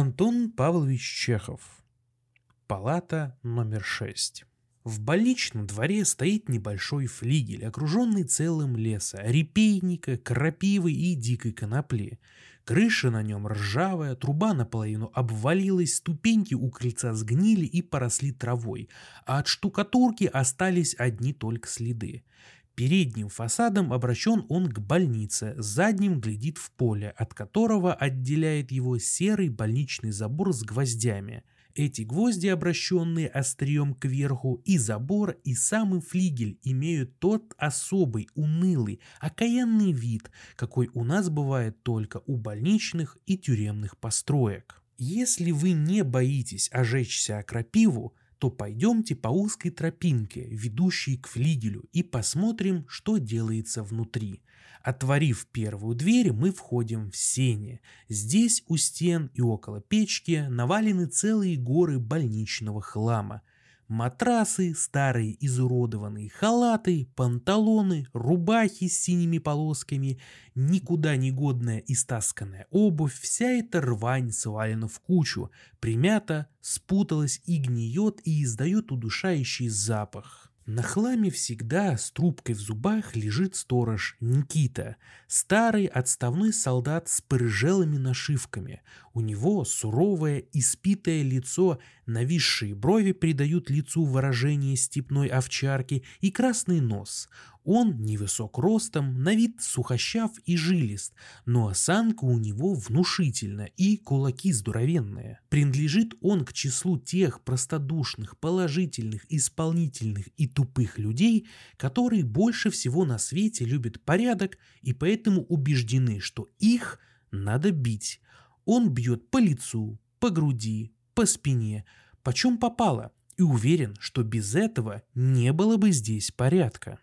Антон Павлович Чехов. Палата номер 6. В больничном дворе стоит небольшой флигель, окруженный целым лесом, репейника, крапивы и дикой конопли. Крыша на нем ржавая, труба наполовину обвалилась, ступеньки у крыльца сгнили и поросли травой, а от штукатурки остались одни только следы. Передним фасадом обращен он к больнице, задним глядит в поле, от которого отделяет его серый больничный забор с гвоздями – эти гвозди, обращенные острием кверху, и забор, и самый флигель имеют тот особый, унылый, окаянный вид, какой у нас бывает только у больничных и тюремных построек. Если вы не боитесь ожечься о крапиву, то пойдемте по узкой тропинке, ведущей к флигелю, и посмотрим, что делается внутри. Отворив первую дверь, мы входим в сене. Здесь у стен и около печки навалены целые горы больничного хлама. Матрасы, старые изуродованные халаты, панталоны, рубахи с синими полосками, никуда не годная истасканная обувь, вся эта рвань свалена в кучу, примята, спуталась и гниет и издает удушающий запах. На хламе всегда с трубкой в зубах лежит сторож Никита, старый отставной солдат с порыжелыми нашивками. У него суровое, испитое лицо, нависшие брови придают лицу выражение степной овчарки и красный нос. Он невысок ростом, на вид сухощав и жилист, но осанка у него внушительна и кулаки здоровенные. Принадлежит он к числу тех простодушных, положительных, исполнительных и тупых людей, которые больше всего на свете любят порядок и поэтому убеждены, что их надо бить. Он бьет по лицу, по груди, по спине, почем попало, и уверен, что без этого не было бы здесь порядка.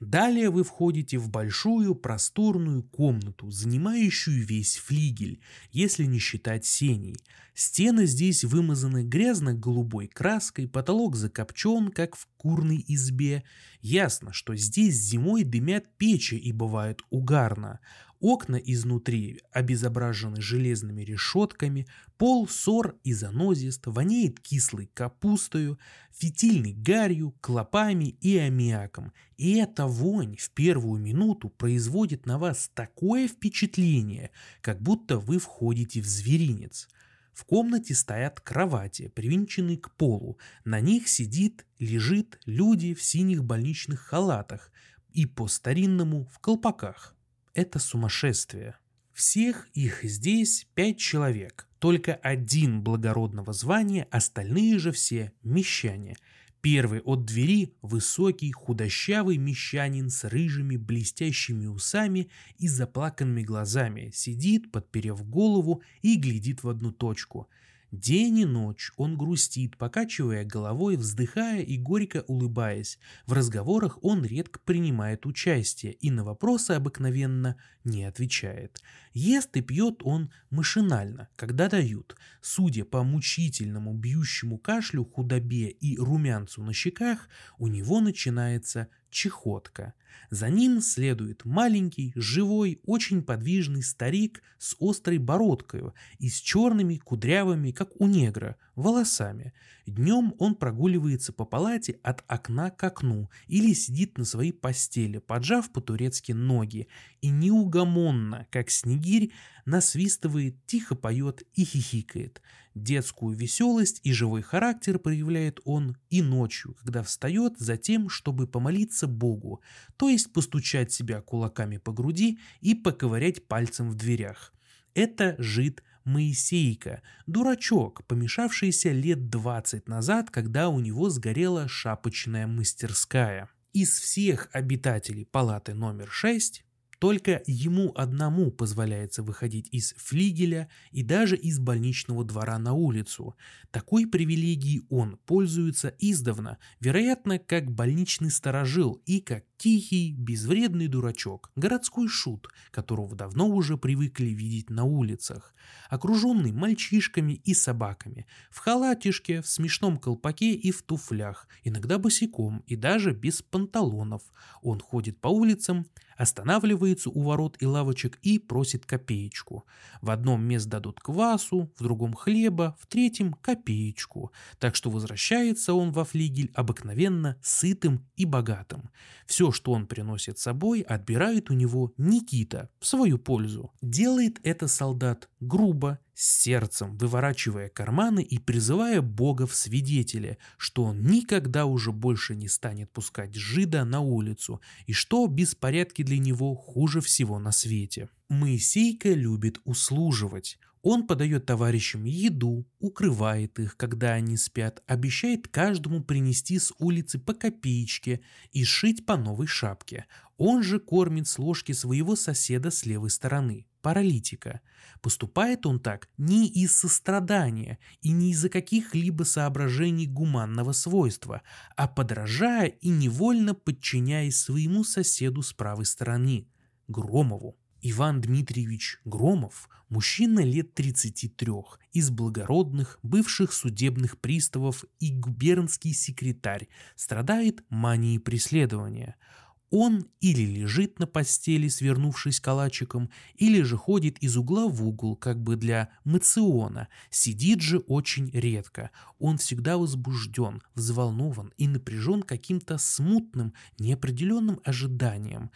Далее вы входите в большую просторную комнату, занимающую весь флигель, если не считать сеней. Стены здесь вымазаны грязно-голубой краской, потолок закопчен, как в курной избе. Ясно, что здесь зимой дымят печи и бывает угарно. Окна изнутри обезображены железными решетками, пол сор и занозист, воняет кислой капустою, фитильной гарью, клопами и аммиаком. И эта вонь в первую минуту производит на вас такое впечатление, как будто вы входите в зверинец. В комнате стоят кровати, привинченные к полу. На них сидит, лежит люди в синих больничных халатах и по-старинному в колпаках. Это сумасшествие. Всех их здесь пять человек, только один благородного звания, остальные же все мещане. Первый от двери высокий, худощавый мещанин с рыжими блестящими усами и заплаканными глазами сидит, подперев голову и глядит в одну точку – День и ночь он грустит, покачивая головой, вздыхая и горько улыбаясь. В разговорах он редко принимает участие и на вопросы обыкновенно не отвечает. Ест и пьет он машинально, когда дают. Судя по мучительному бьющему кашлю, худобе и румянцу на щеках, у него начинается чехотка. За ним следует маленький, живой, очень подвижный старик с острой бородкой и с черными, кудрявыми, как у негра, волосами. Днем он прогуливается по палате от окна к окну или сидит на своей постели, поджав по-турецки ноги, и неугомонно, как снегирь, насвистывает, тихо поет и хихикает. Детскую веселость и живой характер проявляет он и ночью, когда встает за тем, чтобы помолиться Богу, то есть постучать себя кулаками по груди и поковырять пальцем в дверях. Это жид Моисейка, дурачок, помешавшийся лет 20 назад, когда у него сгорела шапочная мастерская. Из всех обитателей палаты номер 6 только ему одному позволяется выходить из флигеля и даже из больничного двора на улицу. Такой привилегией он пользуется издавна, вероятно, как больничный сторожил и как тихий, безвредный дурачок, городской шут, которого давно уже привыкли видеть на улицах, окруженный мальчишками и собаками, в халатишке, в смешном колпаке и в туфлях, иногда босиком и даже без панталонов. Он ходит по улицам, останавливается у ворот и лавочек и просит копеечку. В одном месте дадут квасу, в другом хлеба, в третьем копеечку. Так что возвращается он во флигель обыкновенно сытым и богатым. Все, что он приносит с собой, отбирает у него Никита в свою пользу. Делает это солдат грубо, с сердцем, выворачивая карманы и призывая Бога в свидетели, что он никогда уже больше не станет пускать жида на улицу и что беспорядки для него хуже всего на свете. Моисейка любит услуживать. Он подает товарищам еду, укрывает их, когда они спят, обещает каждому принести с улицы по копеечке и шить по новой шапке. Он же кормит с ложки своего соседа с левой стороны паралитика. Поступает он так не из сострадания и не из-за каких-либо соображений гуманного свойства, а подражая и невольно подчиняясь своему соседу с правой стороны, Громову. Иван Дмитриевич Громов – мужчина лет 33, из благородных, бывших судебных приставов и губернский секретарь, страдает манией преследования – он или лежит на постели, свернувшись калачиком, или же ходит из угла в угол, как бы для мациона. Сидит же очень редко. Он всегда возбужден, взволнован и напряжен каким-то смутным, неопределенным ожиданием.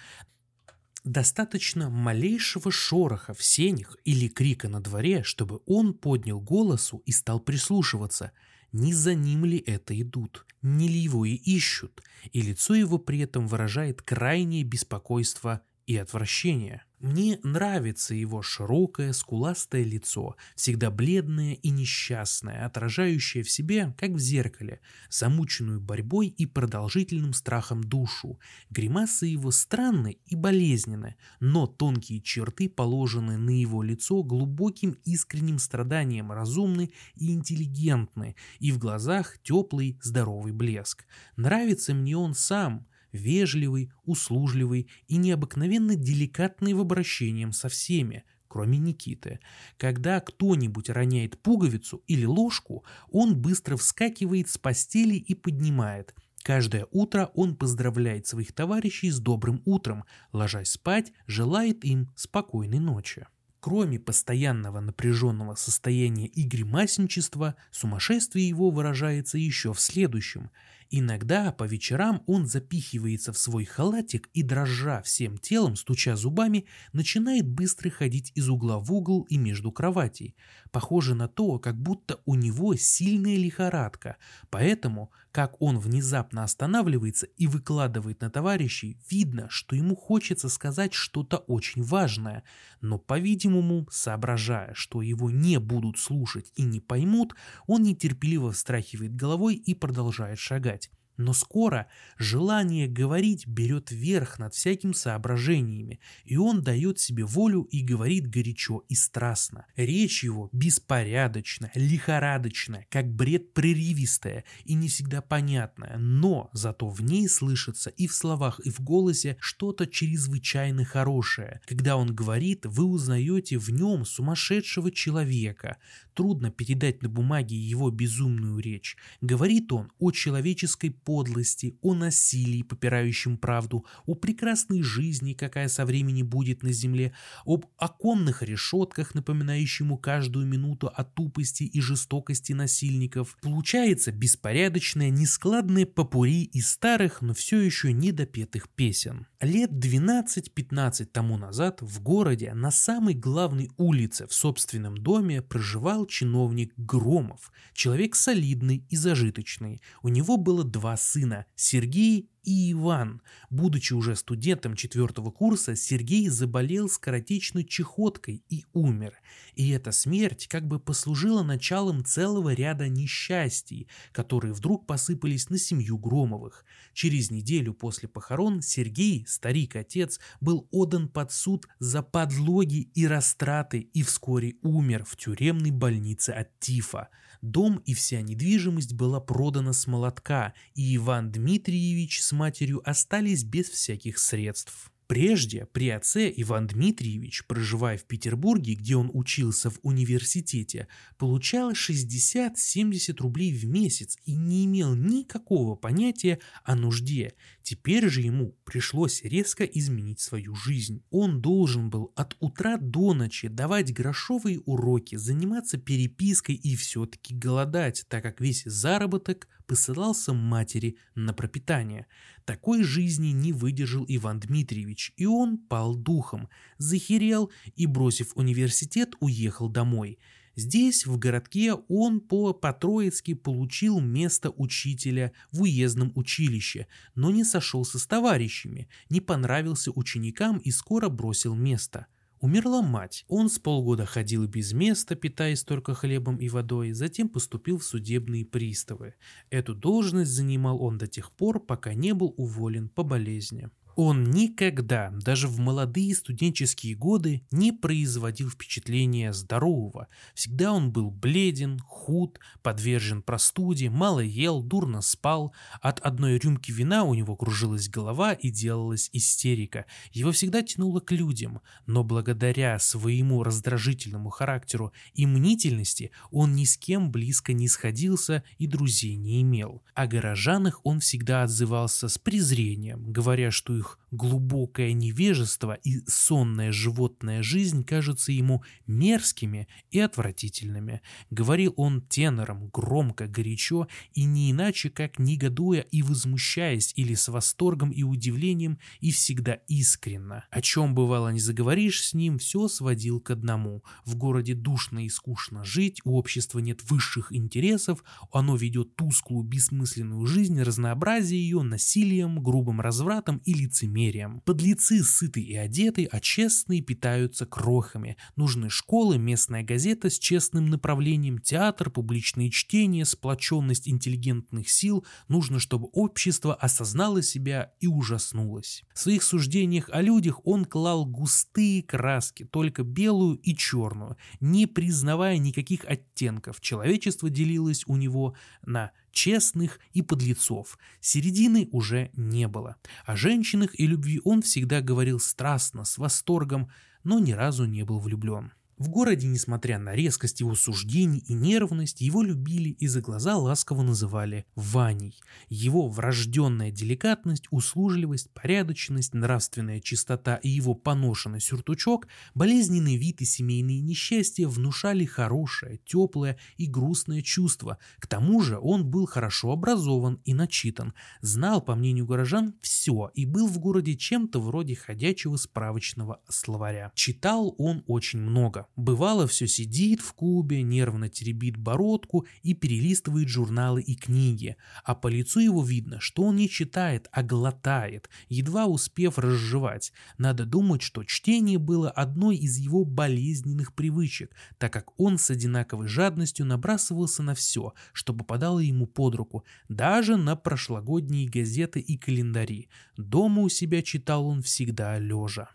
Достаточно малейшего шороха в сенях или крика на дворе, чтобы он поднял голосу и стал прислушиваться – не за ним ли это идут, не ли его и ищут, и лицо его при этом выражает крайнее беспокойство и отвращение. Мне нравится его широкое, скуластое лицо, всегда бледное и несчастное, отражающее в себе, как в зеркале, замученную борьбой и продолжительным страхом душу. Гримасы его странны и болезненны, но тонкие черты, положенные на его лицо, глубоким искренним страданием разумны и интеллигентны, и в глазах теплый, здоровый блеск. Нравится мне он сам, вежливый, услужливый и необыкновенно деликатный в обращении со всеми, кроме Никиты. Когда кто-нибудь роняет пуговицу или ложку, он быстро вскакивает с постели и поднимает. Каждое утро он поздравляет своих товарищей с добрым утром, ложась спать, желает им спокойной ночи. Кроме постоянного напряженного состояния и гримасничества, сумасшествие его выражается еще в следующем. Иногда по вечерам он запихивается в свой халатик и, дрожа всем телом, стуча зубами, начинает быстро ходить из угла в угол и между кроватей. Похоже на то, как будто у него сильная лихорадка. Поэтому, как он внезапно останавливается и выкладывает на товарищей, видно, что ему хочется сказать что-то очень важное, но, по-видимому, соображая, что его не будут слушать и не поймут, он нетерпеливо встряхивает головой и продолжает шагать. Но скоро желание говорить берет верх над всяким соображениями, и он дает себе волю и говорит горячо и страстно. Речь его беспорядочная, лихорадочная, как бред прерывистая и не всегда понятная, но зато в ней слышится и в словах, и в голосе что-то чрезвычайно хорошее. Когда он говорит, вы узнаете в нем сумасшедшего человека. Трудно передать на бумаге его безумную речь. Говорит он о человеческой подлости, о насилии, попирающем правду, о прекрасной жизни, какая со времени будет на земле, об оконных решетках, напоминающих ему каждую минуту о тупости и жестокости насильников. Получается беспорядочное, нескладное попури из старых, но все еще недопетых песен. Лет 12-15 тому назад в городе на самой главной улице в собственном доме проживал чиновник Громов, человек солидный и зажиточный. У него было два сына – Сергей и Иван. Будучи уже студентом четвертого курса, Сергей заболел скоротечной чехоткой и умер. И эта смерть как бы послужила началом целого ряда несчастий, которые вдруг посыпались на семью Громовых. Через неделю после похорон Сергей, старик-отец, был отдан под суд за подлоги и растраты и вскоре умер в тюремной больнице от тифа. Дом и вся недвижимость была продана с молотка, и Иван Дмитриевич с матерью остались без всяких средств. Прежде при отце Иван Дмитриевич, проживая в Петербурге, где он учился в университете, получал 60-70 рублей в месяц и не имел никакого понятия о нужде. Теперь же ему пришлось резко изменить свою жизнь. Он должен был от утра до ночи давать грошовые уроки, заниматься перепиской и все-таки голодать, так как весь заработок посылался матери на пропитание. Такой жизни не выдержал Иван Дмитриевич, и он пал духом, захерел и, бросив университет, уехал домой. Здесь, в городке, он по-троицки получил место учителя в уездном училище, но не сошелся с товарищами, не понравился ученикам и скоро бросил место – Умерла мать. Он с полгода ходил без места, питаясь только хлебом и водой, затем поступил в судебные приставы. Эту должность занимал он до тех пор, пока не был уволен по болезни. Он никогда, даже в молодые студенческие годы, не производил впечатления здорового. Всегда он был бледен, худ, подвержен простуде, мало ел, дурно спал. От одной рюмки вина у него кружилась голова и делалась истерика. Его всегда тянуло к людям, но благодаря своему раздражительному характеру и мнительности он ни с кем близко не сходился и друзей не имел. О горожанах он всегда отзывался с презрением, говоря, что их глубокое невежество и сонная животная жизнь кажутся ему мерзкими и отвратительными. Говорил он тенором, громко, горячо и не иначе, как негодуя и возмущаясь или с восторгом и удивлением и всегда искренно. О чем бывало не заговоришь с ним, все сводил к одному. В городе душно и скучно жить, у общества нет высших интересов, оно ведет тусклую бессмысленную жизнь, разнообразие ее насилием, грубым развратом и лицемерием. Подлецы сыты и одеты, а честные питаются крохами. Нужны школы, местная газета с честным направлением, театр, публичные чтения, сплоченность интеллигентных сил. Нужно, чтобы общество осознало себя и ужаснулось. В своих суждениях о людях он клал густые краски, только белую и черную, не признавая никаких оттенков. Человечество делилось у него на честных и подлецов. Середины уже не было. О женщинах и любви он всегда говорил страстно, с восторгом, но ни разу не был влюблен. В городе, несмотря на резкость его суждений и нервность, его любили и за глаза ласково называли Ваней. Его врожденная деликатность, услужливость, порядочность, нравственная чистота и его поношенный сюртучок, болезненный вид и семейные несчастья внушали хорошее, теплое и грустное чувство. К тому же он был хорошо образован и начитан, знал, по мнению горожан, все и был в городе чем-то вроде ходячего справочного словаря. Читал он очень много. Бывало, все сидит в кубе, нервно теребит бородку и перелистывает журналы и книги, а по лицу его видно, что он не читает, а глотает, едва успев разжевать. Надо думать, что чтение было одной из его болезненных привычек, так как он с одинаковой жадностью набрасывался на все, что попадало ему под руку, даже на прошлогодние газеты и календари. Дома у себя читал он всегда лежа.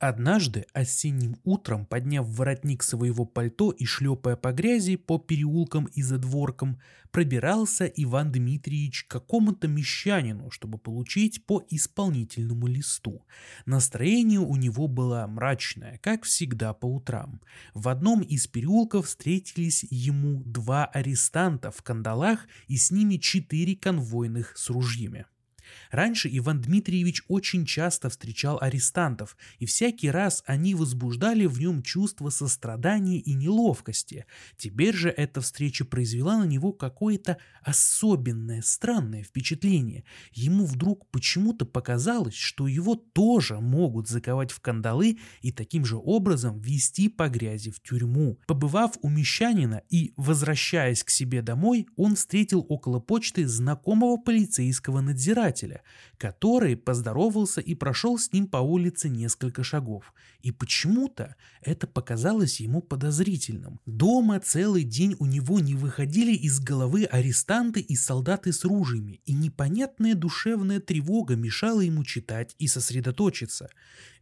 Однажды осенним утром, подняв воротник своего пальто и шлепая по грязи по переулкам и задворкам, пробирался Иван Дмитриевич к какому-то мещанину, чтобы получить по исполнительному листу. Настроение у него было мрачное, как всегда по утрам. В одном из переулков встретились ему два арестанта в кандалах и с ними четыре конвойных с ружьями. Раньше Иван Дмитриевич очень часто встречал арестантов, и всякий раз они возбуждали в нем чувство сострадания и неловкости. Теперь же эта встреча произвела на него какое-то особенное, странное впечатление. Ему вдруг почему-то показалось, что его тоже могут заковать в кандалы и таким же образом вести по грязи в тюрьму. Побывав у мещанина и возвращаясь к себе домой, он встретил около почты знакомого полицейского надзирателя, приятеля, который поздоровался и прошел с ним по улице несколько шагов. И почему-то это показалось ему подозрительным. Дома целый день у него не выходили из головы арестанты и солдаты с ружьями, и непонятная душевная тревога мешала ему читать и сосредоточиться.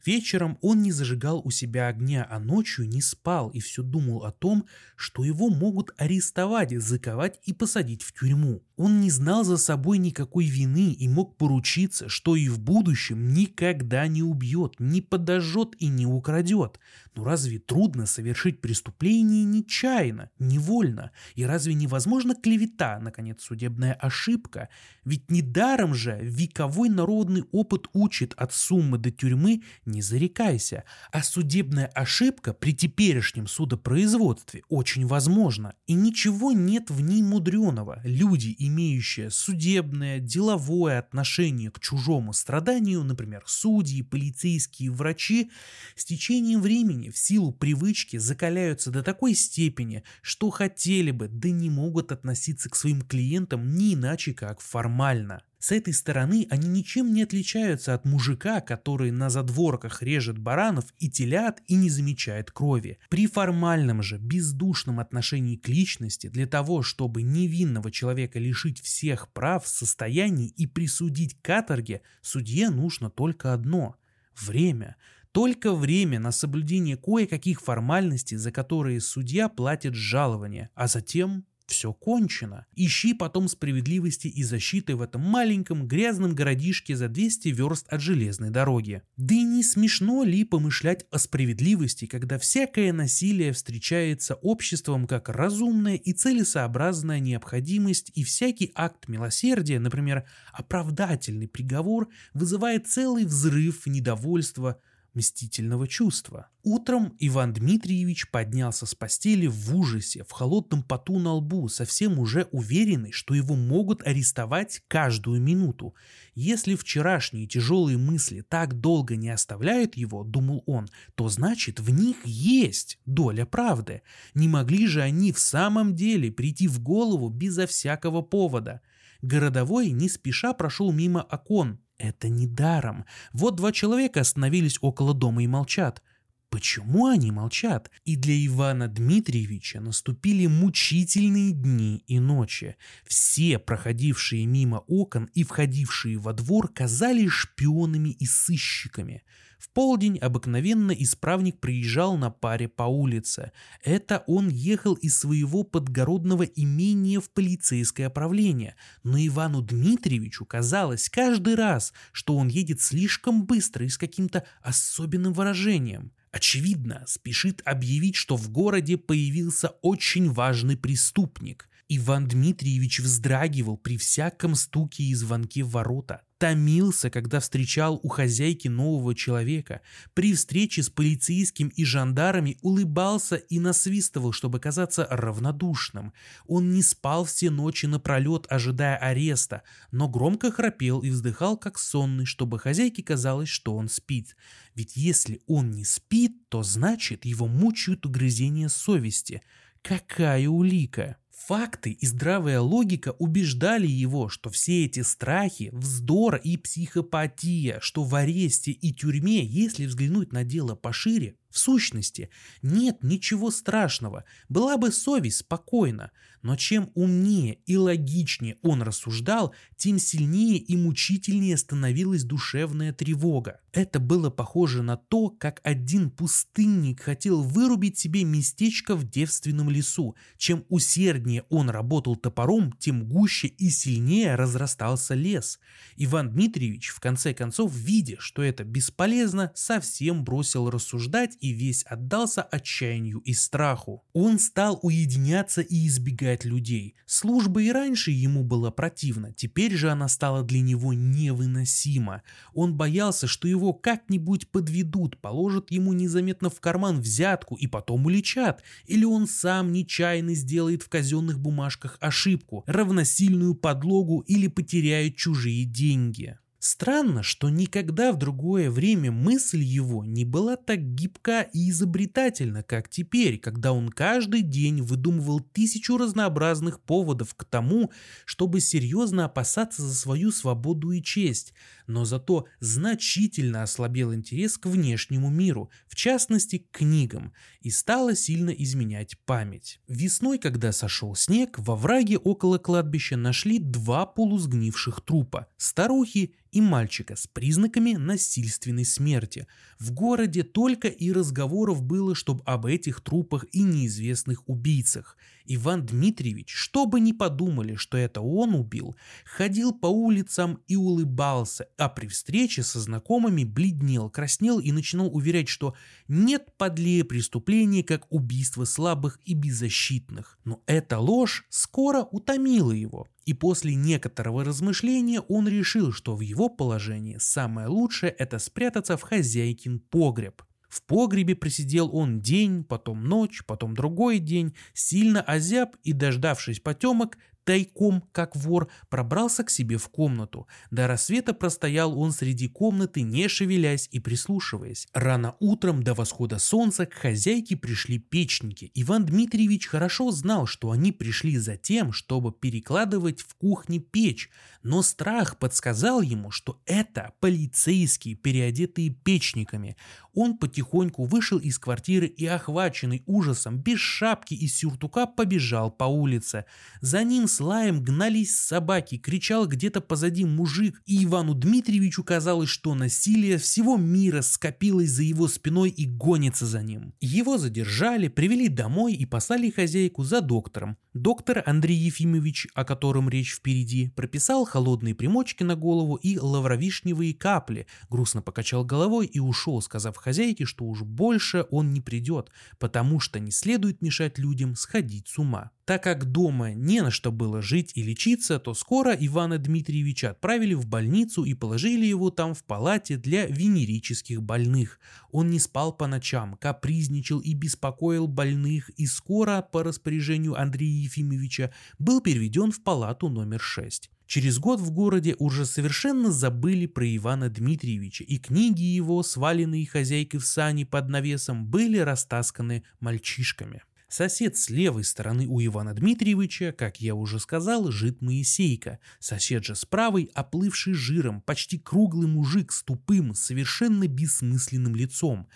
Вечером он не зажигал у себя огня, а ночью не спал и все думал о том, что его могут арестовать, заковать и посадить в тюрьму. Он не знал за собой никакой вины и мог поручиться, что и в будущем никогда не убьет, не подожжет и не украдет. Но разве трудно совершить преступление нечаянно, невольно? И разве невозможно клевета, наконец, судебная ошибка? Ведь недаром же вековой народный опыт учит от суммы до тюрьмы не зарекайся, а судебная ошибка при теперешнем судопроизводстве очень возможна, и ничего нет в ней мудреного. Люди, имеющие судебное, деловое отношение к чужому страданию, например, судьи, полицейские, врачи, с течением времени в силу привычки закаляются до такой степени, что хотели бы, да не могут относиться к своим клиентам не иначе, как формально. С этой стороны они ничем не отличаются от мужика, который на задворках режет баранов и телят и не замечает крови. При формальном же, бездушном отношении к личности, для того, чтобы невинного человека лишить всех прав, состояний и присудить каторге, судье нужно только одно – время – только время на соблюдение кое-каких формальностей, за которые судья платит жалование, а затем все кончено. Ищи потом справедливости и защиты в этом маленьком грязном городишке за 200 верст от железной дороги. Да и не смешно ли помышлять о справедливости, когда всякое насилие встречается обществом как разумная и целесообразная необходимость, и всякий акт милосердия, например, оправдательный приговор, вызывает целый взрыв недовольства, мстительного чувства. Утром Иван Дмитриевич поднялся с постели в ужасе, в холодном поту на лбу, совсем уже уверенный, что его могут арестовать каждую минуту. Если вчерашние тяжелые мысли так долго не оставляют его, думал он, то значит в них есть доля правды. Не могли же они в самом деле прийти в голову безо всякого повода. Городовой не спеша прошел мимо окон, это не даром. Вот два человека остановились около дома и молчат. Почему они молчат? И для Ивана Дмитриевича наступили мучительные дни и ночи. Все проходившие мимо окон и входившие во двор казались шпионами и сыщиками. В полдень обыкновенно исправник приезжал на паре по улице. Это он ехал из своего подгородного имения в полицейское оправление. Но Ивану Дмитриевичу казалось каждый раз, что он едет слишком быстро и с каким-то особенным выражением. Очевидно, спешит объявить, что в городе появился очень важный преступник. Иван Дмитриевич вздрагивал при всяком стуке и звонке в ворота, томился, когда встречал у хозяйки нового человека, при встрече с полицейским и жандарами улыбался и насвистывал, чтобы казаться равнодушным. Он не спал все ночи напролет, ожидая ареста, но громко храпел и вздыхал, как сонный, чтобы хозяйке казалось, что он спит. Ведь если он не спит, то значит его мучают угрызения совести. Какая улика! Факты и здравая логика убеждали его, что все эти страхи – вздор и психопатия, что в аресте и тюрьме, если взглянуть на дело пошире, в сущности, нет ничего страшного, была бы совесть спокойна, но чем умнее и логичнее он рассуждал, тем сильнее и мучительнее становилась душевная тревога. Это было похоже на то, как один пустынник хотел вырубить себе местечко в девственном лесу. Чем усерднее он работал топором, тем гуще и сильнее разрастался лес. Иван Дмитриевич, в конце концов, видя, что это бесполезно, совсем бросил рассуждать и весь отдался отчаянию и страху. Он стал уединяться и избегать людей. Служба и раньше ему была противна, теперь же она стала для него невыносима. Он боялся, что его как-нибудь подведут, положат ему незаметно в карман взятку и потом уличат, или он сам нечаянно сделает в казенных бумажках ошибку, равносильную подлогу или потеряет чужие деньги. Странно, что никогда в другое время мысль его не была так гибка и изобретательна, как теперь, когда он каждый день выдумывал тысячу разнообразных поводов к тому, чтобы серьезно опасаться за свою свободу и честь, но зато значительно ослабел интерес к внешнему миру, в частности к книгам, и стало сильно изменять память. Весной, когда сошел снег, во враге около кладбища нашли два полусгнивших трупа – старухи и мальчика с признаками насильственной смерти. В городе только и разговоров было, чтобы об этих трупах и неизвестных убийцах. Иван Дмитриевич, что бы ни подумали, что это он убил, ходил по улицам и улыбался, а при встрече со знакомыми бледнел, краснел и начинал уверять, что нет подлее преступления, как убийство слабых и беззащитных. Но эта ложь скоро утомила его, и после некоторого размышления он решил, что в его положении самое лучшее это спрятаться в хозяйкин погреб. В погребе просидел он день, потом ночь, потом другой день, сильно озяб и, дождавшись потемок, тайком, как вор, пробрался к себе в комнату. До рассвета простоял он среди комнаты, не шевелясь и прислушиваясь. Рано утром до восхода солнца к хозяйке пришли печники. Иван Дмитриевич хорошо знал, что они пришли за тем, чтобы перекладывать в кухне печь, но страх подсказал ему, что это полицейские, переодетые печниками. Он потихоньку вышел из квартиры и, охваченный ужасом, без шапки и сюртука побежал по улице. За ним лаем гнались собаки, кричал где-то позади мужик, и Ивану Дмитриевичу казалось, что насилие всего мира скопилось за его спиной и гонится за ним. Его задержали, привели домой и послали хозяйку за доктором. Доктор Андрей Ефимович, о котором речь впереди, прописал холодные примочки на голову и лавровишневые капли, грустно покачал головой и ушел, сказав хозяйке, что уж больше он не придет, потому что не следует мешать людям сходить с ума. Так как дома не на что было жить и лечиться, то скоро Ивана Дмитриевича отправили в больницу и положили его там в палате для венерических больных. Он не спал по ночам, капризничал и беспокоил больных, и скоро, по распоряжению Андрея Ефимовича, был переведен в палату номер 6. Через год в городе уже совершенно забыли про Ивана Дмитриевича, и книги его, сваленные хозяйкой в сани под навесом, были растасканы мальчишками. Сосед с левой стороны у Ивана Дмитриевича, как я уже сказал, жит Моисейка. Сосед же с правой, оплывший жиром, почти круглый мужик с тупым, совершенно бессмысленным лицом.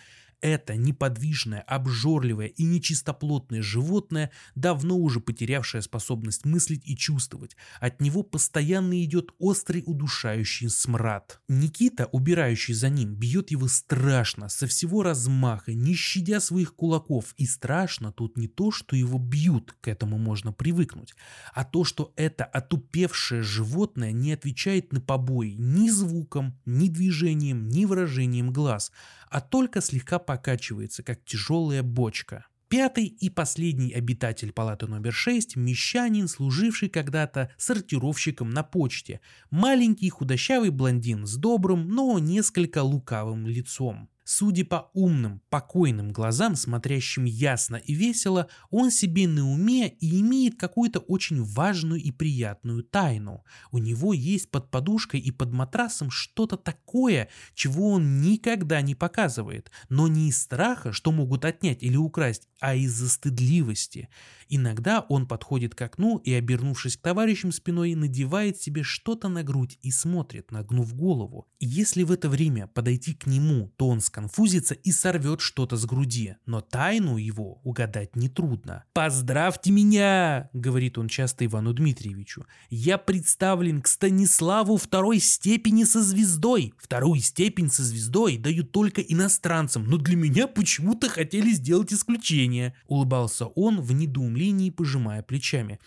Это неподвижное, обжорливое и нечистоплотное животное, давно уже потерявшее способность мыслить и чувствовать. От него постоянно идет острый удушающий смрад. Никита, убирающий за ним, бьет его страшно, со всего размаха, не щадя своих кулаков. И страшно тут не то, что его бьют, к этому можно привыкнуть, а то, что это отупевшее животное не отвечает на побои ни звуком, ни движением, ни выражением глаз, а только слегка покачивается, как тяжелая бочка. Пятый и последний обитатель палаты номер 6 – мещанин, служивший когда-то сортировщиком на почте. Маленький худощавый блондин с добрым, но несколько лукавым лицом. Судя по умным, покойным глазам, смотрящим ясно и весело, он себе на уме и имеет какую-то очень важную и приятную тайну. У него есть под подушкой и под матрасом что-то такое, чего он никогда не показывает, но не из страха, что могут отнять или украсть, а из-за стыдливости. Иногда он подходит к окну и, обернувшись к товарищам спиной, надевает себе что-то на грудь и смотрит, нагнув голову. Если в это время подойти к нему, то он сконфузится и сорвет что-то с груди, но тайну его угадать нетрудно. «Поздравьте меня!» — говорит он часто Ивану Дмитриевичу. «Я представлен к Станиславу второй степени со звездой. Вторую степень со звездой дают только иностранцам, но для меня почему-то хотели сделать исключение». Улыбался он в недоумении удивлении, пожимая плечами.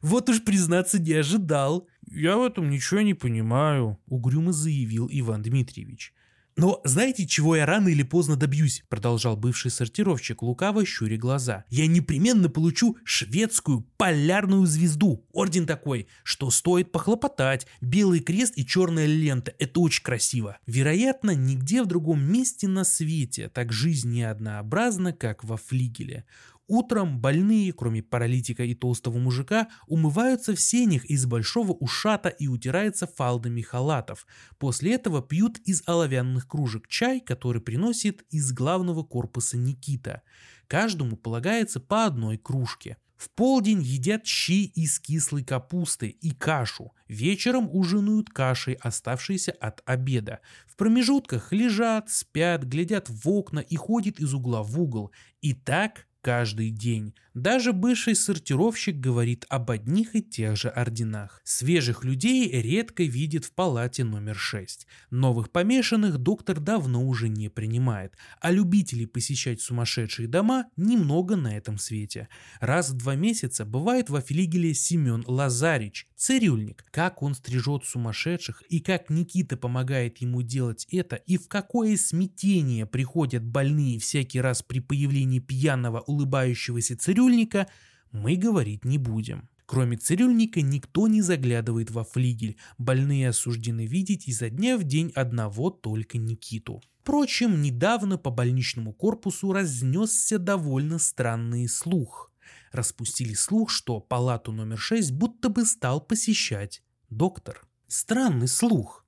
«Вот уж, признаться, не ожидал». «Я в этом ничего не понимаю», — угрюмо заявил Иван Дмитриевич. «Но знаете, чего я рано или поздно добьюсь?» Продолжал бывший сортировщик, лукаво щуря глаза. «Я непременно получу шведскую полярную звезду. Орден такой, что стоит похлопотать. Белый крест и черная лента. Это очень красиво. Вероятно, нигде в другом месте на свете так жизнь не однообразна, как во флигеле. Утром больные, кроме паралитика и толстого мужика, умываются в сенях из большого ушата и утираются фалдами халатов. После этого пьют из оловянных кружек чай, который приносит из главного корпуса Никита. Каждому полагается по одной кружке. В полдень едят щи из кислой капусты и кашу. Вечером ужинают кашей, оставшейся от обеда. В промежутках лежат, спят, глядят в окна и ходят из угла в угол. И так каждый день. Даже бывший сортировщик говорит об одних и тех же орденах. Свежих людей редко видит в палате номер 6. Новых помешанных доктор давно уже не принимает, а любителей посещать сумасшедшие дома немного на этом свете. Раз в два месяца бывает во флигеле Семен Лазарич, цирюльник. Как он стрижет сумасшедших и как Никита помогает ему делать это и в какое смятение приходят больные всякий раз при появлении пьяного улыбающегося цирюльника, мы говорить не будем. Кроме цирюльника никто не заглядывает во флигель, больные осуждены видеть изо дня в день одного только Никиту. Впрочем, недавно по больничному корпусу разнесся довольно странный слух. Распустили слух, что палату номер 6 будто бы стал посещать доктор. Странный слух.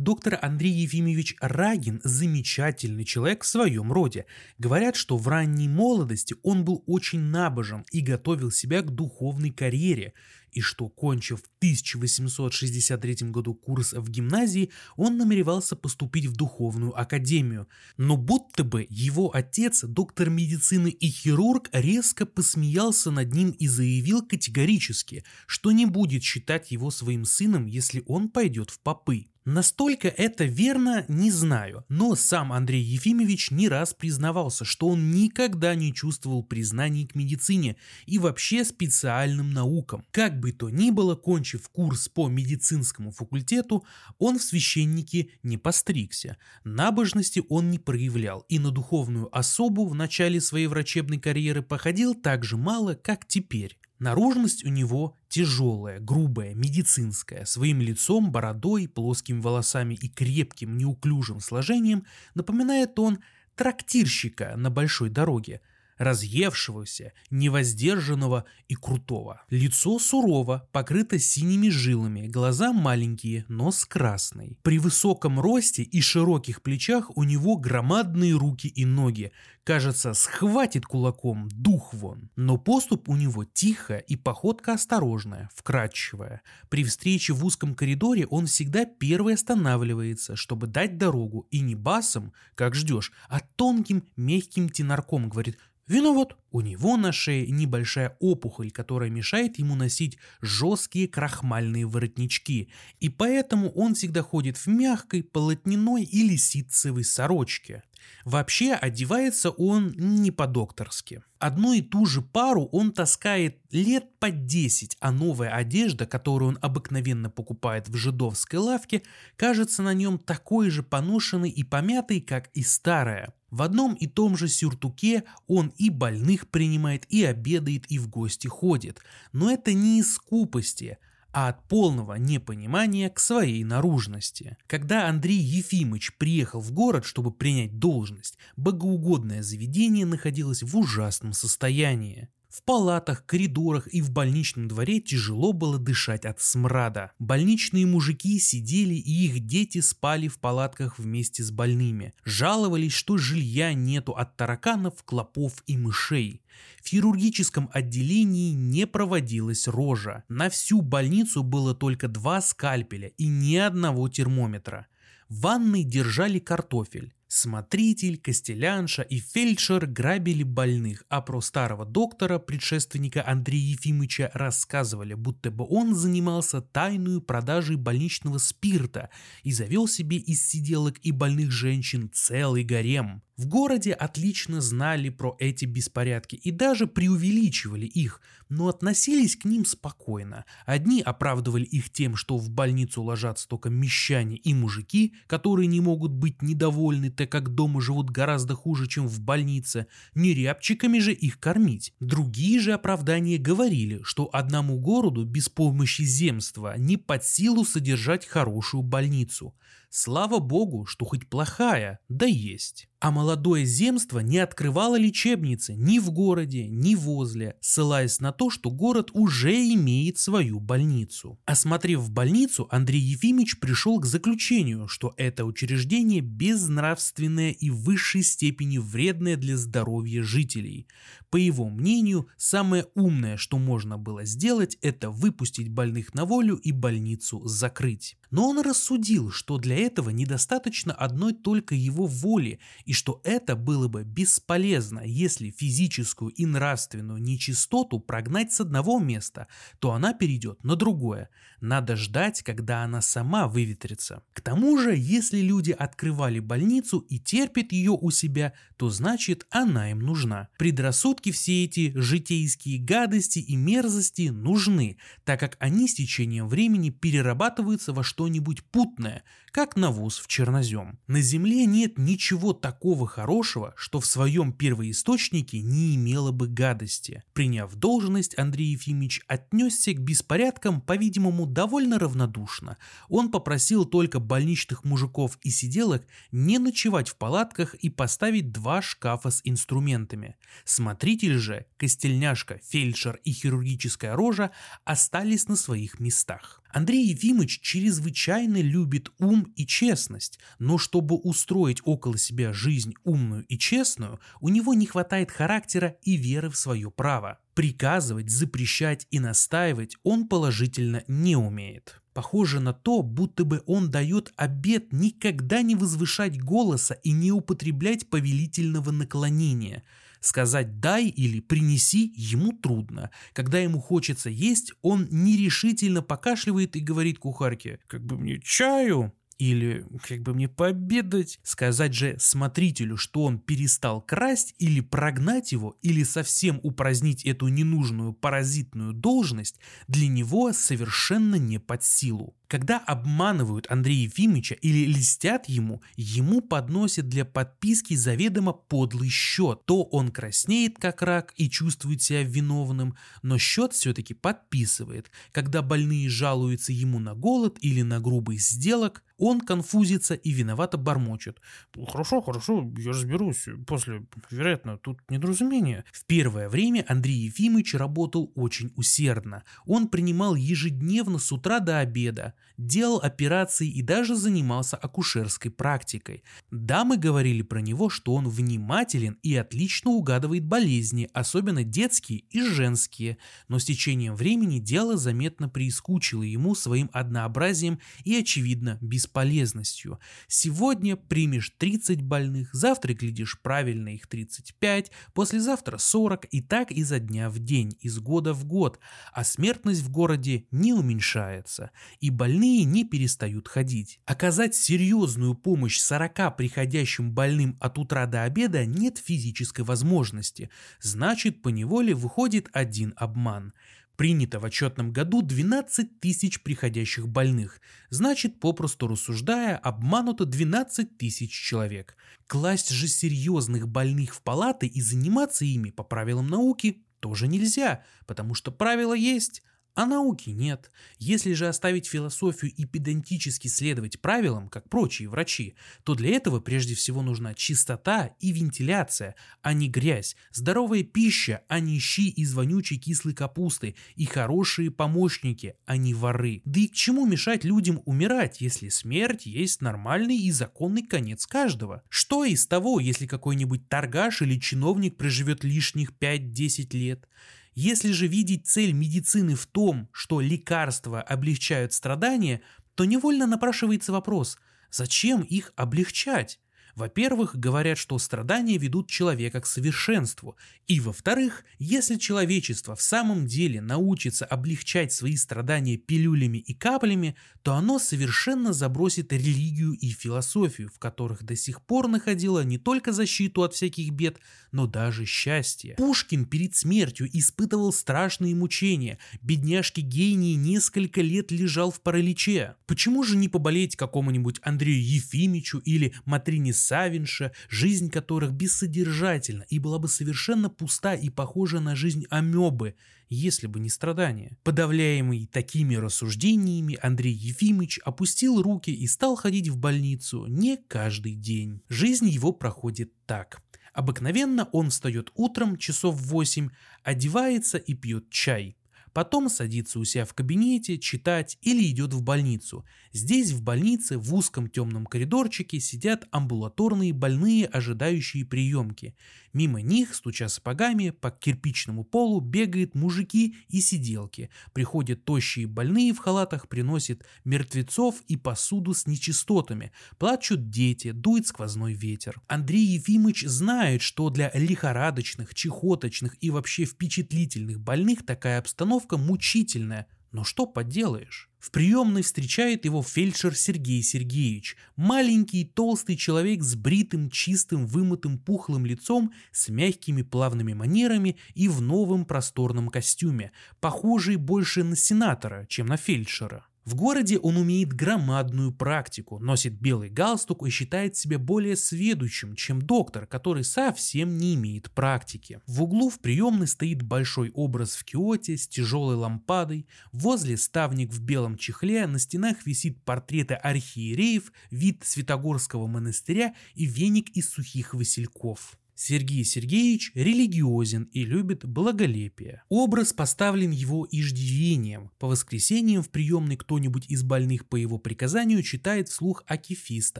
Доктор Андрей Ефимович Рагин – замечательный человек в своем роде. Говорят, что в ранней молодости он был очень набожен и готовил себя к духовной карьере, и что, кончив в 1863 году курс в гимназии, он намеревался поступить в духовную академию. Но будто бы его отец, доктор медицины и хирург, резко посмеялся над ним и заявил категорически, что не будет считать его своим сыном, если он пойдет в попы. Настолько это верно, не знаю, но сам Андрей Ефимович не раз признавался, что он никогда не чувствовал признаний к медицине и вообще специальным наукам. Как бы то ни было, кончив курс по медицинскому факультету, он в священнике не постригся. Набожности он не проявлял и на духовную особу в начале своей врачебной карьеры походил так же мало, как теперь. Наружность у него тяжелая, грубая, медицинская, своим лицом, бородой, плоскими волосами и крепким, неуклюжим сложением напоминает он трактирщика на большой дороге, разъевшегося, невоздержанного и крутого. Лицо сурово, покрыто синими жилами, глаза маленькие, нос красный. При высоком росте и широких плечах у него громадные руки и ноги. Кажется, схватит кулаком, дух вон. Но поступ у него тихая и походка осторожная, вкрадчивая. При встрече в узком коридоре он всегда первый останавливается, чтобы дать дорогу, и не басом, как ждешь, а тонким, мягким тенарком говорит Виноват. У него на шее небольшая опухоль, которая мешает ему носить жесткие крахмальные воротнички, и поэтому он всегда ходит в мягкой, полотняной или ситцевой сорочке. Вообще одевается он не по-докторски. Одну и ту же пару он таскает лет по 10, а новая одежда, которую он обыкновенно покупает в жидовской лавке, кажется на нем такой же поношенной и помятой, как и старая. В одном и том же сюртуке он и больных принимает, и обедает, и в гости ходит. Но это не из скупости, а от полного непонимания к своей наружности. Когда Андрей Ефимович приехал в город, чтобы принять должность, богоугодное заведение находилось в ужасном состоянии. В палатах, коридорах и в больничном дворе тяжело было дышать от смрада. Больничные мужики сидели и их дети спали в палатках вместе с больными. Жаловались, что жилья нету от тараканов, клопов и мышей. В хирургическом отделении не проводилась рожа. На всю больницу было только два скальпеля и ни одного термометра. В ванной держали картофель. Смотритель, костелянша и фельдшер грабили больных, а про старого доктора, предшественника Андрея Ефимовича, рассказывали, будто бы он занимался тайную продажей больничного спирта и завел себе из сиделок и больных женщин целый гарем. В городе отлично знали про эти беспорядки и даже преувеличивали их, но относились к ним спокойно. Одни оправдывали их тем, что в больницу ложатся только мещане и мужики, которые не могут быть недовольны, так как дома живут гораздо хуже, чем в больнице, не рябчиками же их кормить. Другие же оправдания говорили, что одному городу без помощи земства не под силу содержать хорошую больницу. Слава богу, что хоть плохая, да есть. А молодое земство не открывало лечебницы ни в городе, ни возле, ссылаясь на то, что город уже имеет свою больницу. Осмотрев больницу, Андрей Ефимович пришел к заключению, что это учреждение безнравственное и в высшей степени вредное для здоровья жителей. По его мнению, самое умное, что можно было сделать, это выпустить больных на волю и больницу закрыть. но он рассудил, что для этого недостаточно одной только его воли, и что это было бы бесполезно, если физическую и нравственную нечистоту прогнать с одного места, то она перейдет на другое. Надо ждать, когда она сама выветрится. К тому же, если люди открывали больницу и терпят ее у себя, то значит она им нужна. Предрассудки все эти житейские гадости и мерзости нужны, так как они с течением времени перерабатываются во что-нибудь путное, как навоз в чернозем. На Земле нет ничего такого хорошего, что в своем первоисточнике не имело бы гадости. Приняв должность, Андрей Ефимович отнесся к беспорядкам, по-видимому, довольно равнодушно. Он попросил только больничных мужиков и сиделок не ночевать в палатках и поставить два шкафа с инструментами. Смотритель же, костельняшка, фельдшер и хирургическая рожа остались на своих местах. Андрей Ефимович чрезвычайно любит ум и честность, но чтобы устроить около себя жизнь умную и честную, у него не хватает характера и веры в свое право. Приказывать, запрещать и настаивать он положительно не умеет. Похоже на то, будто бы он дает обет никогда не возвышать голоса и не употреблять повелительного наклонения – Сказать «дай» или «принеси» ему трудно. Когда ему хочется есть, он нерешительно покашливает и говорит кухарке «как бы мне чаю?» или как бы мне пообедать, сказать же смотрителю, что он перестал красть или прогнать его, или совсем упразднить эту ненужную паразитную должность, для него совершенно не под силу. Когда обманывают Андрея Ефимовича или листят ему, ему подносят для подписки заведомо подлый счет. То он краснеет как рак и чувствует себя виновным, но счет все-таки подписывает. Когда больные жалуются ему на голод или на грубый сделок, он конфузится и виновато бормочет. «Хорошо, хорошо, я разберусь. После, вероятно, тут недоразумение». В первое время Андрей Ефимович работал очень усердно. Он принимал ежедневно с утра до обеда, делал операции и даже занимался акушерской практикой. Дамы говорили про него, что он внимателен и отлично угадывает болезни, особенно детские и женские, но с течением времени дело заметно приискучило ему своим однообразием и, очевидно, бесполезностью. Сегодня примешь 30 больных, завтра глядишь правильно их 35, послезавтра 40 и так изо дня в день, из года в год, а смертность в городе не уменьшается, и больные не перестают ходить. Оказать серьезную помощь 40 приходящим больным от утра до обеда нет физической возможности, значит по неволе выходит один обман – Принято в отчетном году 12 тысяч приходящих больных, значит, попросту рассуждая, обмануто 12 тысяч человек. Класть же серьезных больных в палаты и заниматься ими по правилам науки тоже нельзя, потому что правила есть, а науки нет. Если же оставить философию и педантически следовать правилам, как прочие врачи, то для этого прежде всего нужна чистота и вентиляция, а не грязь, здоровая пища, а не щи из вонючей кислой капусты и хорошие помощники, а не воры. Да и к чему мешать людям умирать, если смерть есть нормальный и законный конец каждого? Что из того, если какой-нибудь торгаш или чиновник проживет лишних 5-10 лет? Если же видеть цель медицины в том, что лекарства облегчают страдания, то невольно напрашивается вопрос, зачем их облегчать? Во-первых, говорят, что страдания ведут человека к совершенству, и во-вторых, если человечество в самом деле научится облегчать свои страдания пилюлями и каплями, то оно совершенно забросит религию и философию, в которых до сих пор находило не только защиту от всяких бед, но даже счастье. Пушкин перед смертью испытывал страшные мучения, бедняжки гений несколько лет лежал в параличе. Почему же не поболеть какому-нибудь Андрею Ефимичу или Матрине Савинша, жизнь которых бессодержательна и была бы совершенно пуста и похожа на жизнь амебы, если бы не страдания. Подавляемый такими рассуждениями, Андрей Ефимович опустил руки и стал ходить в больницу не каждый день. Жизнь его проходит так. Обыкновенно он встает утром часов в 8, одевается и пьет чай. Потом садится у себя в кабинете, читать или идет в больницу. Здесь, в больнице, в узком темном коридорчике сидят амбулаторные больные, ожидающие приемки. Мимо них, стуча сапогами, по кирпичному полу бегают мужики и сиделки. Приходят тощие больные в халатах, приносят мертвецов и посуду с нечистотами. Плачут дети, дует сквозной ветер. Андрей Ефимович знает, что для лихорадочных, чехоточных и вообще впечатлительных больных такая обстановка мучительная. Но что поделаешь? В приемной встречает его фельдшер Сергей Сергеевич, маленький толстый человек с бритым, чистым, вымытым, пухлым лицом, с мягкими плавными манерами и в новом просторном костюме, похожий больше на сенатора, чем на фельдшера. В городе он умеет громадную практику, носит белый галстук и считает себя более сведущим, чем доктор, который совсем не имеет практики. В углу в приемной стоит большой образ в киоте с тяжелой лампадой, возле ставник в белом чехле, на стенах висит портреты архиереев, вид Святогорского монастыря и веник из сухих васильков. Сергей Сергеевич религиозен и любит благолепие. Образ поставлен его иждивением. По воскресеньям в приемной кто-нибудь из больных по его приказанию читает вслух акифист,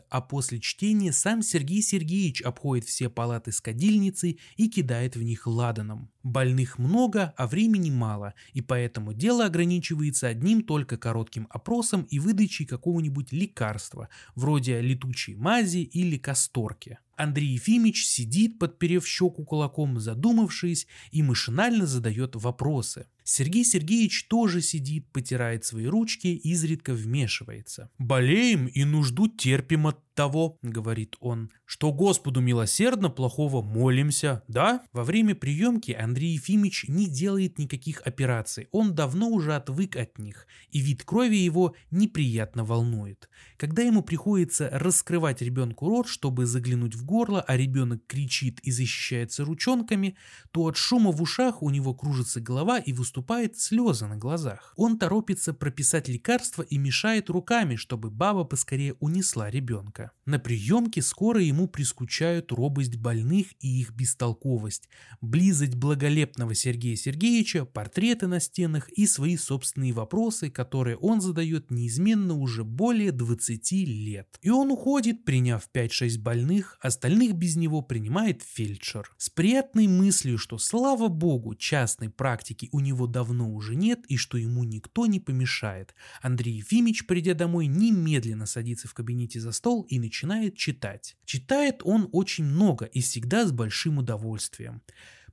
а после чтения сам Сергей Сергеевич обходит все палаты с кадильницей и кидает в них ладаном. Больных много, а времени мало, и поэтому дело ограничивается одним только коротким опросом и выдачей какого-нибудь лекарства, вроде летучей мази или касторки. Андрей Ефимович сидит, подперев щеку кулаком, задумавшись, и машинально задает вопросы. Сергей Сергеевич тоже сидит, потирает свои ручки, изредка вмешивается. «Болеем и нужду терпим от того, — говорит он, — что Господу милосердно плохого молимся, да? Во время приемки Андрей Ефимович не делает никаких операций, он давно уже отвык от них, и вид крови его неприятно волнует. Когда ему приходится раскрывать ребенку рот, чтобы заглянуть в горло, а ребенок кричит и защищается ручонками, то от шума в ушах у него кружится голова и выступают слезы на глазах. Он торопится прописать лекарство и мешает руками, чтобы баба поскорее унесла ребенка. На приемке скоро ему прискучают робость больных и их бестолковость, близость благолепного Сергея Сергеевича, портреты на стенах и свои собственные вопросы, которые он задает неизменно уже более 20 лет. И он уходит, приняв 5-6 больных, остальных без него принимает фельдшер. С приятной мыслью, что слава богу, частной практики у него давно уже нет и что ему никто не помешает. Андрей Ефимович, придя домой, немедленно садится в кабинете за стол и начинает читать. Читает он очень много и всегда с большим удовольствием.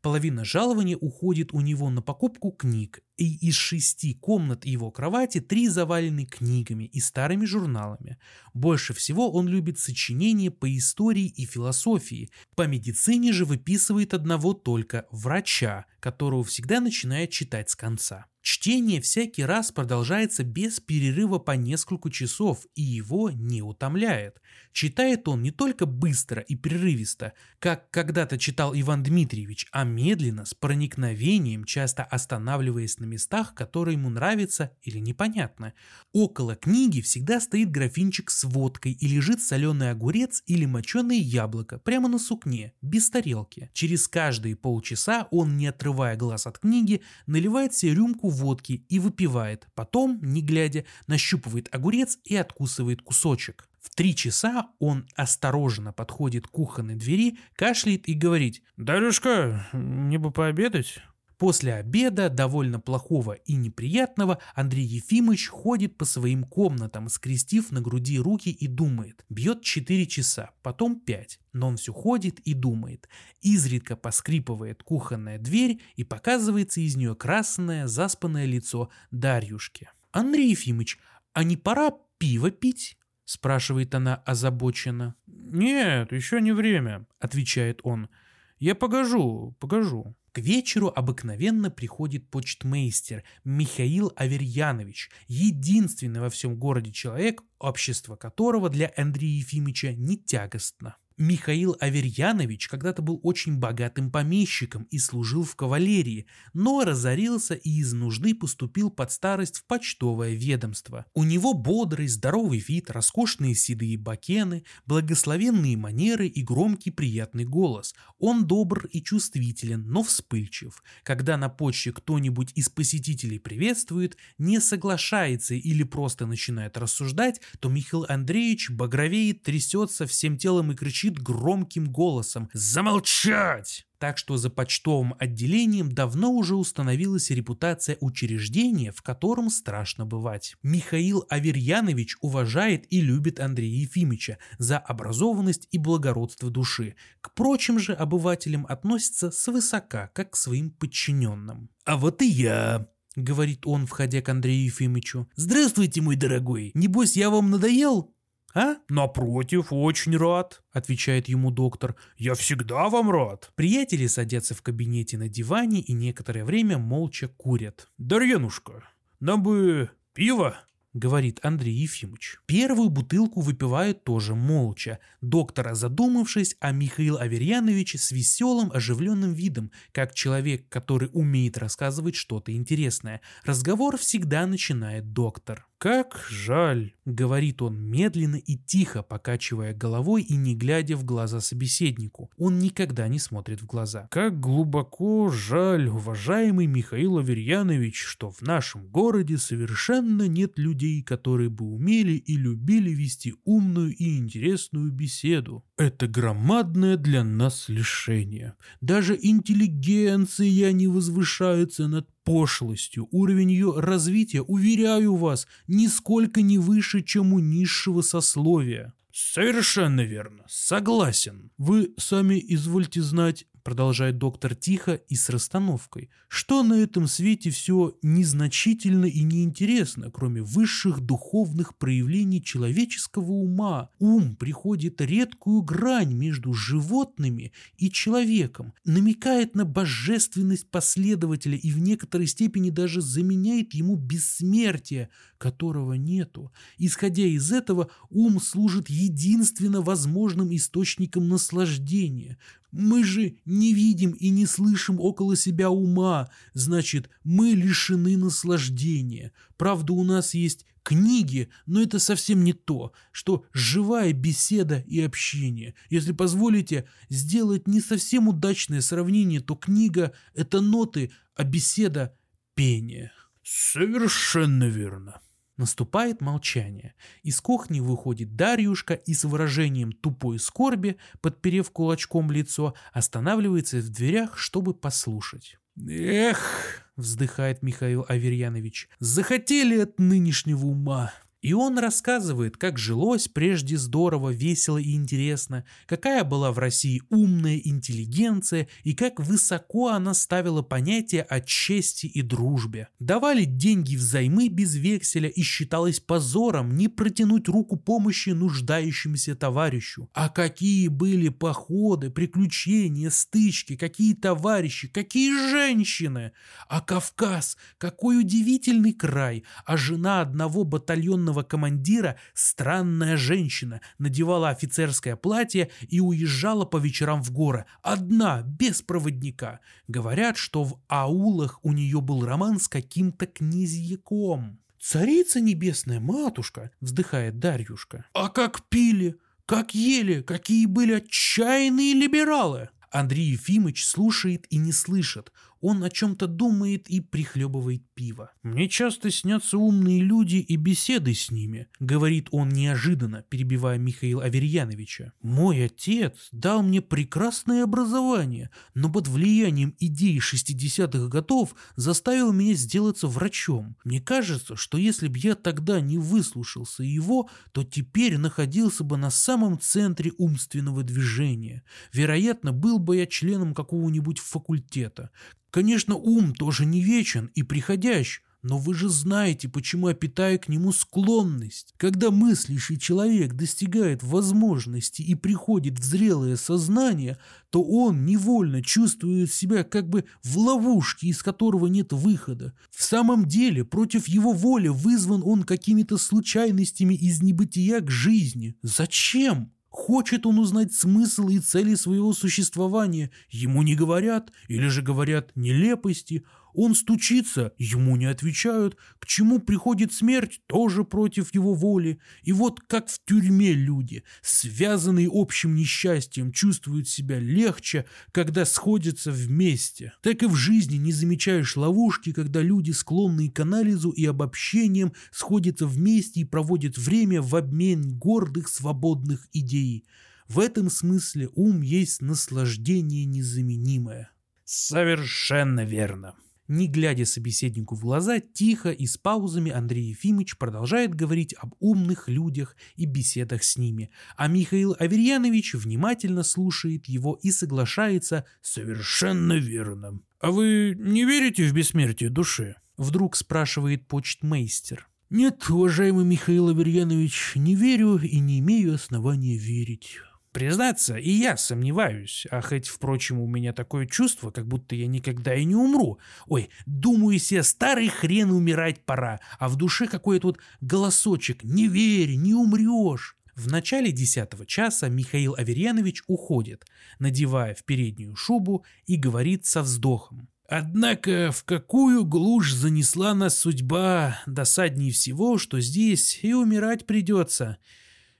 Половина жалования уходит у него на покупку книг, и из шести комнат его кровати три завалены книгами и старыми журналами. Больше всего он любит сочинения по истории и философии. По медицине же выписывает одного только врача, которого всегда начинает читать с конца. Чтение всякий раз продолжается без перерыва по несколько часов и его не утомляет. Читает он не только быстро и прерывисто, как когда-то читал Иван Дмитриевич, а медленно, с проникновением, часто останавливаясь на местах, которые ему нравятся или непонятны. Около книги всегда стоит графинчик с водкой и лежит соленый огурец или моченое яблоко прямо на сукне, без тарелки. Через каждые полчаса он, не отрывая глаз от книги, наливает себе рюмку водки и выпивает. Потом, не глядя, нащупывает огурец и откусывает кусочек. В три часа он осторожно подходит к кухонной двери, кашляет и говорит «Дарюшка, не бы пообедать?» После обеда, довольно плохого и неприятного, Андрей Ефимович ходит по своим комнатам, скрестив на груди руки и думает. Бьет 4 часа, потом 5, но он все ходит и думает. Изредка поскрипывает кухонная дверь и показывается из нее красное, заспанное лицо Дарьюшки. «Андрей Ефимович, а не пора пиво пить?» спрашивает она озабоченно. «Нет, еще не время», отвечает он. «Я погожу, погожу». К вечеру обыкновенно приходит почтмейстер Михаил Аверьянович, единственный во всем городе человек, общество которого для Андрея Ефимовича не тягостно. Михаил Аверьянович когда-то был очень богатым помещиком и служил в кавалерии, но разорился и из нужды поступил под старость в почтовое ведомство. У него бодрый, здоровый вид, роскошные седые бакены, благословенные манеры и громкий приятный голос. Он добр и чувствителен, но вспыльчив. Когда на почте кто-нибудь из посетителей приветствует, не соглашается или просто начинает рассуждать, то Михаил Андреевич багровеет, трясется всем телом и кричит кричит громким голосом «Замолчать!». Так что за почтовым отделением давно уже установилась репутация учреждения, в котором страшно бывать. Михаил Аверьянович уважает и любит Андрея Ефимовича за образованность и благородство души. К прочим же обывателям относится свысока, как к своим подчиненным. «А вот и я», — говорит он, входя к Андрею Ефимовичу. «Здравствуйте, мой дорогой. Небось, я вам надоел?» «А? Напротив, очень рад», — отвечает ему доктор. «Я всегда вам рад». Приятели садятся в кабинете на диване и некоторое время молча курят. «Дарьянушка, нам бы пиво?» говорит Андрей Ефимович. Первую бутылку выпивают тоже молча, доктора задумавшись, а Михаил Аверьянович с веселым оживленным видом, как человек, который умеет рассказывать что-то интересное. Разговор всегда начинает доктор. «Как жаль», — говорит он медленно и тихо, покачивая головой и не глядя в глаза собеседнику. Он никогда не смотрит в глаза. «Как глубоко жаль, уважаемый Михаил Аверьянович, что в нашем городе совершенно нет людей, которые бы умели и любили вести умную и интересную беседу. Это громадное для нас лишение. Даже интеллигенция не возвышается над пошлостью. Уровень ее развития, уверяю вас, нисколько не выше, чем у низшего сословия. Совершенно верно. Согласен. Вы сами извольте знать, продолжает доктор тихо и с расстановкой, что на этом свете все незначительно и неинтересно, кроме высших духовных проявлений человеческого ума. Ум приходит редкую грань между животными и человеком, намекает на божественность последователя и в некоторой степени даже заменяет ему бессмертие, которого нету. Исходя из этого, ум служит единственно возможным источником наслаждения. Мы же не видим и не слышим около себя ума, значит, мы лишены наслаждения. Правда, у нас есть книги, но это совсем не то, что живая беседа и общение. Если позволите сделать не совсем удачное сравнение, то книга – это ноты, а беседа – пение. Совершенно верно. Наступает молчание. Из кухни выходит Дарьюшка и с выражением тупой скорби, подперев кулачком лицо, останавливается в дверях, чтобы послушать. «Эх!» — вздыхает Михаил Аверьянович. «Захотели от нынешнего ума. И он рассказывает, как жилось прежде здорово, весело и интересно, какая была в России умная интеллигенция и как высоко она ставила понятие о чести и дружбе. Давали деньги взаймы без векселя и считалось позором не протянуть руку помощи нуждающемуся товарищу. А какие были походы, приключения, стычки, какие товарищи, какие женщины! А Кавказ, какой удивительный край, а жена одного батальона военного командира странная женщина, надевала офицерское платье и уезжала по вечерам в горы, одна, без проводника. Говорят, что в аулах у нее был роман с каким-то князьяком. «Царица небесная, матушка!» — вздыхает Дарьюшка. «А как пили! Как ели! Какие были отчаянные либералы!» Андрей Ефимыч слушает и не слышит. Он о чем-то думает и прихлебывает пиво. «Мне часто снятся умные люди и беседы с ними», — говорит он неожиданно, перебивая Михаила Аверьяновича. «Мой отец дал мне прекрасное образование, но под влиянием идей 60-х годов заставил меня сделаться врачом. Мне кажется, что если бы я тогда не выслушался его, то теперь находился бы на самом центре умственного движения. Вероятно, был бы я членом какого-нибудь факультета, Конечно, ум тоже не вечен и приходящ, но вы же знаете, почему я питаю к нему склонность. Когда мыслящий человек достигает возможности и приходит в зрелое сознание, то он невольно чувствует себя как бы в ловушке, из которого нет выхода. В самом деле, против его воли вызван он какими-то случайностями из небытия к жизни. Зачем? Хочет он узнать смысл и цели своего существования, ему не говорят, или же говорят нелепости, он стучится, ему не отвечают, к чему приходит смерть, тоже против его воли. И вот как в тюрьме люди, связанные общим несчастьем, чувствуют себя легче, когда сходятся вместе. Так и в жизни не замечаешь ловушки, когда люди, склонные к анализу и обобщениям, сходятся вместе и проводят время в обмен гордых свободных идей. В этом смысле ум есть наслаждение незаменимое. Совершенно верно. Не глядя собеседнику в глаза, тихо и с паузами Андрей Ефимович продолжает говорить об умных людях и беседах с ними, а Михаил Аверьянович внимательно слушает его и соглашается «совершенно верно». «А вы не верите в бессмертие души?» — вдруг спрашивает почтмейстер. «Нет, уважаемый Михаил Аверьянович, не верю и не имею основания верить». Признаться, и я сомневаюсь, а хоть, впрочем, у меня такое чувство, как будто я никогда и не умру. Ой, думаю себе, старый хрен умирать пора, а в душе какой-то вот голосочек «Не верь, не умрешь». В начале десятого часа Михаил Аверьянович уходит, надевая в переднюю шубу и говорит со вздохом. Однако в какую глушь занесла нас судьба, досадней всего, что здесь и умирать придется.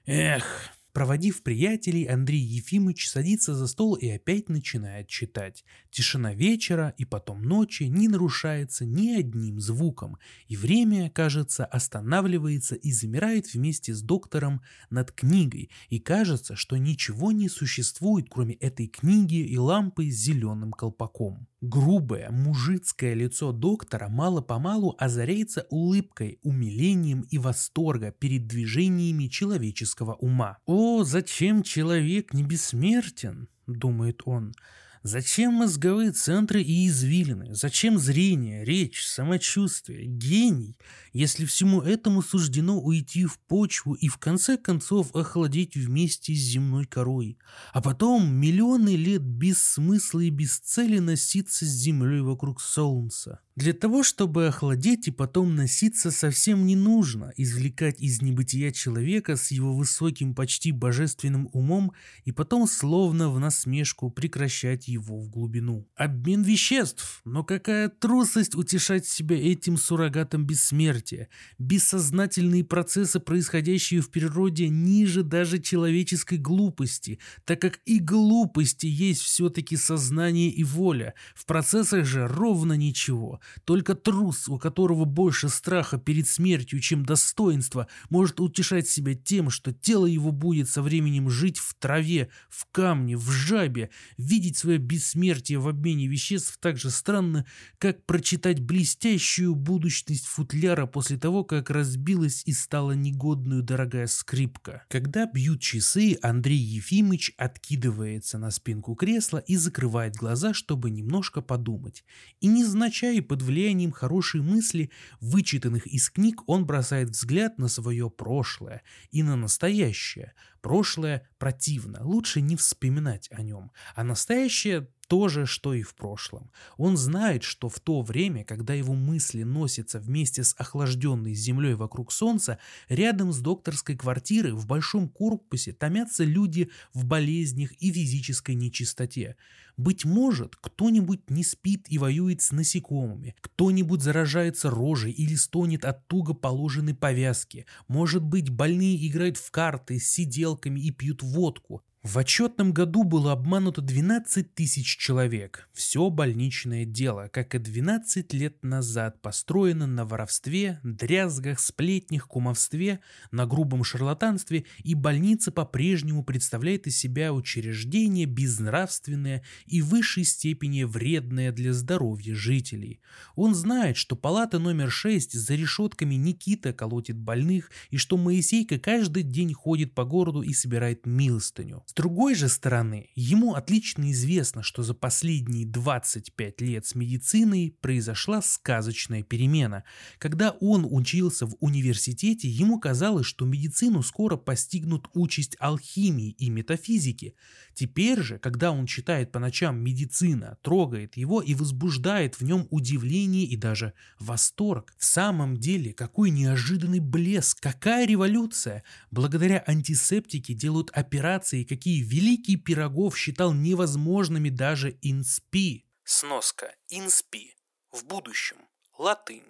Эх, Проводив приятелей, Андрей Ефимович садится за стол и опять начинает читать. Тишина вечера и потом ночи не нарушается ни одним звуком, и время, кажется, останавливается и замирает вместе с доктором над книгой, и кажется, что ничего не существует, кроме этой книги и лампы с зеленым колпаком. Грубое, мужицкое лицо доктора мало-помалу озаряется улыбкой, умилением и восторга перед движениями человеческого ума. «О, зачем человек не бессмертен?» — думает он. Зачем мозговые центры и извилины? Зачем зрение, речь, самочувствие, гений, если всему этому суждено уйти в почву и в конце концов охладеть вместе с земной корой, а потом миллионы лет без смысла и без цели носиться с землей вокруг солнца? Для того, чтобы охладеть и потом носиться, совсем не нужно извлекать из небытия человека с его высоким, почти божественным умом и потом словно в насмешку прекращать его в глубину. Обмен веществ, но какая трусость утешать себя этим суррогатом бессмертия. Бессознательные процессы, происходящие в природе, ниже даже человеческой глупости, так как и глупости есть все-таки сознание и воля. В процессах же ровно ничего. Только трус, у которого больше страха перед смертью, чем достоинства, может утешать себя тем, что тело его будет со временем жить в траве, в камне, в жабе. Видеть свое бессмертие в обмене веществ так же странно, как прочитать блестящую будущность футляра после того, как разбилась и стала негодную дорогая скрипка. Когда бьют часы, Андрей Ефимович откидывается на спинку кресла и закрывает глаза, чтобы немножко подумать. И незначай под влиянием хорошей мысли, вычитанных из книг, он бросает взгляд на свое прошлое и на настоящее. Прошлое противно, лучше не вспоминать о нем, а настоящее то же, что и в прошлом. Он знает, что в то время, когда его мысли носятся вместе с охлажденной землей вокруг Солнца, рядом с докторской квартирой в большом корпусе томятся люди в болезнях и физической нечистоте. Быть может, кто-нибудь не спит и воюет с насекомыми, кто-нибудь заражается рожей или стонет от туго положенной повязки, может быть, больные играют в карты с сиделками и пьют водку, в отчетном году было обмануто 12 тысяч человек. Все больничное дело, как и 12 лет назад, построено на воровстве, дрязгах, сплетнях, кумовстве, на грубом шарлатанстве, и больница по-прежнему представляет из себя учреждение безнравственное и в высшей степени вредное для здоровья жителей. Он знает, что палата номер 6 за решетками Никита колотит больных, и что Моисейка каждый день ходит по городу и собирает милостыню. С другой же стороны, ему отлично известно, что за последние 25 лет с медициной произошла сказочная перемена. Когда он учился в университете, ему казалось, что медицину скоро постигнут участь алхимии и метафизики. Теперь же, когда он читает по ночам медицина, трогает его и возбуждает в нем удивление и даже восторг. В самом деле, какой неожиданный блеск, какая революция! Благодаря антисептике делают операции, какие великий Пирогов считал невозможными даже инспи. Сноска. Инспи. В будущем. Латынь.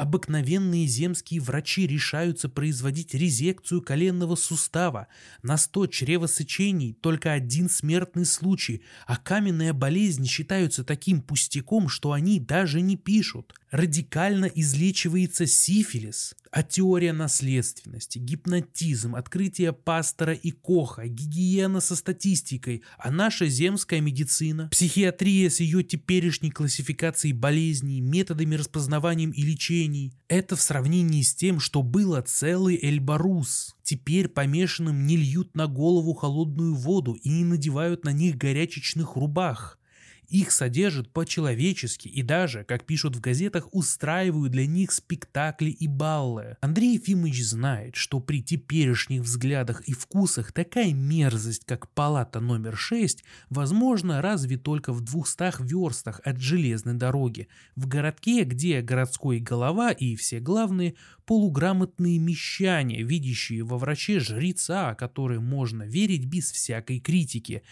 Обыкновенные земские врачи решаются производить резекцию коленного сустава. На 100 чревосечений только один смертный случай, а каменная болезнь считаются таким пустяком, что они даже не пишут. Радикально излечивается сифилис, а теория наследственности, гипнотизм, открытие пастора и коха, гигиена со статистикой, а наша земская медицина, психиатрия с ее теперешней классификацией болезней, методами распознаванием и лечений. Это в сравнении с тем, что было целый Эльбарус. Теперь помешанным не льют на голову холодную воду и не надевают на них горячечных рубах. Их содержат по-человечески и даже, как пишут в газетах, устраивают для них спектакли и баллы. Андрей Ефимович знает, что при теперешних взглядах и вкусах такая мерзость, как палата номер 6, возможно разве только в двухстах верстах от железной дороги, в городке, где городской голова и все главные полуграмотные мещане, видящие во враче жреца, который можно верить без всякой критики,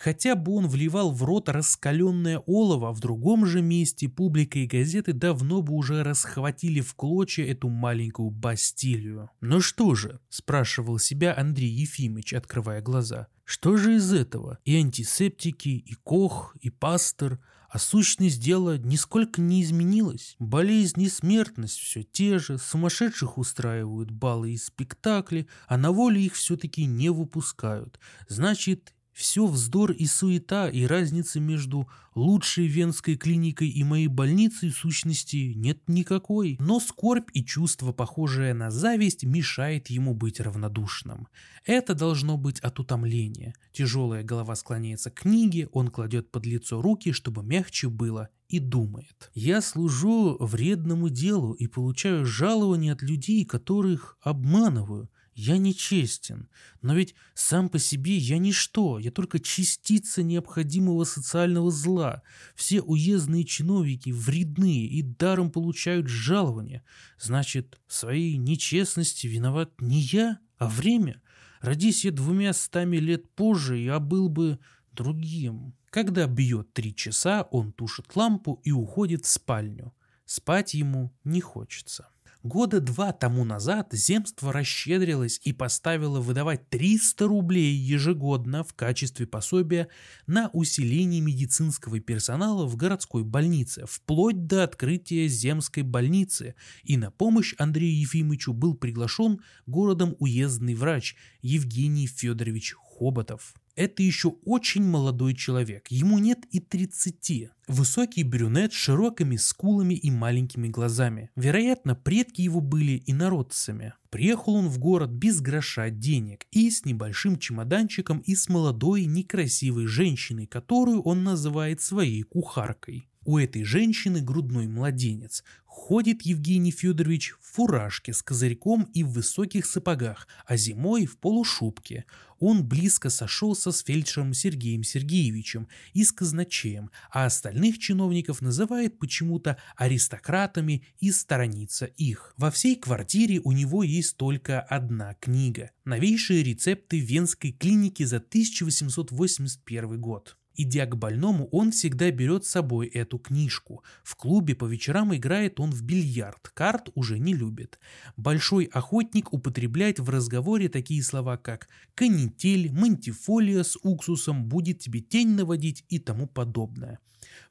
Хотя бы он вливал в рот раскаленное олово, в другом же месте публика и газеты давно бы уже расхватили в клочья эту маленькую Бастилию. «Ну что же?» – спрашивал себя Андрей Ефимович, открывая глаза. «Что же из этого? И антисептики, и кох, и пастор, а сущность дела нисколько не изменилась. Болезнь и смертность все те же, сумасшедших устраивают балы и спектакли, а на воле их все-таки не выпускают. Значит, все вздор и суета, и разницы между лучшей венской клиникой и моей больницей в сущности нет никакой. Но скорбь и чувство, похожее на зависть, мешает ему быть равнодушным. Это должно быть от утомления. Тяжелая голова склоняется к книге, он кладет под лицо руки, чтобы мягче было, и думает. Я служу вредному делу и получаю жалования от людей, которых обманываю. Я нечестен, но ведь сам по себе я ничто, я только частица необходимого социального зла. Все уездные чиновники вредны и даром получают жалования. Значит, в своей нечестности виноват не я, а время. Родись я двумя стами лет позже, я был бы другим. Когда бьет три часа, он тушит лампу и уходит в спальню. Спать ему не хочется. Года два тому назад земство расщедрилось и поставило выдавать 300 рублей ежегодно в качестве пособия на усиление медицинского персонала в городской больнице, вплоть до открытия земской больницы, и на помощь Андрею Ефимовичу был приглашен городом уездный врач Евгений Федорович Хоботов. Это еще очень молодой человек, ему нет и 30. Высокий брюнет с широкими скулами и маленькими глазами. Вероятно, предки его были инородцами. Приехал он в город без гроша денег и с небольшим чемоданчиком и с молодой некрасивой женщиной, которую он называет своей кухаркой. У этой женщины грудной младенец. Ходит Евгений Федорович в фуражке с козырьком и в высоких сапогах, а зимой в полушубке. Он близко сошелся с фельдшером Сергеем Сергеевичем и с казначеем, а остальных чиновников называет почему-то аристократами и сторонится их. Во всей квартире у него есть только одна книга – новейшие рецепты Венской клиники за 1881 год. Идя к больному, он всегда берет с собой эту книжку. В клубе по вечерам играет он в бильярд, карт уже не любит. Большой охотник употребляет в разговоре такие слова, как «канитель», «мантифолия с уксусом», «будет тебе тень наводить» и тому подобное.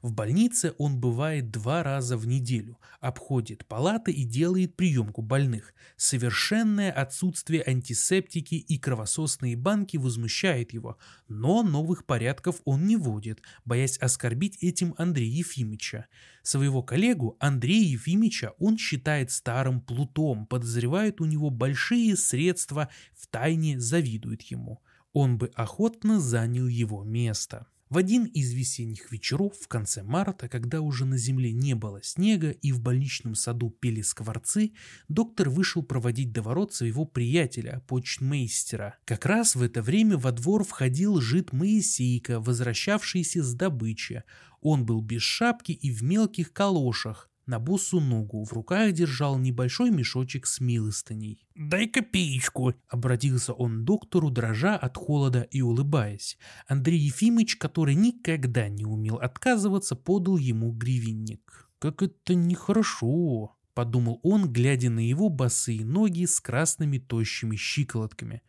В больнице он бывает два раза в неделю, обходит палаты и делает приемку больных. Совершенное отсутствие антисептики и кровососные банки возмущает его, но новых порядков он не вводит, боясь оскорбить этим Андрея Ефимовича. Своего коллегу Андрея Ефимовича он считает старым плутом, подозревает у него большие средства, втайне завидует ему. он бы охотно занял его место. В один из весенних вечеров в конце марта, когда уже на земле не было снега и в больничном саду пели скворцы, доктор вышел проводить до ворот своего приятеля, почтмейстера. Как раз в это время во двор входил жид Моисейка, возвращавшийся с добычи. Он был без шапки и в мелких калошах, на босу ногу, в руках держал небольшой мешочек с милостыней. «Дай копеечку!» — обратился он доктору, дрожа от холода и улыбаясь. Андрей Ефимыч, который никогда не умел отказываться, подал ему гривенник. «Как это нехорошо!» — подумал он, глядя на его босые ноги с красными тощими щиколотками.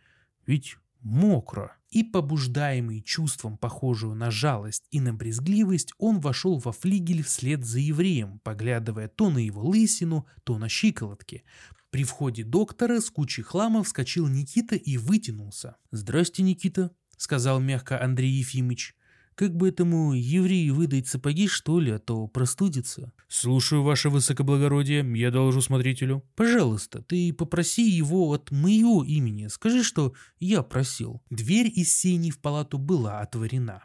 «Ведь мокро!» и, побуждаемый чувством, похожую на жалость и на брезгливость, он вошел во флигель вслед за евреем, поглядывая то на его лысину, то на щиколотки. При входе доктора с кучей хлама вскочил Никита и вытянулся. «Здрасте, Никита», — сказал мягко Андрей Ефимович. Как бы этому еврею выдать сапоги, что ли, а то простудится? Слушаю, ваше высокоблагородие, я доложу смотрителю. Пожалуйста, ты попроси его от моего имени. Скажи, что я просил. Дверь из сени в палату была отворена.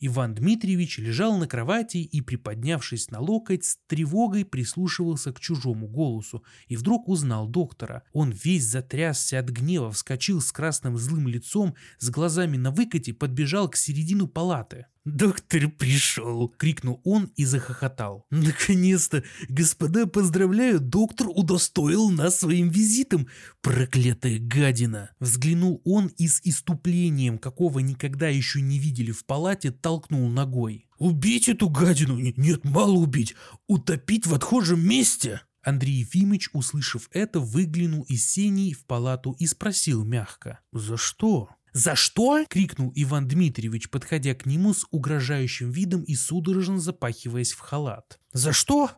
Иван Дмитриевич лежал на кровати и, приподнявшись на локоть, с тревогой прислушивался к чужому голосу и вдруг узнал доктора. Он весь затрясся от гнева, вскочил с красным злым лицом, с глазами на выкате, подбежал к середину палаты. «Доктор пришел!» — крикнул он и захохотал. «Наконец-то! Господа, поздравляю, доктор удостоил нас своим визитом! Проклятая гадина!» Взглянул он и с иступлением, какого никогда еще не видели в палате, толкнул ногой. «Убить эту гадину? Нет, мало убить! Утопить в отхожем месте!» Андрей Ефимыч, услышав это, выглянул из сеней в палату и спросил мягко. «За что?» «За что?» — крикнул Иван Дмитриевич, подходя к нему с угрожающим видом и судорожно запахиваясь в халат. «За что?»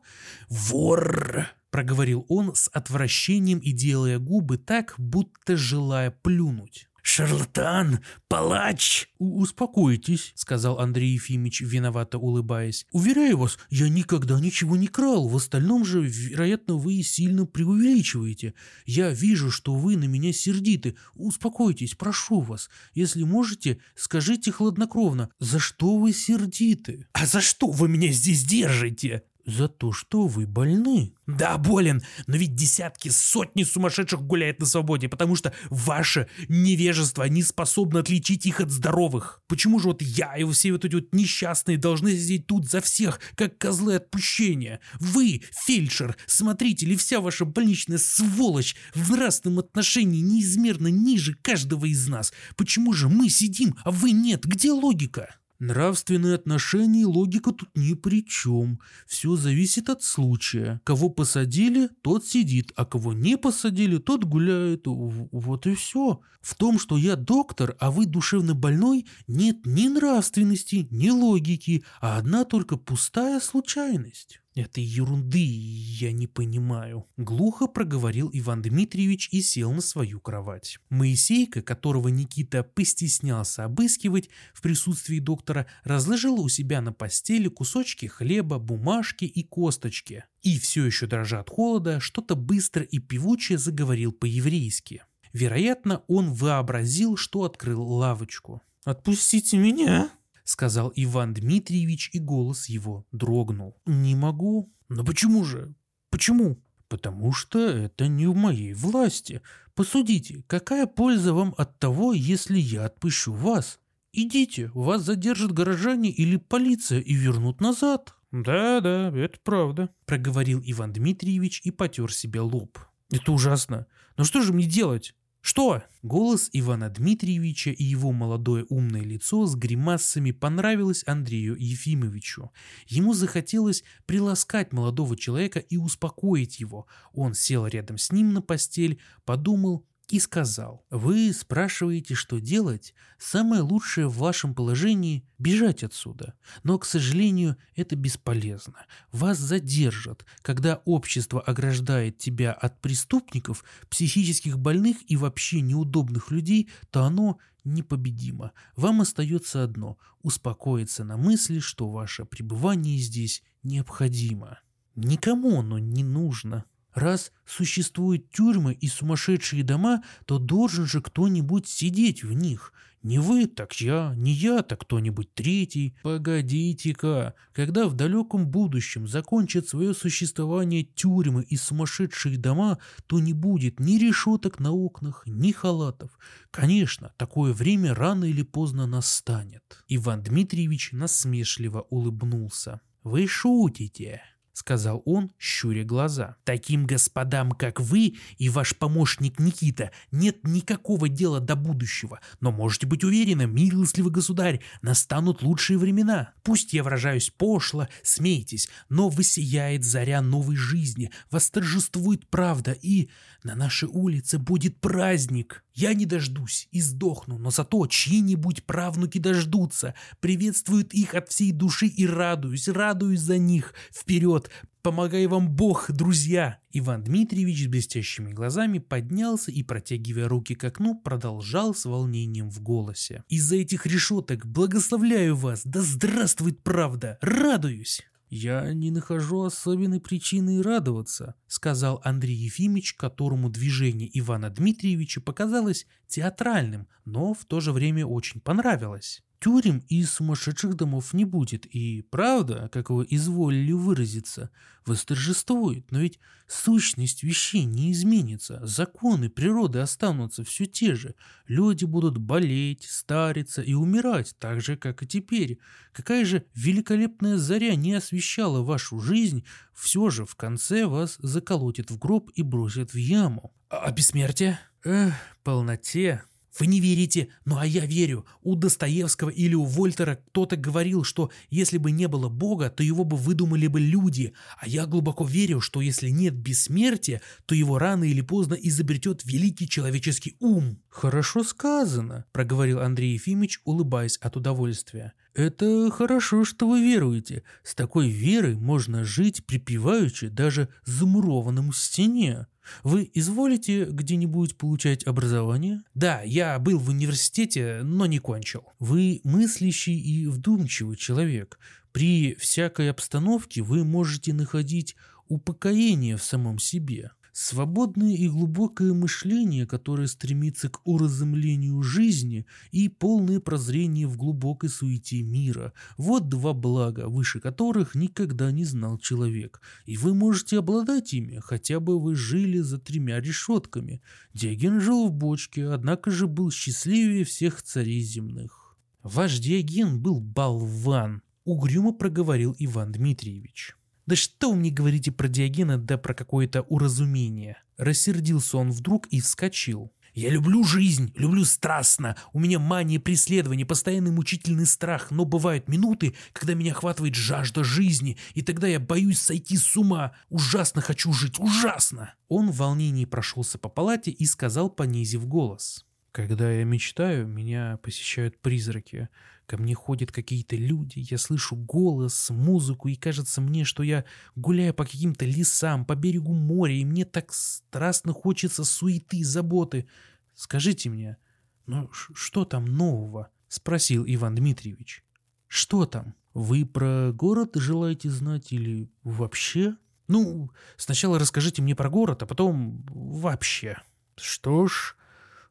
«Вор!» — проговорил он с отвращением и делая губы так, будто желая плюнуть. «Шарлатан! Палач!» «Успокойтесь», — сказал Андрей Ефимович, виновато улыбаясь. «Уверяю вас, я никогда ничего не крал. В остальном же, вероятно, вы сильно преувеличиваете. Я вижу, что вы на меня сердиты. Успокойтесь, прошу вас. Если можете, скажите хладнокровно, за что вы сердиты?» «А за что вы меня здесь держите?» За то, что вы больны. Да, болен, но ведь десятки, сотни сумасшедших гуляют на свободе, потому что ваше невежество не способно отличить их от здоровых. Почему же вот я и все вот эти вот несчастные должны сидеть тут за всех, как козлы отпущения? Вы, фельдшер, смотритель и вся ваша больничная сволочь в нравственном отношении неизмерно ниже каждого из нас. Почему же мы сидим, а вы нет? Где логика? Нравственные отношения и логика тут ни при чем. Все зависит от случая. Кого посадили, тот сидит, а кого не посадили, тот гуляет. Вот и все. В том, что я доктор, а вы душевно больной, нет ни нравственности, ни логики, а одна только пустая случайность. «Этой ерунды я не понимаю», — глухо проговорил Иван Дмитриевич и сел на свою кровать. Моисейка, которого Никита постеснялся обыскивать в присутствии доктора, разложил у себя на постели кусочки хлеба, бумажки и косточки. И все еще дрожа от холода, что-то быстро и певуче заговорил по-еврейски. Вероятно, он вообразил, что открыл лавочку. «Отпустите меня!» Сказал Иван Дмитриевич, и голос его дрогнул. «Не могу». «Но почему же? Почему?» «Потому что это не в моей власти. Посудите, какая польза вам от того, если я отпущу вас? Идите, вас задержат горожане или полиция и вернут назад». «Да-да, это правда», — проговорил Иван Дмитриевич и потер себе лоб. «Это ужасно. Но что же мне делать? «Что?» Голос Ивана Дмитриевича и его молодое умное лицо с гримасами понравилось Андрею Ефимовичу. Ему захотелось приласкать молодого человека и успокоить его. Он сел рядом с ним на постель, подумал и сказал, «Вы спрашиваете, что делать? Самое лучшее в вашем положении – бежать отсюда. Но, к сожалению, это бесполезно. Вас задержат. Когда общество ограждает тебя от преступников, психических больных и вообще неудобных людей, то оно непобедимо. Вам остается одно – успокоиться на мысли, что ваше пребывание здесь необходимо. Никому оно не нужно». Раз существуют тюрьмы и сумасшедшие дома, то должен же кто-нибудь сидеть в них. Не вы, так я, не я, так кто-нибудь третий. Погодите-ка, когда в далеком будущем закончат свое существование тюрьмы и сумасшедшие дома, то не будет ни решеток на окнах, ни халатов. Конечно, такое время рано или поздно настанет. Иван Дмитриевич насмешливо улыбнулся. Вы шутите сказал он, щуря глаза. «Таким господам, как вы и ваш помощник Никита, нет никакого дела до будущего, но можете быть уверены, милостливый государь, настанут лучшие времена. Пусть я выражаюсь пошло, смейтесь, но высияет заря новой жизни, восторжествует правда, и на нашей улице будет праздник. Я не дождусь и сдохну, но зато чьи-нибудь правнуки дождутся, приветствуют их от всей души и радуюсь, радуюсь за них. Вперед, помогай вам Бог, друзья!» Иван Дмитриевич с блестящими глазами поднялся и, протягивая руки к окну, продолжал с волнением в голосе. «Из-за этих решеток благословляю вас! Да здравствует правда! Радуюсь!» «Я не нахожу особенной причины радоваться», — сказал Андрей Ефимович, которому движение Ивана Дмитриевича показалось театральным, но в то же время очень понравилось. Тюрем и сумасшедших домов не будет, и правда, как вы изволили выразиться, восторжествует, но ведь сущность вещей не изменится, законы природы останутся все те же, люди будут болеть, стариться и умирать, так же, как и теперь. Какая же великолепная заря не освещала вашу жизнь, все же в конце вас заколотит в гроб и бросит в яму. А бессмертие? Эх, полноте, вы не верите, ну а я верю. У Достоевского или у Вольтера кто-то говорил, что если бы не было Бога, то его бы выдумали бы люди. А я глубоко верю, что если нет бессмертия, то его рано или поздно изобретет великий человеческий ум. Хорошо сказано, проговорил Андрей Ефимович, улыбаясь от удовольствия. Это хорошо, что вы веруете. С такой верой можно жить припеваючи даже замурованному стене. Вы изволите где-нибудь получать образование? Да, я был в университете, но не кончил. Вы мыслящий и вдумчивый человек. При всякой обстановке вы можете находить упокоение в самом себе. Свободное и глубокое мышление, которое стремится к уразумлению жизни и полное прозрение в глубокой суете мира – вот два блага, выше которых никогда не знал человек. И вы можете обладать ими, хотя бы вы жили за тремя решетками. Диоген жил в бочке, однако же был счастливее всех царей земных. Ваш Диоген был болван, угрюмо проговорил Иван Дмитриевич. «Да что вы мне говорите про Диогена, да про какое-то уразумение?» Рассердился он вдруг и вскочил. «Я люблю жизнь, люблю страстно. У меня мания преследования, постоянный мучительный страх, но бывают минуты, когда меня охватывает жажда жизни, и тогда я боюсь сойти с ума. Ужасно хочу жить, ужасно!» Он в волнении прошелся по палате и сказал, понизив голос. «Когда я мечтаю, меня посещают призраки. Ко мне ходят какие-то люди, я слышу голос, музыку, и кажется мне, что я гуляю по каким-то лесам, по берегу моря, и мне так страстно хочется суеты, заботы. Скажите мне, ну что там нового? Спросил Иван Дмитриевич. Что там? Вы про город желаете знать или вообще? Ну, сначала расскажите мне про город, а потом вообще. Что ж,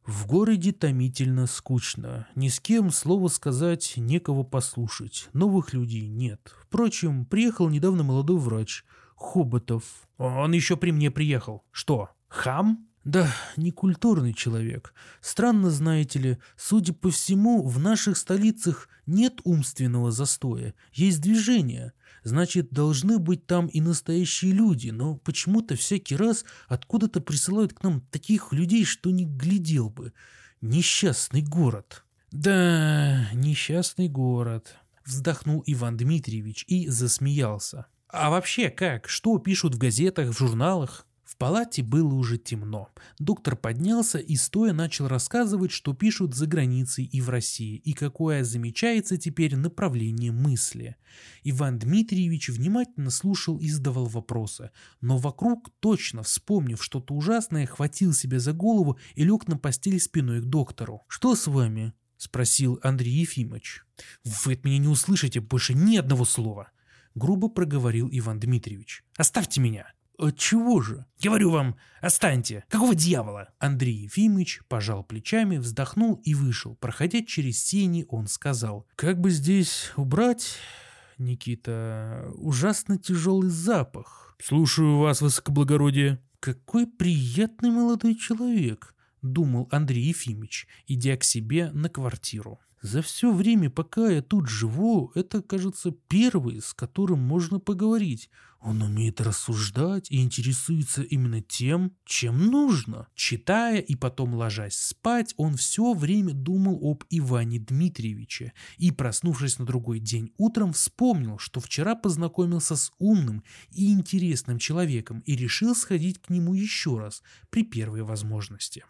в городе томительно скучно. Ни с кем слова сказать, некого послушать. Новых людей нет. Впрочем, приехал недавно молодой врач. Хоботов. Он еще при мне приехал. Что, хам? Да, некультурный человек. Странно, знаете ли, судя по всему, в наших столицах нет умственного застоя. Есть движение. Значит, должны быть там и настоящие люди, но почему-то всякий раз откуда-то присылают к нам таких людей, что не глядел бы. Несчастный город. Да, несчастный город. Вздохнул Иван Дмитриевич и засмеялся. А вообще как? Что пишут в газетах, в журналах? В палате было уже темно. Доктор поднялся и стоя начал рассказывать, что пишут за границей и в России, и какое замечается теперь направление мысли. Иван Дмитриевич внимательно слушал и задавал вопросы, но вокруг, точно вспомнив что-то ужасное, хватил себя за голову и лег на постель спиной к доктору. «Что с вами?» – спросил Андрей Ефимович. «Вы от меня не услышите больше ни одного слова!» – грубо проговорил Иван Дмитриевич. «Оставьте меня!» Отчего же? Говорю вам, останьте. Какого дьявола? Андрей Ефимович пожал плечами, вздохнул и вышел. Проходя через сени, он сказал, как бы здесь убрать, Никита, ужасно тяжелый запах. Слушаю вас, высокоблагородие. Какой приятный молодой человек, думал Андрей Ефимович, идя к себе на квартиру. За все время, пока я тут живу, это, кажется, первый, с которым можно поговорить. Он умеет рассуждать и интересуется именно тем, чем нужно. Читая и потом ложась спать, он все время думал об Иване Дмитриевиче и, проснувшись на другой день утром, вспомнил, что вчера познакомился с умным и интересным человеком и решил сходить к нему еще раз при первой возможности.